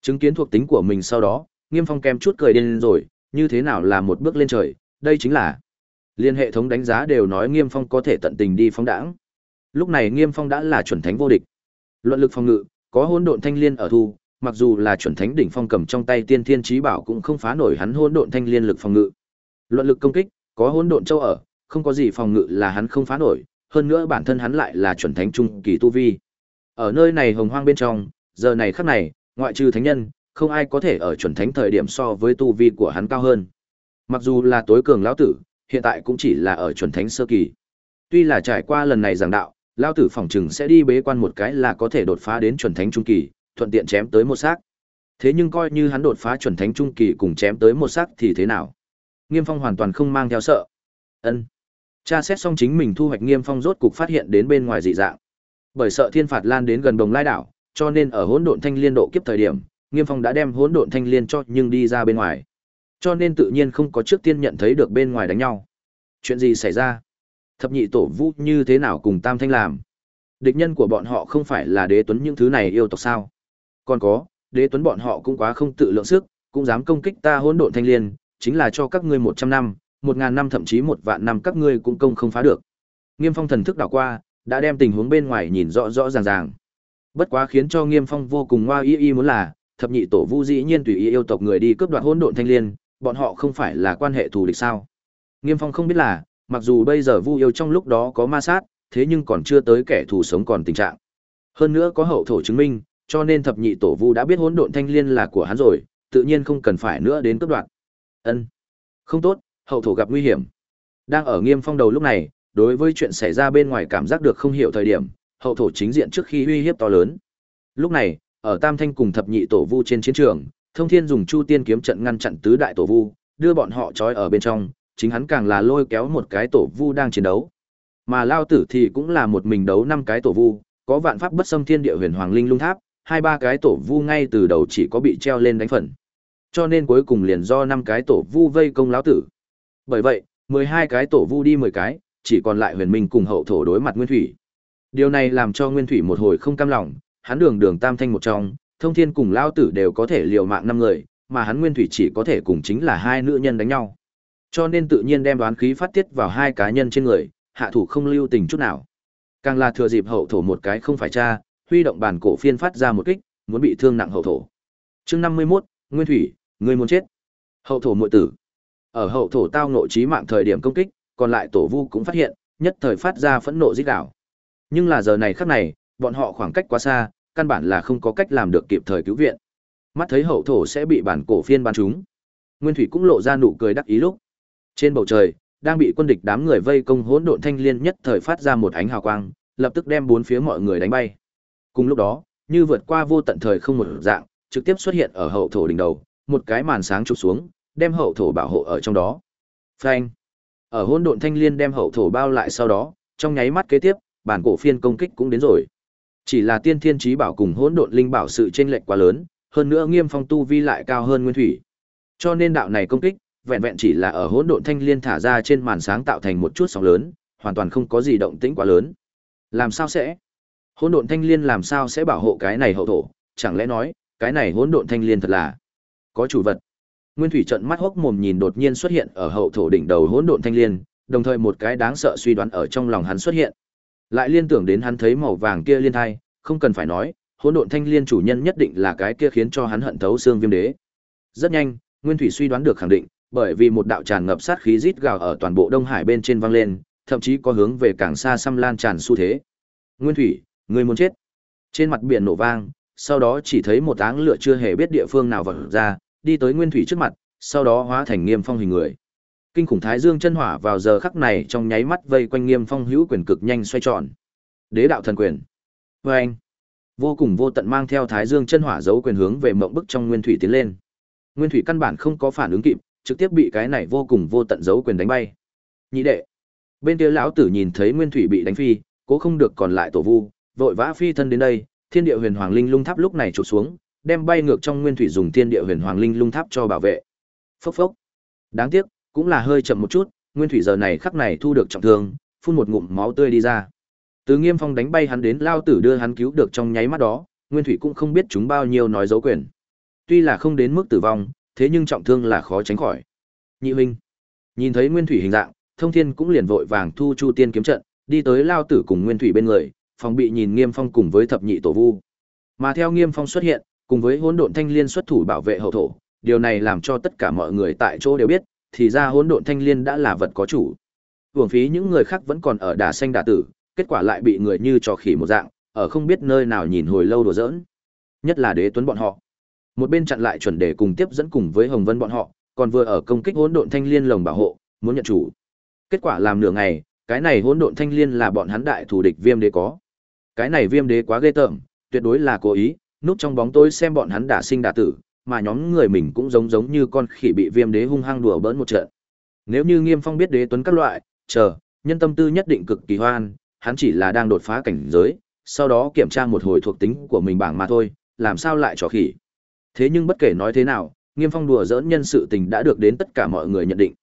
Chứng kiến thuộc tính của mình sau đó, Nghiêm Phong kem chút cười điên rồi, như thế nào là một bước lên trời, đây chính là liên hệ thống đánh giá đều nói Nghiêm Phong có thể tận tình đi phóng đãng. Lúc này Nghiêm Phong đã là chuẩn thánh vô địch. Luận lực phòng ngự, có hỗn độn thanh liên ở thu, mặc dù là chuẩn thánh đỉnh phong cầm trong tay tiên thiên chí bảo cũng không phá nổi hắn hỗn độn thanh liên lực phòng ngự. Luận lực công kích, có hỗn độn châu ở, không có gì phòng ngự là hắn không phá nổi, hơn nữa bản thân hắn lại là chuẩn thánh trung kỳ tu vi. Ở nơi này hồng hoang bên trong, giờ này khắc này, ngoại trừ thánh nhân, không ai có thể ở chuẩn thánh thời điểm so với tu vi của hắn cao hơn. Mặc dù là tối cường lão tử, hiện tại cũng chỉ là ở chuẩn thánh sơ kỳ. Tuy là trải qua lần này giảng đạo, lão tử phỏng chừng sẽ đi bế quan một cái là có thể đột phá đến chuẩn thánh trung kỳ, thuận tiện chém tới một xác. Thế nhưng coi như hắn đột phá chuẩn thánh trung kỳ cùng chém tới một xác thì thế nào? Nghiêm Phong hoàn toàn không mang theo sợ. Ân. Cha xét xong chính mình thu hoạch Nghiêm Phong rốt cục phát hiện đến bên ngoài dị dạng. Bởi sợ thiên phạt lan đến gần đồng lai đảo, cho nên ở hỗn độn thanh liên độ kiếp thời điểm, Nghiêm Phong đã đem hỗn độn thanh liên cho nhưng đi ra bên ngoài. Cho nên tự nhiên không có trước tiên nhận thấy được bên ngoài đánh nhau. Chuyện gì xảy ra? Thập nhị tổ vũ như thế nào cùng Tam Thanh làm? Địch nhân của bọn họ không phải là đế tuấn những thứ này yêu tộc sao? Còn có, đế tuấn bọn họ cũng quá không tự lượng sức, cũng dám công kích ta hỗn độn thanh liên, chính là cho các ngươi một trăm năm, một ngàn năm thậm chí một vạn năm các ngươi cũng công không phá được. Nghiêm Phong thần thức đảo qua, đã đem tình huống bên ngoài nhìn rõ rõ ràng ràng. Bất quá khiến cho Nghiêm Phong vô cùng ngoa y y muốn là, thập nhị tổ Vu dĩ nhiên tùy ý yêu tộc người đi cướp đoạt hỗn độn thanh liên, bọn họ không phải là quan hệ thù địch sao? Nghiêm Phong không biết là, mặc dù bây giờ Vu yêu trong lúc đó có ma sát, thế nhưng còn chưa tới kẻ thù sống còn tình trạng. Hơn nữa có hậu thổ chứng minh, cho nên thập nhị tổ Vu đã biết hỗn độn thanh liên là của hắn rồi, tự nhiên không cần phải nữa đến cướp đoạt. Ân, không tốt, hậu thổ gặp nguy hiểm. Đang ở Nghiêm Phong đầu lúc này, đối với chuyện xảy ra bên ngoài cảm giác được không hiểu thời điểm, hậu thổ chính diện trước khi uy hiếp to lớn. Lúc này, ở Tam Thanh cùng thập nhị tổ vu trên chiến trường, Thông Thiên dùng Chu Tiên kiếm trận ngăn chặn tứ đại tổ vu, đưa bọn họ trói ở bên trong, chính hắn càng là lôi kéo một cái tổ vu đang chiến đấu. Mà Lao Tử thì cũng là một mình đấu năm cái tổ vu, có vạn pháp bất xâm thiên địa huyền hoàng linh lung tháp, hai ba cái tổ vu ngay từ đầu chỉ có bị treo lên đánh phần. Cho nên cuối cùng liền do năm cái tổ vu vây công lão tử. Bởi vậy, mười hai cái tổ vu đi mười cái, chỉ còn lại huyền minh cùng hậu thổ đối mặt nguyên thủy. Điều này làm cho nguyên thủy một hồi không cam lòng, hắn đường đường tam thanh một trong, thông thiên cùng lao tử đều có thể liều mạng năm người, mà hắn nguyên thủy chỉ có thể cùng chính là hai nữ nhân đánh nhau. Cho nên tự nhiên đem đoán khí phát tiết vào hai cá nhân trên người, hạ thủ không lưu tình chút nào. Càng là thừa dịp hậu thổ một cái không phải cha, huy động bản cổ phiên phát ra một kích, muốn bị thương nặng hậu thổ. Chương năm mươi mốt Nguyên Thủy, người muốn chết. Hậu thổ muội tử. Ở hậu thổ tao nội chí mạng thời điểm công kích, còn lại tổ vu cũng phát hiện, nhất thời phát ra phẫn nộ rít đảo. Nhưng là giờ này khắc này, bọn họ khoảng cách quá xa, căn bản là không có cách làm được kịp thời cứu viện. Mắt thấy hậu thổ sẽ bị bản cổ phiên ban chúng. Nguyên Thủy cũng lộ ra nụ cười đắc ý lúc. Trên bầu trời, đang bị quân địch đám người vây công hỗn độn thanh liên nhất thời phát ra một ánh hào quang, lập tức đem bốn phía mọi người đánh bay. Cùng lúc đó, như vượt qua vô tận thời không một dạng, trực tiếp xuất hiện ở hậu thổ đỉnh đầu, một cái màn sáng chụp xuống, đem hậu thổ bảo hộ ở trong đó. Phanh. Ở hỗn độn thanh liên đem hậu thổ bao lại sau đó, trong nháy mắt kế tiếp, bản cổ phiên công kích cũng đến rồi. Chỉ là tiên thiên trí bảo cùng hỗn độn linh bảo sự chênh lệch quá lớn, hơn nữa Nghiêm Phong tu vi lại cao hơn Nguyên Thủy. Cho nên đạo này công kích, vẹn vẹn chỉ là ở hỗn độn thanh liên thả ra trên màn sáng tạo thành một chút sóng lớn, hoàn toàn không có gì động tĩnh quá lớn. Làm sao sẽ? Hỗn độn thanh liên làm sao sẽ bảo hộ cái này hậu thổ? Chẳng lẽ nói, cái này hỗn độn thanh liên thật là có chủ vật? Nguyên Thủy trận mắt hốc mồm nhìn đột nhiên xuất hiện ở hậu thổ đỉnh đầu hỗn độn thanh liên, đồng thời một cái đáng sợ suy đoán ở trong lòng hắn xuất hiện. Lại liên tưởng đến hắn thấy màu vàng kia liên thai, không cần phải nói, hỗn độn thanh liên chủ nhân nhất định là cái kia khiến cho hắn hận thấu xương viêm đế. Rất nhanh, Nguyên Thủy suy đoán được khẳng định, bởi vì một đạo tràn ngập sát khí rít gào ở toàn bộ Đông Hải bên trên vang lên, thậm chí có hướng về càng xa xăm lan tràn xu thế. Nguyên Thủy, người muốn chết. Trên mặt biển nổ vang, sau đó chỉ thấy một áng lửa chưa hề biết địa phương nào vọt ra, đi tới Nguyên Thủy trước mặt, sau đó hóa thành Nghiêm Phong hình người. Kinh khủng Thái Dương chân hỏa vào giờ khắc này trong nháy mắt vây quanh Nghiêm Phong hữu quyền cực nhanh xoay tròn. Đế đạo thần quyền. Và anh, vô cùng vô tận mang theo Thái Dương chân hỏa giấu quyền hướng về mộng bức trong Nguyên Thủy tiến lên. Nguyên Thủy căn bản không có phản ứng kịp, trực tiếp bị cái này vô cùng vô tận giấu quyền đánh bay. Nhị đệ. Bên kia lão tử nhìn thấy Nguyên Thủy bị đánh phi, cố không được còn lại tổ vu, vội vã phi thân đến đây, Thiên Địa Huyền Hoàng Linh Lung Tháp lúc này chụp xuống, đem bay ngược trong Nguyên Thủy dùng Thiên Địa Huyền Hoàng Linh Lung Tháp cho bảo vệ. Phốc phốc. Đáng tiếc, cũng là hơi chậm một chút, Nguyên Thủy giờ này khắc này thu được trọng thương, phun một ngụm máu tươi đi ra. Từ Nghiêm Phong đánh bay hắn đến lao tử đưa hắn cứu được trong nháy mắt đó, Nguyên Thủy cũng không biết chúng bao nhiêu nói dấu quyền. Tuy là không đến mức tử vong, thế nhưng trọng thương là khó tránh khỏi. Nhị huynh, nhìn thấy Nguyên Thủy hình dạng, Thông Thiên cũng liền vội vàng thu Chu Tiên kiếm trận, đi tới lao tử cùng Nguyên Thủy bên người, phòng bị nhìn Nghiêm Phong cùng với thập nhị tổ vu. Mà theo Nghiêm Phong xuất hiện, cùng với hỗn độn thanh liên xuất thủ bảo vệ hậu thổ, điều này làm cho tất cả mọi người tại chỗ đều biết, thì ra hỗn độn thanh liên đã là vật có chủ. Hưởng phí những người khác vẫn còn ở đà xanh đà tử, kết quả lại bị người như trò khỉ một dạng, ở không biết nơi nào nhìn hồi lâu đùa giỡn. Nhất là đế tuấn bọn họ. Một bên chặn lại chuẩn đề cùng tiếp dẫn cùng với Hồng Vân bọn họ, còn vừa ở công kích hỗn độn thanh liên lồng bảo hộ, muốn nhận chủ. Kết quả làm nửa ngày, cái này hỗn độn thanh liên là bọn hắn đại thù địch viêm đế có. Cái này viêm đế quá ghê tởm, tuyệt đối là cố ý, núp trong bóng tối xem bọn hắn đả sinh đả tử, mà nhóm người mình cũng giống giống như con khỉ bị viêm đế hung hăng đùa bỡn một trận. Nếu như Nghiêm Phong biết đế tuấn các loại, chờ, nhân tâm tư nhất định cực kỳ hoan, hắn chỉ là đang đột phá cảnh giới, sau đó kiểm tra một hồi thuộc tính của mình bảng mà thôi, làm sao lại trò khỉ. Thế nhưng bất kể nói thế nào, Nghiêm Phong đùa giỡn nhân sự tình đã được đến tất cả mọi người nhận định.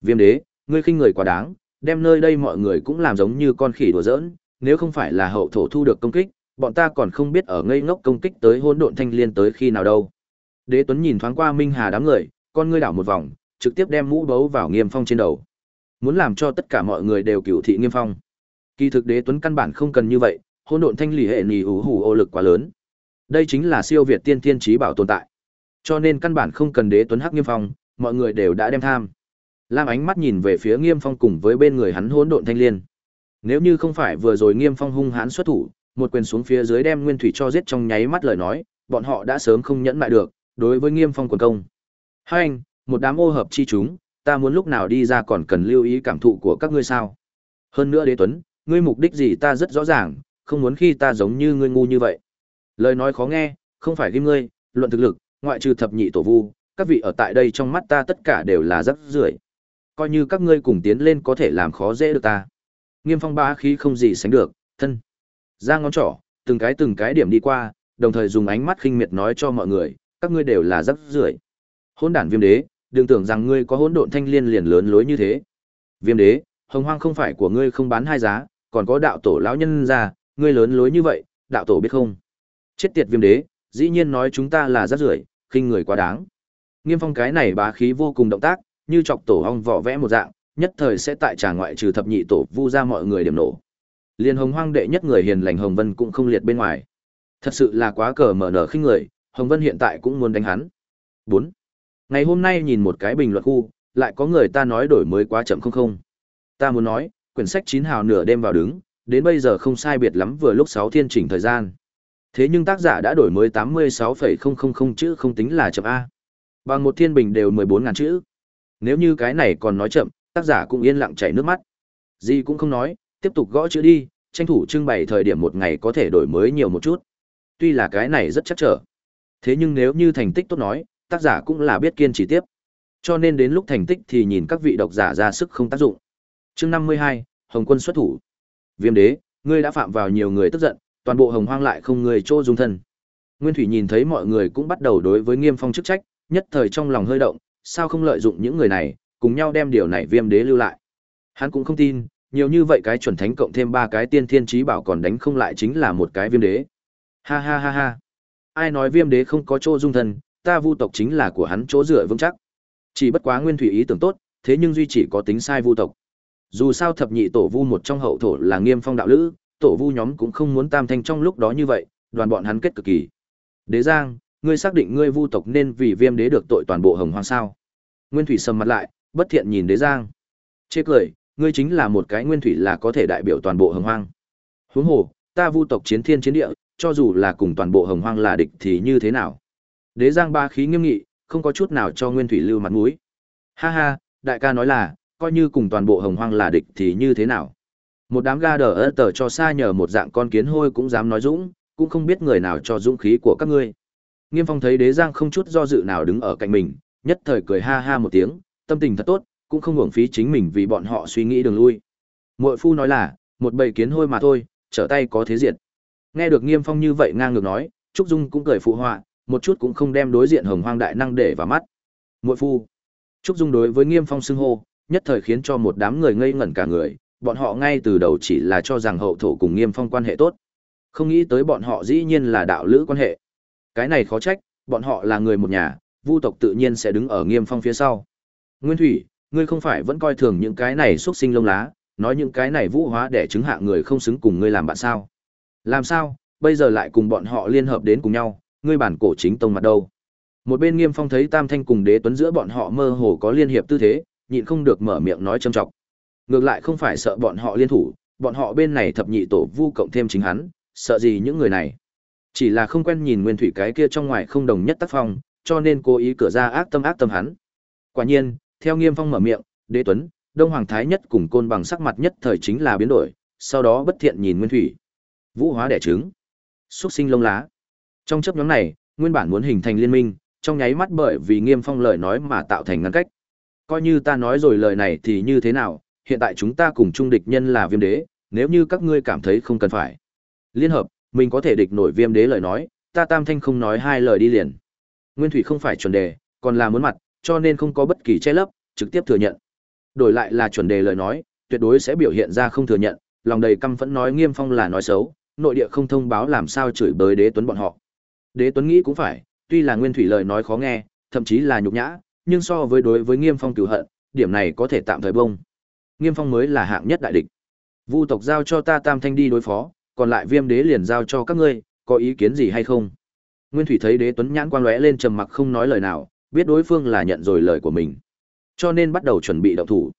Viêm đế, ngươi khinh người quá đáng, đem nơi đây mọi người cũng làm giống như con khỉ đùa giỡn, nếu không phải là hậu thổ thu được công kích, bọn ta còn không biết ở ngây ngốc công kích tới hỗn độn thanh liên tới khi nào đâu. Đế Tuấn nhìn thoáng qua Minh Hà đám người, con ngươi đảo một vòng, trực tiếp đem mũ bấu vào Nghiêm Phong trên đầu. Muốn làm cho tất cả mọi người đều cửu thị Nghiêm Phong. Kỳ thực Đế Tuấn căn bản không cần như vậy, hỗn độn thanh lì hệ nỉ ủ hủ ô lực quá lớn. Đây chính là siêu việt tiên tiên trí bảo tồn tại. Cho nên căn bản không cần Đế Tuấn hắc Nghiêm Phong, mọi người đều đã đem tham. Lam ánh mắt nhìn về phía Nghiêm Phong cùng với bên người hắn hỗn độn thanh liên. Nếu như không phải vừa rồi Nghiêm Phong hung hãn xuất thủ, một quyền xuống phía dưới đem Nguyên Thủy cho giết trong nháy mắt lời nói, bọn họ đã sớm không nhẫn lại được, đối với Nghiêm Phong quần công. Hai anh, một đám ô hợp chi chúng, ta muốn lúc nào đi ra còn cần lưu ý cảm thụ của các ngươi sao? Hơn nữa Đế Tuấn, ngươi mục đích gì ta rất rõ ràng, không muốn khi ta giống như ngươi ngu như vậy. Lời nói khó nghe, không phải ghim ngươi, luận thực lực, ngoại trừ thập nhị tổ vu, các vị ở tại đây trong mắt ta tất cả đều là rất rưởi. Coi như các ngươi cùng tiến lên có thể làm khó dễ được ta. Nghiêm Phong bá khí không gì sánh được, thân. Ra ngón trỏ, từng cái từng cái điểm đi qua, đồng thời dùng ánh mắt khinh miệt nói cho mọi người, các ngươi đều là rắc rưởi. Hôn đản Viêm Đế, đừng tưởng rằng ngươi có hỗn độn thanh liên liền lớn lối như thế. Viêm Đế, hồng hoang không phải của ngươi không bán hai giá, còn có đạo tổ lão nhân ra, ngươi lớn lối như vậy, đạo tổ biết không? Chết tiệt Viêm Đế, dĩ nhiên nói chúng ta là rất rưởi, khinh người quá đáng. Nghiêm Phong cái này bá khí vô cùng động tác, như chọc tổ ong vỏ vẽ một dạng, nhất thời sẽ tại trà ngoại trừ thập nhị tổ vu ra mọi người điểm nổ liền Hồng Hoang đệ nhất người hiền lành Hồng Vân cũng không liệt bên ngoài. Thật sự là quá cờ mở nở khinh người, Hồng Vân hiện tại cũng muốn đánh hắn. bốn Ngày hôm nay nhìn một cái bình luận khu, lại có người ta nói đổi mới quá chậm không không. Ta muốn nói, quyển sách chín hào nửa đêm vào đứng, đến bây giờ không sai biệt lắm vừa lúc sáu thiên chỉnh thời gian. Thế nhưng tác giả đã đổi mới 86,000 chữ không tính là chậm A. Bằng một thiên bình đều 14.000 chữ. Nếu như cái này còn nói chậm, Tác giả cũng yên lặng chảy nước mắt. Gì cũng không nói, tiếp tục gõ chữ đi, tranh thủ trưng bày thời điểm một ngày có thể đổi mới nhiều một chút. Tuy là cái này rất chắc trở. Thế nhưng nếu như thành tích tốt nói, tác giả cũng là biết kiên trì tiếp. Cho nên đến lúc thành tích thì nhìn các vị độc giả ra sức không tác dụng. Chương 52, Hồng Quân xuất thủ. Viêm đế, ngươi đã phạm vào nhiều người tức giận, toàn bộ Hồng Hoang lại không người chỗ dung thân. Nguyên Thủy nhìn thấy mọi người cũng bắt đầu đối với Nghiêm Phong chức trách, nhất thời trong lòng hơi động, sao không lợi dụng những người này, cùng nhau đem điều này Viêm đế lưu lại. Hắn cũng không tin, nhiều như vậy cái chuẩn thánh cộng thêm ba cái tiên thiên trí bảo còn đánh không lại chính là một cái Viêm đế. Ha ha ha ha. Ai nói Viêm đế không có chỗ dung thân, ta vu tộc chính là của hắn chỗ dựa vững chắc. Chỉ bất quá Nguyên Thủy ý tưởng tốt, thế nhưng duy chỉ có tính sai vu tộc. Dù sao thập nhị tổ vu một trong hậu thổ là Nghiêm Phong đạo lữ, tổ vu nhóm cũng không muốn tam thanh trong lúc đó như vậy, đoàn bọn hắn kết cực kỳ. Đế Giang, ngươi xác định ngươi vu tộc nên vì viêm đế được tội toàn bộ hồng hoang sao? Nguyên Thủy sầm mặt lại, bất thiện nhìn Đế Giang. Chê cười, ngươi chính là một cái nguyên thủy là có thể đại biểu toàn bộ hồng hoang. Huống hồ, ta vu tộc chiến thiên chiến địa, cho dù là cùng toàn bộ hồng hoang là địch thì như thế nào? Đế Giang ba khí nghiêm nghị, không có chút nào cho Nguyên Thủy lưu mặt mũi. Ha ha, đại ca nói là, coi như cùng toàn bộ hồng hoang là địch thì như thế nào? Một đám ga đờ ơ tờ cho xa nhờ một dạng con kiến hôi cũng dám nói dũng, cũng không biết người nào cho dũng khí của các ngươi. Nghiêm Phong thấy Đế Giang không chút do dự nào đứng ở cạnh mình, nhất thời cười ha ha một tiếng, tâm tình thật tốt, cũng không hưởng phí chính mình vì bọn họ suy nghĩ đường lui. Muội phu nói là, một bầy kiến hôi mà thôi, trở tay có thế diệt. Nghe được Nghiêm Phong như vậy ngang ngược nói, Trúc Dung cũng cười phụ họa, một chút cũng không đem đối diện Hồng Hoang đại năng để vào mắt. Muội phu. Trúc Dung đối với Nghiêm Phong xưng hô, nhất thời khiến cho một đám người ngây ngẩn cả người, bọn họ ngay từ đầu chỉ là cho rằng hậu thổ cùng Nghiêm Phong quan hệ tốt. Không nghĩ tới bọn họ dĩ nhiên là đạo lữ quan hệ. Cái này khó trách, bọn họ là người một nhà, Vu tộc tự nhiên sẽ đứng ở Nghiêm Phong phía sau. Nguyên Thủy, ngươi không phải vẫn coi thường những cái này xuất sinh lông lá, nói những cái này vũ hóa để chứng hạ người không xứng cùng ngươi làm bạn sao? Làm sao, bây giờ lại cùng bọn họ liên hợp đến cùng nhau, ngươi bản cổ chính tông mặt đâu? Một bên Nghiêm Phong thấy Tam Thanh cùng Đế Tuấn giữa bọn họ mơ hồ có liên hiệp tư thế, nhịn không được mở miệng nói châm trọng. Ngược lại không phải sợ bọn họ liên thủ, bọn họ bên này thập nhị tổ vu cộng thêm chính hắn, sợ gì những người này. Chỉ là không quen nhìn nguyên thủy cái kia trong ngoài không đồng nhất tác phong, cho nên cố ý cửa ra ác tâm ác tâm hắn. Quả nhiên, theo Nghiêm Phong mở miệng, Đế Tuấn, Đông Hoàng Thái nhất cùng côn bằng sắc mặt nhất thời chính là biến đổi, sau đó bất thiện nhìn Nguyên Thủy. Vũ hóa đẻ trứng, xuất sinh lông lá. Trong chấp nhóm này, nguyên bản muốn hình thành liên minh, trong nháy mắt bởi vì Nghiêm Phong lời nói mà tạo thành ngăn cách. Coi như ta nói rồi lời này thì như thế nào, hiện tại chúng ta cùng chung địch nhân là Viêm Đế, nếu như các ngươi cảm thấy không cần phải liên hợp, mình có thể địch nổi Viêm Đế lời nói, ta Tam Thanh không nói hai lời đi liền. Nguyên Thủy không phải chuẩn đề, còn là muốn mặt, cho nên không có bất kỳ che lấp, trực tiếp thừa nhận. Đổi lại là chuẩn đề lời nói, tuyệt đối sẽ biểu hiện ra không thừa nhận, lòng đầy căm phẫn nói Nghiêm Phong là nói xấu, nội địa không thông báo làm sao chửi bới Đế Tuấn bọn họ. Đế Tuấn nghĩ cũng phải, tuy là Nguyên Thủy lời nói khó nghe, thậm chí là nhục nhã, nhưng so với đối với Nghiêm Phong cửu hận, điểm này có thể tạm thời bông. Nghiêm Phong mới là hạng nhất đại địch. Vu tộc giao cho ta Tam Thanh đi đối phó, còn lại Viêm Đế liền giao cho các ngươi, có ý kiến gì hay không? Nguyên Thủy thấy Đế Tuấn nhãn quang lóe lên trầm mặc không nói lời nào, biết đối phương là nhận rồi lời của mình, cho nên bắt đầu chuẩn bị động thủ.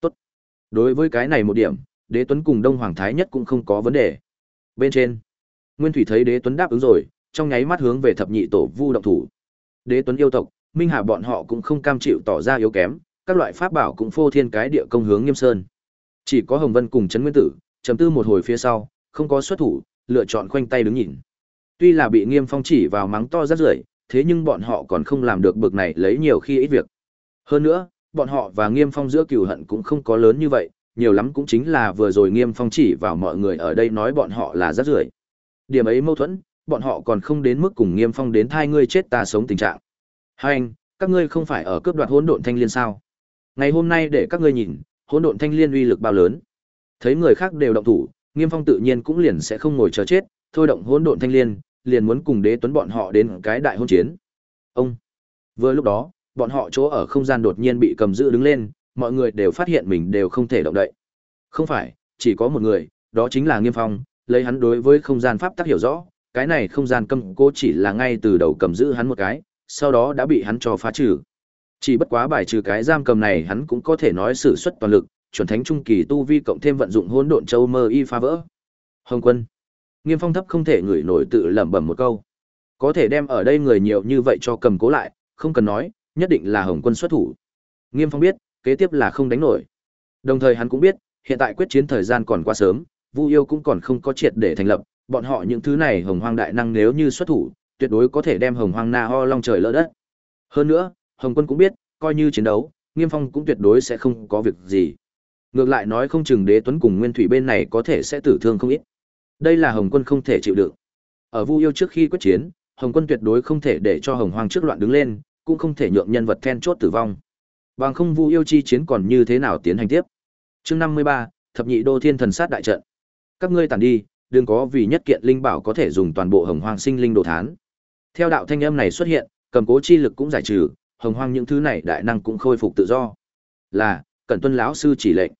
Tốt. Đối với cái này một điểm, Đế Tuấn cùng Đông Hoàng Thái Nhất cũng không có vấn đề. Bên trên, Nguyên Thủy thấy Đế Tuấn đáp ứng rồi, trong nháy mắt hướng về thập nhị tổ Vu động thủ. Đế Tuấn yêu tộc, Minh Hà bọn họ cũng không cam chịu tỏ ra yếu kém, các loại pháp bảo cũng phô thiên cái địa công hướng Nghiêm Sơn. Chỉ có Hồng Vân cùng Trấn Nguyên Tử, trầm tư một hồi phía sau, không có xuất thủ, lựa chọn khoanh tay đứng nhìn. Tuy là bị Nghiêm Phong chỉ vào mắng to rất rưởi, thế nhưng bọn họ còn không làm được bực này lấy nhiều khi ít việc. Hơn nữa, bọn họ và Nghiêm Phong giữa cừu hận cũng không có lớn như vậy, nhiều lắm cũng chính là vừa rồi Nghiêm Phong chỉ vào mọi người ở đây nói bọn họ là rất rưởi. Điểm ấy mâu thuẫn, bọn họ còn không đến mức cùng Nghiêm Phong đến thai ngươi chết ta sống tình trạng. Hai anh, các ngươi không phải ở cướp đoạt hỗn độn thanh liên sao? Ngày hôm nay để các ngươi nhìn, hỗn độn thanh liên uy lực bao lớn. Thấy người khác đều động thủ, Nghiêm Phong tự nhiên cũng liền sẽ không ngồi chờ chết, thôi động hỗn độn thanh liên, liền muốn cùng Đế Tuấn bọn họ đến cái đại hôn chiến. Ông. Vừa lúc đó, bọn họ chỗ ở không gian đột nhiên bị cầm giữ đứng lên, mọi người đều phát hiện mình đều không thể động đậy. Không phải, chỉ có một người, đó chính là Nghiêm Phong, lấy hắn đối với không gian pháp tắc hiểu rõ, cái này không gian cầm cố chỉ là ngay từ đầu cầm giữ hắn một cái, sau đó đã bị hắn cho phá trừ. Chỉ bất quá bài trừ cái giam cầm này hắn cũng có thể nói sử xuất toàn lực, chuẩn thánh trung kỳ tu vi cộng thêm vận dụng hỗn độn châu mơ y phá vỡ. Hồng Quân. Nghiêm Phong thấp không thể ngửi nổi tự lẩm bẩm một câu. Có thể đem ở đây người nhiều như vậy cho cầm cố lại, không cần nói, nhất định là Hồng Quân xuất thủ. Nghiêm Phong biết, kế tiếp là không đánh nổi, Đồng thời hắn cũng biết, hiện tại quyết chiến thời gian còn quá sớm, Vu yêu cũng còn không có triệt để thành lập, bọn họ những thứ này hồng hoang đại năng nếu như xuất thủ, tuyệt đối có thể đem hồng hoang na ho long trời lỡ đất. Hơn nữa, Hồng Quân cũng biết, coi như chiến đấu, Nghiêm Phong cũng tuyệt đối sẽ không có việc gì. Ngược lại nói không chừng Đế Tuấn cùng Nguyên Thủy bên này có thể sẽ tử thương không ít. Đây là Hồng Quân không thể chịu đựng. Ở Vu yêu trước khi quyết chiến, Hồng Quân tuyệt đối không thể để cho Hồng Hoang trước loạn đứng lên, cũng không thể nhượng nhân vật then chốt tử vong. Bằng không Vu yêu chi chiến còn như thế nào tiến hành tiếp. Chương năm mươi ba Thập nhị đô thiên thần sát đại trận. Các ngươi tản đi, đừng có vì nhất kiện linh bảo có thể dùng toàn bộ Hồng Hoang sinh linh đồ thán. Theo đạo thanh âm này xuất hiện, cầm cố chi lực cũng giải trừ, Hồng Hoang những thứ này đại năng cũng khôi phục tự do. Là, cần Tuân lão sư chỉ lệnh.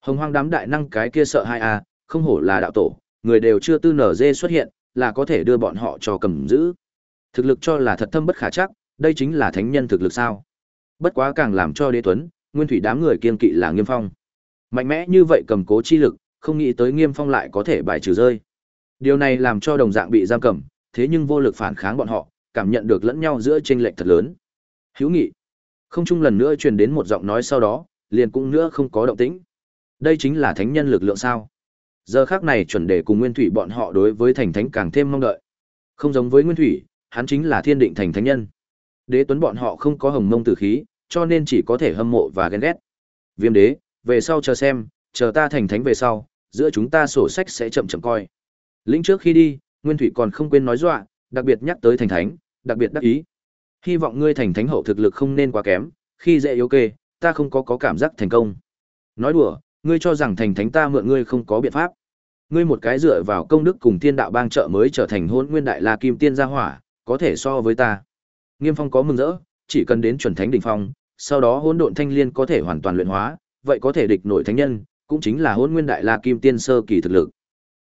Hồng Hoang đám đại năng cái kia sợ hai a, không hổ là đạo tổ, người đều chưa tư nở dê xuất hiện, là có thể đưa bọn họ cho cầm giữ. Thực lực cho là thật thâm bất khả chắc, đây chính là thánh nhân thực lực sao? Bất quá càng làm cho Đế Tuấn, Nguyên Thủy đám người kiên kỵ là Nghiêm Phong. Mạnh mẽ như vậy cầm cố chi lực, không nghĩ tới Nghiêm Phong lại có thể bài trừ rơi. Điều này làm cho đồng dạng bị giam cầm, thế nhưng vô lực phản kháng bọn họ, cảm nhận được lẫn nhau giữa chênh lệch thật lớn. Hữu nghị. Không chung lần nữa truyền đến một giọng nói sau đó, liền cũng nữa không có động tĩnh. Đây chính là thánh nhân lực lượng sao? Giờ khác này chuẩn đề cùng Nguyên Thủy bọn họ đối với thành thánh càng thêm mong đợi. Không giống với Nguyên Thủy, hắn chính là thiên định thành thánh nhân. Đế Tuấn bọn họ không có hồng mông tử khí, cho nên chỉ có thể hâm mộ và ghen ghét. Viêm đế, về sau chờ xem, chờ ta thành thánh về sau, giữa chúng ta sổ sách sẽ chậm chậm coi. Lĩnh trước khi đi, Nguyên Thủy còn không quên nói dọa, đặc biệt nhắc tới thành thánh, đặc biệt đắc ý. Hy vọng ngươi thành thánh hậu thực lực không nên quá kém, khi dễ yếu kê, ta không có có cảm giác thành công. Nói đùa, ngươi cho rằng thành thánh ta mượn ngươi không có biện pháp. Ngươi một cái dựa vào công đức cùng tiên đạo bang trợ mới trở thành hôn nguyên đại la kim tiên gia hỏa, có thể so với ta. Nghiêm Phong có mừng rỡ, chỉ cần đến chuẩn thánh đỉnh phong, sau đó hỗn độn thanh liên có thể hoàn toàn luyện hóa, vậy có thể địch nổi thánh nhân, cũng chính là hỗn nguyên đại la kim tiên sơ kỳ thực lực.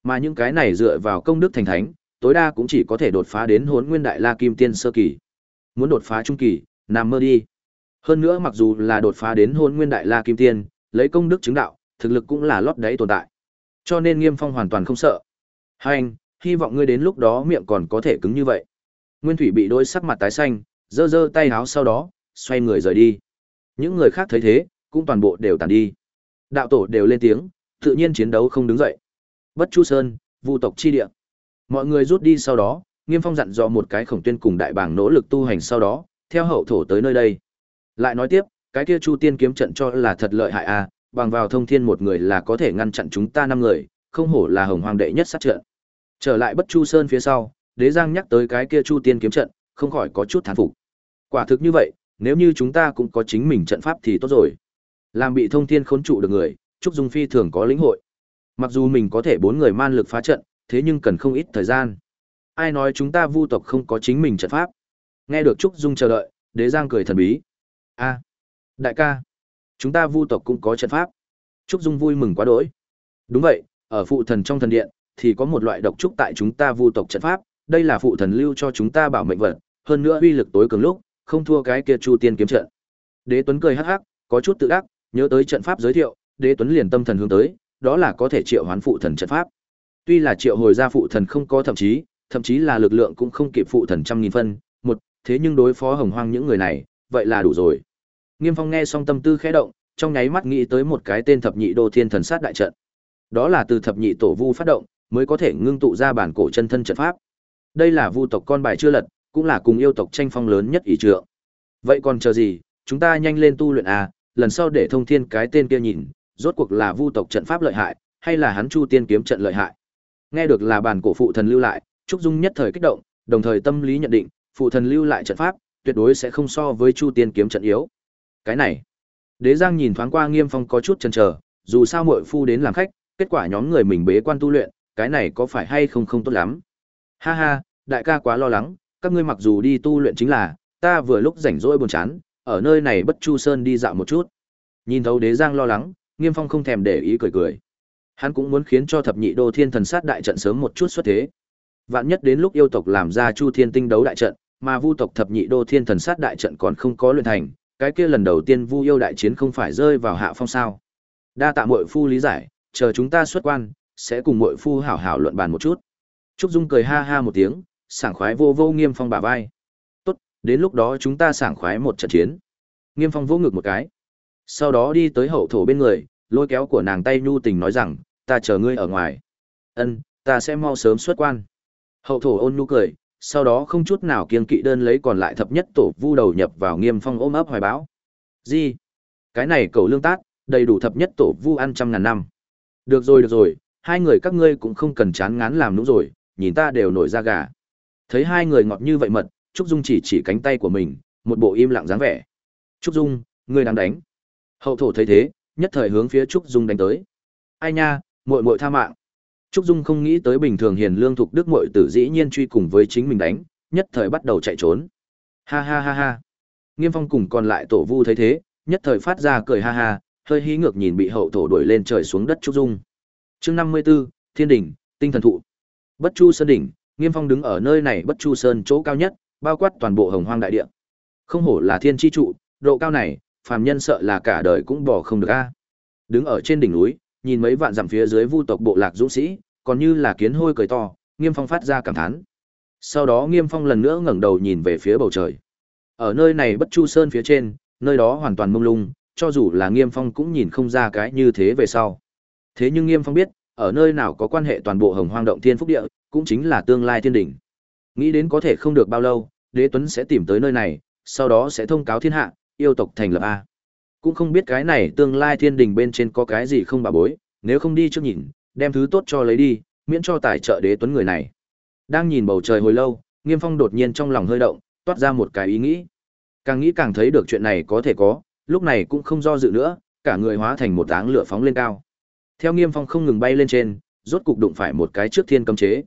Mà những cái này dựa vào công đức thành thánh, tối đa cũng chỉ có thể đột phá đến hỗn nguyên đại la kim tiên sơ kỳ. Muốn đột phá trung kỳ, nằm mơ đi. Hơn nữa mặc dù là đột phá đến hỗn nguyên đại la kim tiên, lấy công đức chứng đạo, thực lực cũng là lót đáy tồn tại. Cho nên Nghiêm Phong hoàn toàn không sợ. Hành, anh, hy vọng ngươi đến lúc đó miệng còn có thể cứng như vậy. Nguyên Thủy bị đôi sắc mặt tái xanh, giơ giơ tay háo sau đó, xoay người rời đi. Những người khác thấy thế, cũng toàn bộ đều tàn đi. Đạo tổ đều lên tiếng, tự nhiên chiến đấu không đứng dậy. Bất Chu Sơn, Vu tộc chi địa. Mọi người rút đi sau đó, Nghiêm Phong dặn dò một cái khổng tuyên cùng đại bàng nỗ lực tu hành sau đó, theo hậu thổ tới nơi đây. Lại nói tiếp, cái kia Chu Tiên kiếm trận cho là thật lợi hại à, bằng vào thông thiên một người là có thể ngăn chặn chúng ta năm người, không hổ là hồng hoàng đệ nhất sát trận. Trở lại Bất Chu Sơn phía sau, Đế Giang nhắc tới cái kia Chu Tiên kiếm trận, không khỏi có chút thán phục. Quả thực như vậy, nếu như chúng ta cũng có chính mình trận pháp thì tốt rồi. Làm bị thông thiên khốn trụ được người, Trúc Dung Phi thường có lĩnh hội. Mặc dù mình có thể bốn người man lực phá trận, thế nhưng cần không ít thời gian. Ai nói chúng ta vu tộc không có chính mình trận pháp? Nghe được Trúc Dung chờ đợi, Đế Giang cười thần bí. A, đại ca, chúng ta vu tộc cũng có trận pháp. Trúc Dung vui mừng quá đỗi. Đúng vậy, ở phụ thần trong thần điện thì có một loại độc trúc tại chúng ta vu tộc trận pháp, đây là phụ thần lưu cho chúng ta bảo mệnh vật, hơn nữa uy lực tối cường lúc, không thua cái kia Chu Tiên kiếm trận. Đế Tuấn cười hắc hắc, có chút tự đắc, nhớ tới trận pháp giới thiệu, Đế Tuấn liền tâm thần hướng tới, đó là có thể triệu hoán phụ thần trận pháp. Tuy là triệu hồi ra phụ thần không có thậm chí, thậm chí là lực lượng cũng không kịp phụ thần trăm nghìn phân, một, thế nhưng đối phó hồng hoang những người này, vậy là đủ rồi. Nghiêm Phong nghe xong tâm tư khẽ động, trong nháy mắt nghĩ tới một cái tên thập nhị đô thiên thần sát đại trận. Đó là từ thập nhị tổ vu phát động, mới có thể ngưng tụ ra bản cổ chân thân trận pháp. Đây là vu tộc con bài chưa lật, cũng là cùng yêu tộc tranh phong lớn nhất ý trượng. Vậy còn chờ gì, chúng ta nhanh lên tu luyện à, lần sau để thông thiên cái tên kia nhìn, rốt cuộc là vu tộc trận pháp lợi hại, hay là hắn chu tiên kiếm trận lợi hại. Nghe được là bản cổ phụ thần lưu lại, Trúc Dung nhất thời kích động, đồng thời tâm lý nhận định, phụ thần lưu lại trận pháp, tuyệt đối sẽ không so với chu tiên kiếm trận yếu. Cái này, Đế Giang nhìn thoáng qua Nghiêm Phong có chút chần chờ, dù sao muội phu đến làm khách, kết quả nhóm người mình bế quan tu luyện, cái này có phải hay không không tốt lắm. Ha ha, đại ca quá lo lắng, các ngươi mặc dù đi tu luyện chính là, ta vừa lúc rảnh rỗi buồn chán, ở nơi này Bất Chu Sơn đi dạo một chút. Nhìn thấu Đế Giang lo lắng, Nghiêm Phong không thèm để ý cười cười. Hắn cũng muốn khiến cho thập nhị đô thiên thần sát đại trận sớm một chút xuất thế. Vạn nhất đến lúc yêu tộc làm ra Chu Thiên tinh đấu đại trận, mà Vu tộc thập nhị đô thiên thần sát đại trận còn không có luyện thành, cái kia lần đầu tiên Vu yêu đại chiến không phải rơi vào hạ phong sao? Đa tạ muội phu lý giải, chờ chúng ta xuất quan, sẽ cùng muội phu hảo hảo luận bàn một chút. Trúc Dung cười ha ha một tiếng, sảng khoái vô vô Nghiêm Phong bả vai. Tốt, đến lúc đó chúng ta sảng khoái một trận chiến. Nghiêm Phong vỗ ngực một cái. Sau đó đi tới hậu thổ bên người, lôi kéo của nàng tay nhu tình nói rằng, ta chờ ngươi ở ngoài. Ân, ta sẽ mau sớm xuất quan. Hậu thổ ôn nhu cười, sau đó không chút nào kiêng kỵ đơn lấy còn lại thập nhất tổ vu đầu nhập vào nghiêm phong ôm ấp hoài báo. Gì? Cái này cầu lương tác, đầy đủ thập nhất tổ vu ăn trăm ngàn năm. Được rồi được rồi, hai người các ngươi cũng không cần chán ngán làm nữa rồi, nhìn ta đều nổi da gà. Thấy hai người ngọt như vậy mật, Trúc Dung chỉ chỉ cánh tay của mình, một bộ im lặng dáng vẻ. Trúc Dung, ngươi đang đánh. Hậu thổ thấy thế, nhất thời hướng phía Trúc Dung đánh tới. Ai nha, muội muội tha mạng. Trúc Dung không nghĩ tới bình thường hiền lương thục đức muội tử dĩ nhiên truy cùng với chính mình đánh, nhất thời bắt đầu chạy trốn. Ha ha ha ha. Nghiêm Phong cùng còn lại tổ vu thấy thế, nhất thời phát ra cười ha ha, hơi hí ngược nhìn bị hậu thổ đuổi lên trời xuống đất Trúc Dung. Chương 54, Thiên đỉnh, tinh thần thụ. Bất Chu Sơn đỉnh, Nghiêm Phong đứng ở nơi này Bất Chu Sơn chỗ cao nhất, bao quát toàn bộ Hồng Hoang đại địa. Không hổ là thiên chi trụ, độ cao này, phàm nhân sợ là cả đời cũng bỏ không được a. Đứng ở trên đỉnh núi, nhìn mấy vạn dặm phía dưới vu tộc bộ lạc dũng sĩ, còn như là kiến hôi cười to, Nghiêm Phong phát ra cảm thán. Sau đó Nghiêm Phong lần nữa ngẩng đầu nhìn về phía bầu trời. Ở nơi này Bất Chu Sơn phía trên, nơi đó hoàn toàn mông lung, cho dù là Nghiêm Phong cũng nhìn không ra cái như thế về sau. Thế nhưng Nghiêm Phong biết, ở nơi nào có quan hệ toàn bộ Hồng Hoang động thiên phúc địa, cũng chính là tương lai thiên đỉnh. Nghĩ đến có thể không được bao lâu, Đế Tuấn sẽ tìm tới nơi này, sau đó sẽ thông cáo thiên hạ, yêu tộc thành lập a. Cũng không biết cái này tương lai thiên đình bên trên có cái gì không bà bối, nếu không đi trước nhìn, đem thứ tốt cho lấy đi, miễn cho tài trợ Đế Tuấn người này. Đang nhìn bầu trời hồi lâu, Nghiêm Phong đột nhiên trong lòng hơi động, toát ra một cái ý nghĩ. Càng nghĩ càng thấy được chuyện này có thể có, lúc này cũng không do dự nữa, cả người hóa thành một áng lửa phóng lên cao. Theo Nghiêm Phong không ngừng bay lên trên, rốt cục đụng phải một cái trước thiên cấm chế.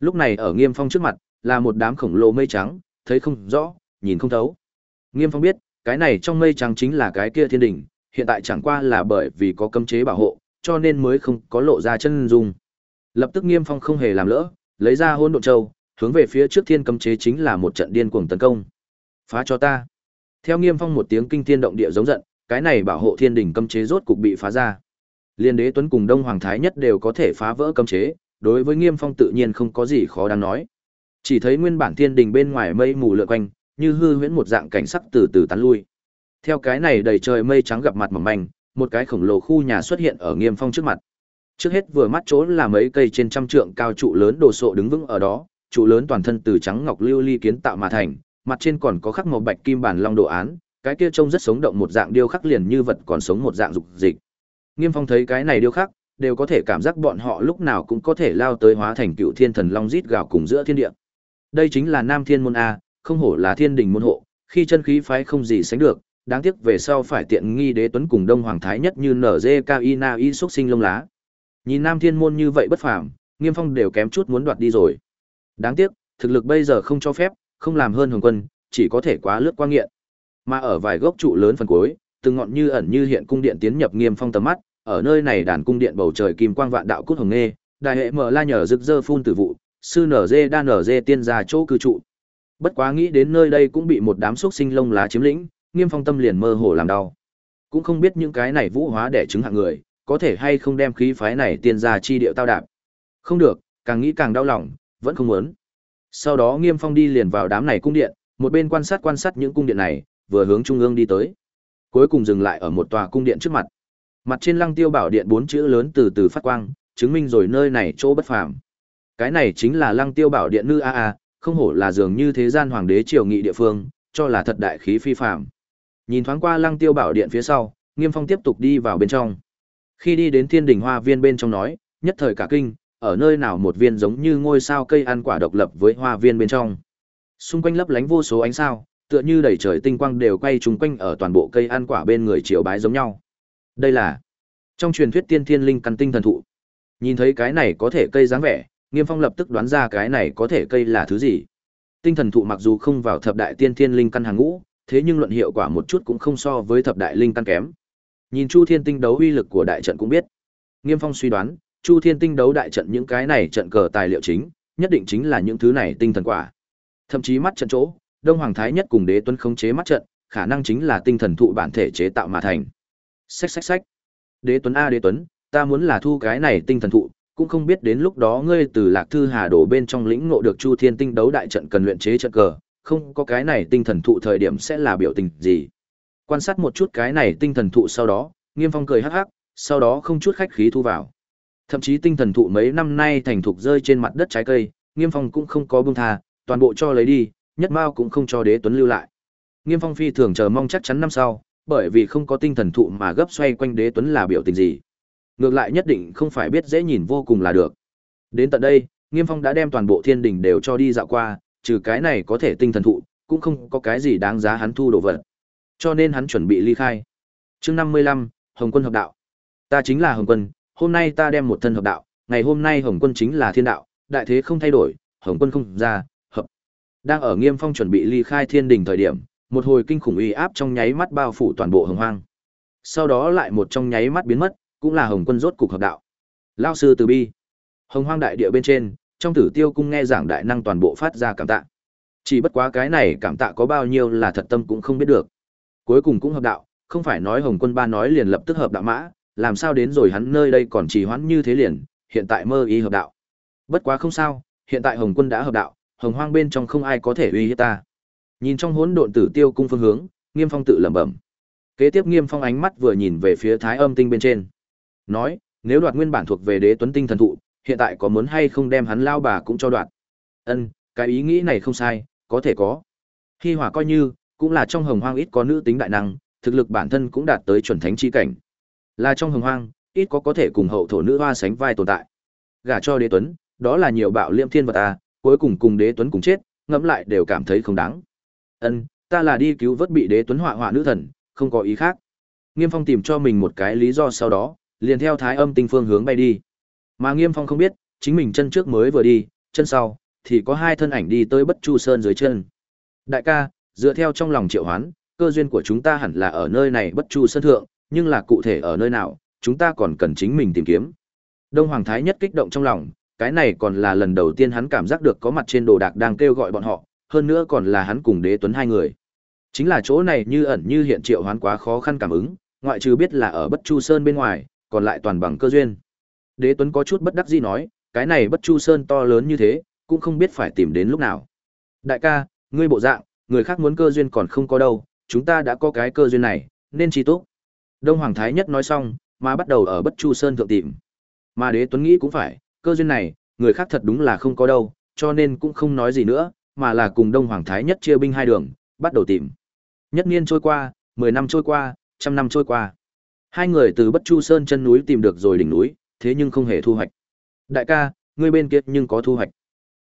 Lúc này ở Nghiêm Phong trước mặt, là một đám khổng lồ mây trắng, thấy không rõ, nhìn không thấu. Nghiêm Phong biết, cái này trong mây trắng chính là cái kia thiên đỉnh, hiện tại chẳng qua là bởi vì có cấm chế bảo hộ, cho nên mới không có lộ ra chân dung. Lập tức Nghiêm Phong không hề làm lỡ, lấy ra hôn độn châu, hướng về phía trước thiên cấm chế chính là một trận điên cuồng tấn công. Phá cho ta. Theo Nghiêm Phong một tiếng kinh thiên động địa giống giận, cái này bảo hộ thiên đỉnh cấm chế rốt cục bị phá ra. Liên đế tuấn cùng Đông Hoàng Thái nhất đều có thể phá vỡ cấm chế, đối với Nghiêm Phong tự nhiên không có gì khó đáng nói. Chỉ thấy nguyên bản thiên đình bên ngoài mây mù lượn quanh, như hư huyễn một dạng cảnh sắc từ từ tán lui. Theo cái này đầy trời mây trắng gặp mặt mỏng manh, một cái khổng lồ khu nhà xuất hiện ở Nghiêm Phong trước mặt. Trước hết vừa mắt chỗ là mấy cây trên trăm trượng cao trụ lớn đồ sộ đứng vững ở đó, trụ lớn toàn thân từ trắng ngọc lưu ly kiến tạo mà thành, mặt trên còn có khắc màu bạch kim bản long đồ án, cái kia trông rất sống động một dạng điêu khắc liền như vật còn sống một dạng dục dịch. Nghiêm Phong thấy cái này điêu khắc, đều có thể cảm giác bọn họ lúc nào cũng có thể lao tới hóa thành cựu thiên thần long rít gào cùng giữa thiên địa. Đây chính là Nam Thiên môn a, không hổ là Thiên đình môn hộ, khi chân khí phái không gì sánh được, đáng tiếc về sau phải tiện nghi đế tuấn cùng Đông Hoàng thái nhất như NZKINA y xuất sinh lông lá. Nhìn Nam Thiên môn như vậy bất phàm, Nghiêm Phong đều kém chút muốn đoạt đi rồi. Đáng tiếc, thực lực bây giờ không cho phép, không làm hơn Hồng Quân, chỉ có thể quá lướt qua nghiện. Mà ở vài gốc trụ lớn phần cuối, từng ngọn như ẩn như hiện cung điện tiến nhập Nghiêm Phong tầm mắt, ở nơi này đàn cung điện bầu trời kim quang vạn đạo cút hồng nghe, đại hệ mở la nhờ rực rỡ phun tử vụ, sư nở dê đa nở dê tiên gia chỗ cư trụ. Bất quá nghĩ đến nơi đây cũng bị một đám xúc sinh lông lá chiếm lĩnh, Nghiêm Phong tâm liền mơ hồ làm đau. Cũng không biết những cái này vũ hóa để chứng hạng người, có thể hay không đem khí phái này tiên gia chi điệu tao đạp. Không được, càng nghĩ càng đau lòng, vẫn không muốn. Sau đó Nghiêm Phong đi liền vào đám này cung điện, một bên quan sát quan sát những cung điện này, vừa hướng trung ương đi tới. Cuối cùng dừng lại ở một tòa cung điện trước mặt. Mặt trên Lăng Tiêu Bảo Điện bốn chữ lớn từ từ phát quang, chứng minh rồi nơi này chỗ bất phàm. Cái này chính là Lăng Tiêu Bảo Điện nữ a a, không hổ là dường như thế gian hoàng đế triều nghị địa phương, cho là thật đại khí phi phàm. Nhìn thoáng qua Lăng Tiêu Bảo Điện phía sau, Nghiêm Phong tiếp tục đi vào bên trong. Khi đi đến Thiên Đình Hoa Viên bên trong nói, nhất thời cả kinh, ở nơi nào một viên giống như ngôi sao cây ăn quả độc lập với hoa viên bên trong. Xung quanh lấp lánh vô số ánh sao, tựa như đầy trời tinh quang đều quay trùng quanh ở toàn bộ cây ăn quả bên người triều bái giống nhau. Đây là trong truyền thuyết tiên thiên linh căn tinh thần thụ. Nhìn thấy cái này có thể cây dáng vẻ, Nghiêm Phong lập tức đoán ra cái này có thể cây là thứ gì. Tinh thần thụ mặc dù không vào thập đại tiên thiên linh căn hàng ngũ, thế nhưng luận hiệu quả một chút cũng không so với thập đại linh căn kém. Nhìn Chu Thiên Tinh đấu uy lực của đại trận cũng biết. Nghiêm Phong suy đoán, Chu Thiên Tinh đấu đại trận những cái này trận cờ tài liệu chính, nhất định chính là những thứ này tinh thần quả. Thậm chí mắt trận chỗ, Đông Hoàng Thái nhất cùng Đế Tuấn khống chế mắt trận, khả năng chính là tinh thần thụ bản thể chế tạo mà thành. Xách xách xách. Đế Tuấn a Đế Tuấn, ta muốn là thu cái này tinh thần thụ, cũng không biết đến lúc đó ngươi từ Lạc Thư Hà đổ bên trong lĩnh ngộ được Chu Thiên Tinh đấu đại trận cần luyện chế trận cờ, không có cái này tinh thần thụ thời điểm sẽ là biểu tình gì. Quan sát một chút cái này tinh thần thụ sau đó, Nghiêm Phong cười hắc hắc, sau đó không chút khách khí thu vào. Thậm chí tinh thần thụ mấy năm nay thành thục rơi trên mặt đất trái cây, Nghiêm Phong cũng không có buông tha, toàn bộ cho lấy đi, nhất mao cũng không cho Đế Tuấn lưu lại. Nghiêm Phong phi thường chờ mong chắc chắn năm sau, bởi vì không có tinh thần thụ mà gấp xoay quanh Đế Tuấn là biểu tình gì. Ngược lại nhất định không phải biết dễ nhìn vô cùng là được. Đến tận đây, Nghiêm Phong đã đem toàn bộ thiên đình đều cho đi dạo qua, trừ cái này có thể tinh thần thụ, cũng không có cái gì đáng giá hắn thu đồ vật. Cho nên hắn chuẩn bị ly khai. Chương năm mươi lăm, Hồng Quân hợp đạo. Ta chính là Hồng Quân, hôm nay ta đem một thân hợp đạo, ngày hôm nay Hồng Quân chính là thiên đạo, đại thế không thay đổi, Hồng Quân không ra, hợp. Đang ở Nghiêm Phong chuẩn bị ly khai thiên đình thời điểm, một hồi kinh khủng uy áp trong nháy mắt bao phủ toàn bộ hồng hoang. Sau đó lại một trong nháy mắt biến mất, cũng là Hồng Quân rốt cục hợp đạo. Lão sư từ bi. Hồng hoang đại địa bên trên, trong tử tiêu cung nghe giảng đại năng toàn bộ phát ra cảm tạ. Chỉ bất quá cái này cảm tạ có bao nhiêu là thật tâm cũng không biết được. Cuối cùng cũng hợp đạo, không phải nói Hồng Quân ba nói liền lập tức hợp đạo mã, làm sao đến rồi hắn nơi đây còn trì hoãn như thế liền, hiện tại mơ ý hợp đạo. Bất quá không sao, hiện tại Hồng Quân đã hợp đạo, Hồng Hoang bên trong không ai có thể uy hiếp ta. Nhìn trong hỗn độn tử tiêu cung phương hướng, Nghiêm Phong tự lẩm bẩm. Kế tiếp Nghiêm Phong ánh mắt vừa nhìn về phía Thái Âm tinh bên trên, nói, nếu đoạt nguyên bản thuộc về Đế Tuấn tinh thần thụ, hiện tại có muốn hay không đem hắn lao bà cũng cho đoạt. Ân, cái ý nghĩ này không sai, có thể có. Hi Hỏa coi như cũng là trong Hồng Hoang ít có nữ tính đại năng, thực lực bản thân cũng đạt tới chuẩn thánh chi cảnh. Là trong Hồng Hoang, ít có có thể cùng hậu thổ nữ hoa sánh vai tồn tại. Gả cho Đế Tuấn, đó là nhiều bạo liêm thiên vật à, cuối cùng cùng Đế Tuấn cùng chết, ngẫm lại đều cảm thấy không đáng. Ân, ta là đi cứu vớt bị Đế Tuấn họa họa nữ thần, không có ý khác. Nghiêm Phong tìm cho mình một cái lý do sau đó, liền theo Thái Âm tinh phương hướng bay đi. Mà Nghiêm Phong không biết, chính mình chân trước mới vừa đi, chân sau thì có hai thân ảnh đi tới Bất Chu Sơn dưới chân. Đại ca, dựa theo trong lòng Triệu Hoán, cơ duyên của chúng ta hẳn là ở nơi này Bất Chu Sơn thượng, nhưng là cụ thể ở nơi nào, chúng ta còn cần chính mình tìm kiếm. Đông Hoàng Thái nhất kích động trong lòng, cái này còn là lần đầu tiên hắn cảm giác được có mặt trên đồ đạc đang kêu gọi bọn họ, hơn nữa còn là hắn cùng đế tuấn hai người. Chính là chỗ này như ẩn như hiện triệu hoán quá khó khăn cảm ứng, ngoại trừ biết là ở Bất Chu Sơn bên ngoài, còn lại toàn bằng cơ duyên. Đế Tuấn có chút bất đắc dĩ nói, cái này Bất Chu Sơn to lớn như thế, cũng không biết phải tìm đến lúc nào. Đại ca, ngươi bộ dạng, người khác muốn cơ duyên còn không có đâu, chúng ta đã có cái cơ duyên này, nên chi tốt. Đông Hoàng Thái Nhất nói xong, mà bắt đầu ở Bất Chu Sơn thượng tìm. Mà Đế Tuấn nghĩ cũng phải, cơ duyên này, người khác thật đúng là không có đâu, cho nên cũng không nói gì nữa, mà là cùng Đông Hoàng Thái Nhất chia binh hai đường, bắt đầu tìm. Nhất niên trôi qua, mười năm trôi qua, trăm năm trôi qua. Hai người từ Bất Chu Sơn chân núi tìm được rồi đỉnh núi, thế nhưng không hề thu hoạch. Đại ca, ngươi bên kia nhưng có thu hoạch.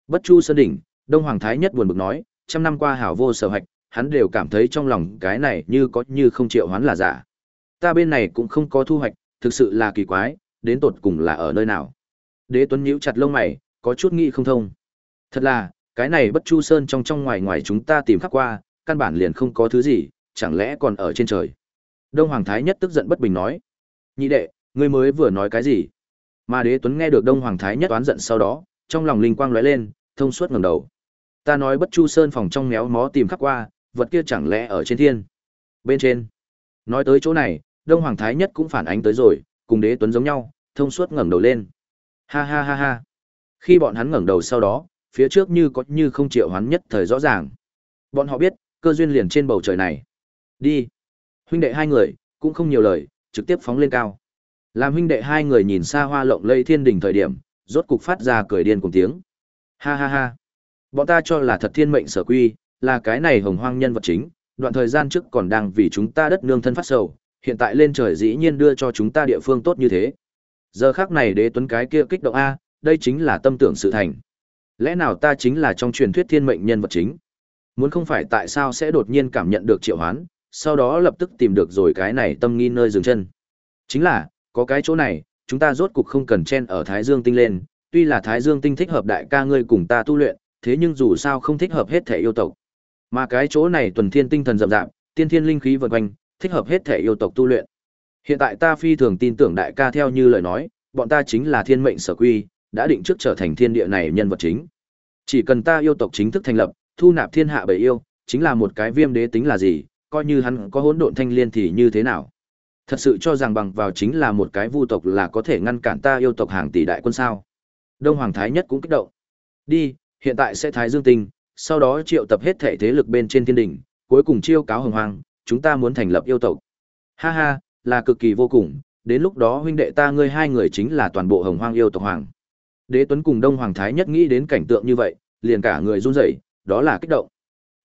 Bất Chu Sơn đỉnh, Đông Hoàng Thái Nhất buồn bực nói, trăm năm qua hảo vô sở hoạch, hắn đều cảm thấy trong lòng cái này như có như không triệu hoán là giả ta bên này cũng không có thu hoạch, thực sự là kỳ quái, đến tột cùng là ở nơi nào. Đế Tuấn nhíu chặt lông mày, có chút nghĩ không thông. Thật là, cái này bất chu sơn trong trong ngoài ngoài chúng ta tìm khắp qua, căn bản liền không có thứ gì, chẳng lẽ còn ở trên trời. Đông Hoàng Thái nhất tức giận bất bình nói. Nhị đệ, ngươi mới vừa nói cái gì? Mà đế Tuấn nghe được Đông Hoàng Thái nhất oán giận sau đó, trong lòng linh quang lóe lên, thông suốt ngẩng đầu. Ta nói bất chu sơn phòng trong méo mó tìm khắp qua, vật kia chẳng lẽ ở trên thiên? Bên trên. Nói tới chỗ này, Đông Hoàng Thái Nhất cũng phản ánh tới rồi, cùng đế tuấn giống nhau, thông suốt ngẩng đầu lên. Ha ha ha ha. Khi bọn hắn ngẩng đầu sau đó, phía trước như có như không triệu hoán nhất thời rõ ràng. Bọn họ biết, cơ duyên liền trên bầu trời này. Đi. Huynh đệ hai người, cũng không nhiều lời, trực tiếp phóng lên cao. Làm huynh đệ hai người nhìn xa hoa lộng lây thiên đỉnh thời điểm, rốt cục phát ra cười điên cùng tiếng. Ha ha ha. Bọn ta cho là thật thiên mệnh sở quy, là cái này hồng hoang nhân vật chính, đoạn thời gian trước còn đang vì chúng ta đất nương thân phát sầu, hiện tại lên trời dĩ nhiên đưa cho chúng ta địa phương tốt như thế. Giờ khác này đế tuấn cái kia kích động A, đây chính là tâm tưởng sự thành. Lẽ nào ta chính là trong truyền thuyết thiên mệnh nhân vật chính? Muốn không phải tại sao sẽ đột nhiên cảm nhận được triệu hoán, sau đó lập tức tìm được rồi cái này tâm nghi nơi dừng chân. Chính là, có cái chỗ này, chúng ta rốt cục không cần chen ở Thái Dương tinh lên, tuy là Thái Dương tinh thích hợp đại ca ngươi cùng ta tu luyện, thế nhưng dù sao không thích hợp hết thể yêu tộc. Mà cái chỗ này tuần thiên tinh thần rậm rạp, tiên thiên linh khí vần quanh, thích hợp hết thể yêu tộc tu luyện. Hiện tại ta phi thường tin tưởng đại ca theo như lời nói, bọn ta chính là thiên mệnh sở quy, đã định trước trở thành thiên địa này nhân vật chính. Chỉ cần ta yêu tộc chính thức thành lập, thu nạp thiên hạ bảy yêu, chính là một cái viêm đế tính là gì, coi như hắn có hỗn độn thanh liên thì như thế nào. Thật sự cho rằng bằng vào chính là một cái vu tộc là có thể ngăn cản ta yêu tộc hàng tỷ đại quân sao. Đông Hoàng Thái Nhất cũng kích động. Đi, hiện tại sẽ Thái Dương Tinh, sau đó triệu tập hết thể thế lực bên trên thiên đỉnh, cuối cùng chiêu cáo hồng hoàng, chúng ta muốn thành lập yêu tộc. Ha ha, là cực kỳ vô cùng, đến lúc đó huynh đệ ta ngươi hai người chính là toàn bộ hồng hoang yêu tộc hoàng. Đế Tuấn cùng Đông Hoàng Thái nhất nghĩ đến cảnh tượng như vậy, liền cả người run rẩy, đó là kích động.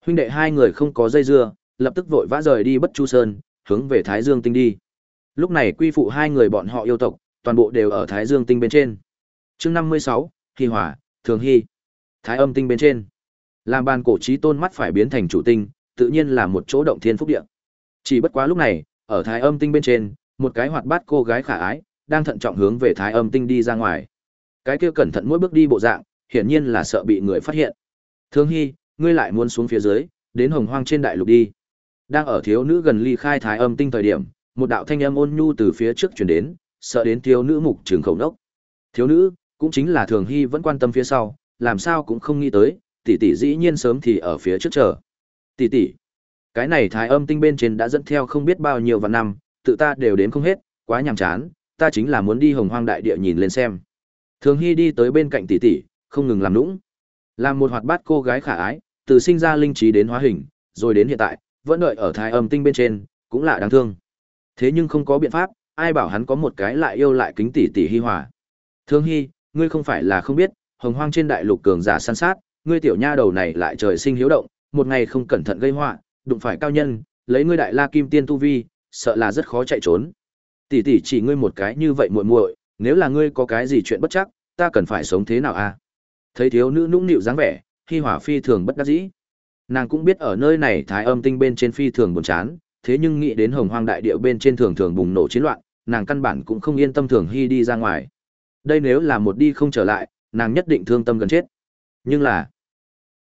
Huynh đệ hai người không có dây dưa, lập tức vội vã rời đi Bất Chu Sơn, hướng về Thái Dương Tinh đi. Lúc này quy phụ hai người bọn họ yêu tộc, toàn bộ đều ở Thái Dương Tinh bên trên. Chương năm mươi sáu, Hi Hỏa, Thường Hy. Thái Âm Tinh bên trên. Làm bàn cổ chí tôn mắt phải biến thành chủ tinh, tự nhiên là một chỗ động thiên phúc địa. Chỉ bất quá lúc này, ở Thái Âm Tinh bên trên, một cái hoạt bát cô gái khả ái, đang thận trọng hướng về Thái Âm Tinh đi ra ngoài. Cái kia cẩn thận mỗi bước đi bộ dạng, hiển nhiên là sợ bị người phát hiện. Thương Hy, ngươi lại muốn xuống phía dưới, đến Hồng Hoang trên đại lục đi. Đang ở thiếu nữ gần ly khai Thái Âm Tinh thời điểm, một đạo thanh âm ôn nhu từ phía trước truyền đến, sợ đến thiếu nữ mục trường khẩu nốc. Thiếu nữ, cũng chính là Thường Hy vẫn quan tâm phía sau, làm sao cũng không nghĩ tới, tỷ tỷ dĩ nhiên sớm thì ở phía trước chờ. Tỷ tỷ, cái này Thái Âm Tinh bên trên đã dẫn theo không biết bao nhiêu vạn năm, tự ta đều đến không hết, quá nhàm chán, ta chính là muốn đi Hồng Hoang đại địa nhìn lên xem. Thường Hy đi tới bên cạnh tỷ tỷ, không ngừng làm nũng. Làm một hoạt bát cô gái khả ái, từ sinh ra linh trí đến hóa hình, rồi đến hiện tại, vẫn đợi ở thai âm tinh bên trên, cũng là đáng thương. Thế nhưng không có biện pháp, ai bảo hắn có một cái lại yêu lại kính tỷ tỷ hi hòa. Thương Hy, ngươi không phải là không biết, hồng hoang trên đại lục cường giả săn sát, ngươi tiểu nha đầu này lại trời sinh hiếu động, một ngày không cẩn thận gây họa, đụng phải cao nhân, lấy ngươi đại la kim tiên tu vi, sợ là rất khó chạy trốn. Tỷ tỷ chỉ ngươi một cái như vậy muội muội, nếu là ngươi có cái gì chuyện bất chắc, ta cần phải sống thế nào a? Thấy thiếu nữ nũng nịu dáng vẻ, Hi Hỏa phi thường bất đắc dĩ. Nàng cũng biết ở nơi này Thái Âm tinh bên trên phi thường buồn chán, thế nhưng nghĩ đến Hồng Hoang đại địa bên trên thường thường bùng nổ chiến loạn, nàng căn bản cũng không yên tâm thường Hi đi ra ngoài. Đây nếu là một đi không trở lại, nàng nhất định thương tâm gần chết. Nhưng là,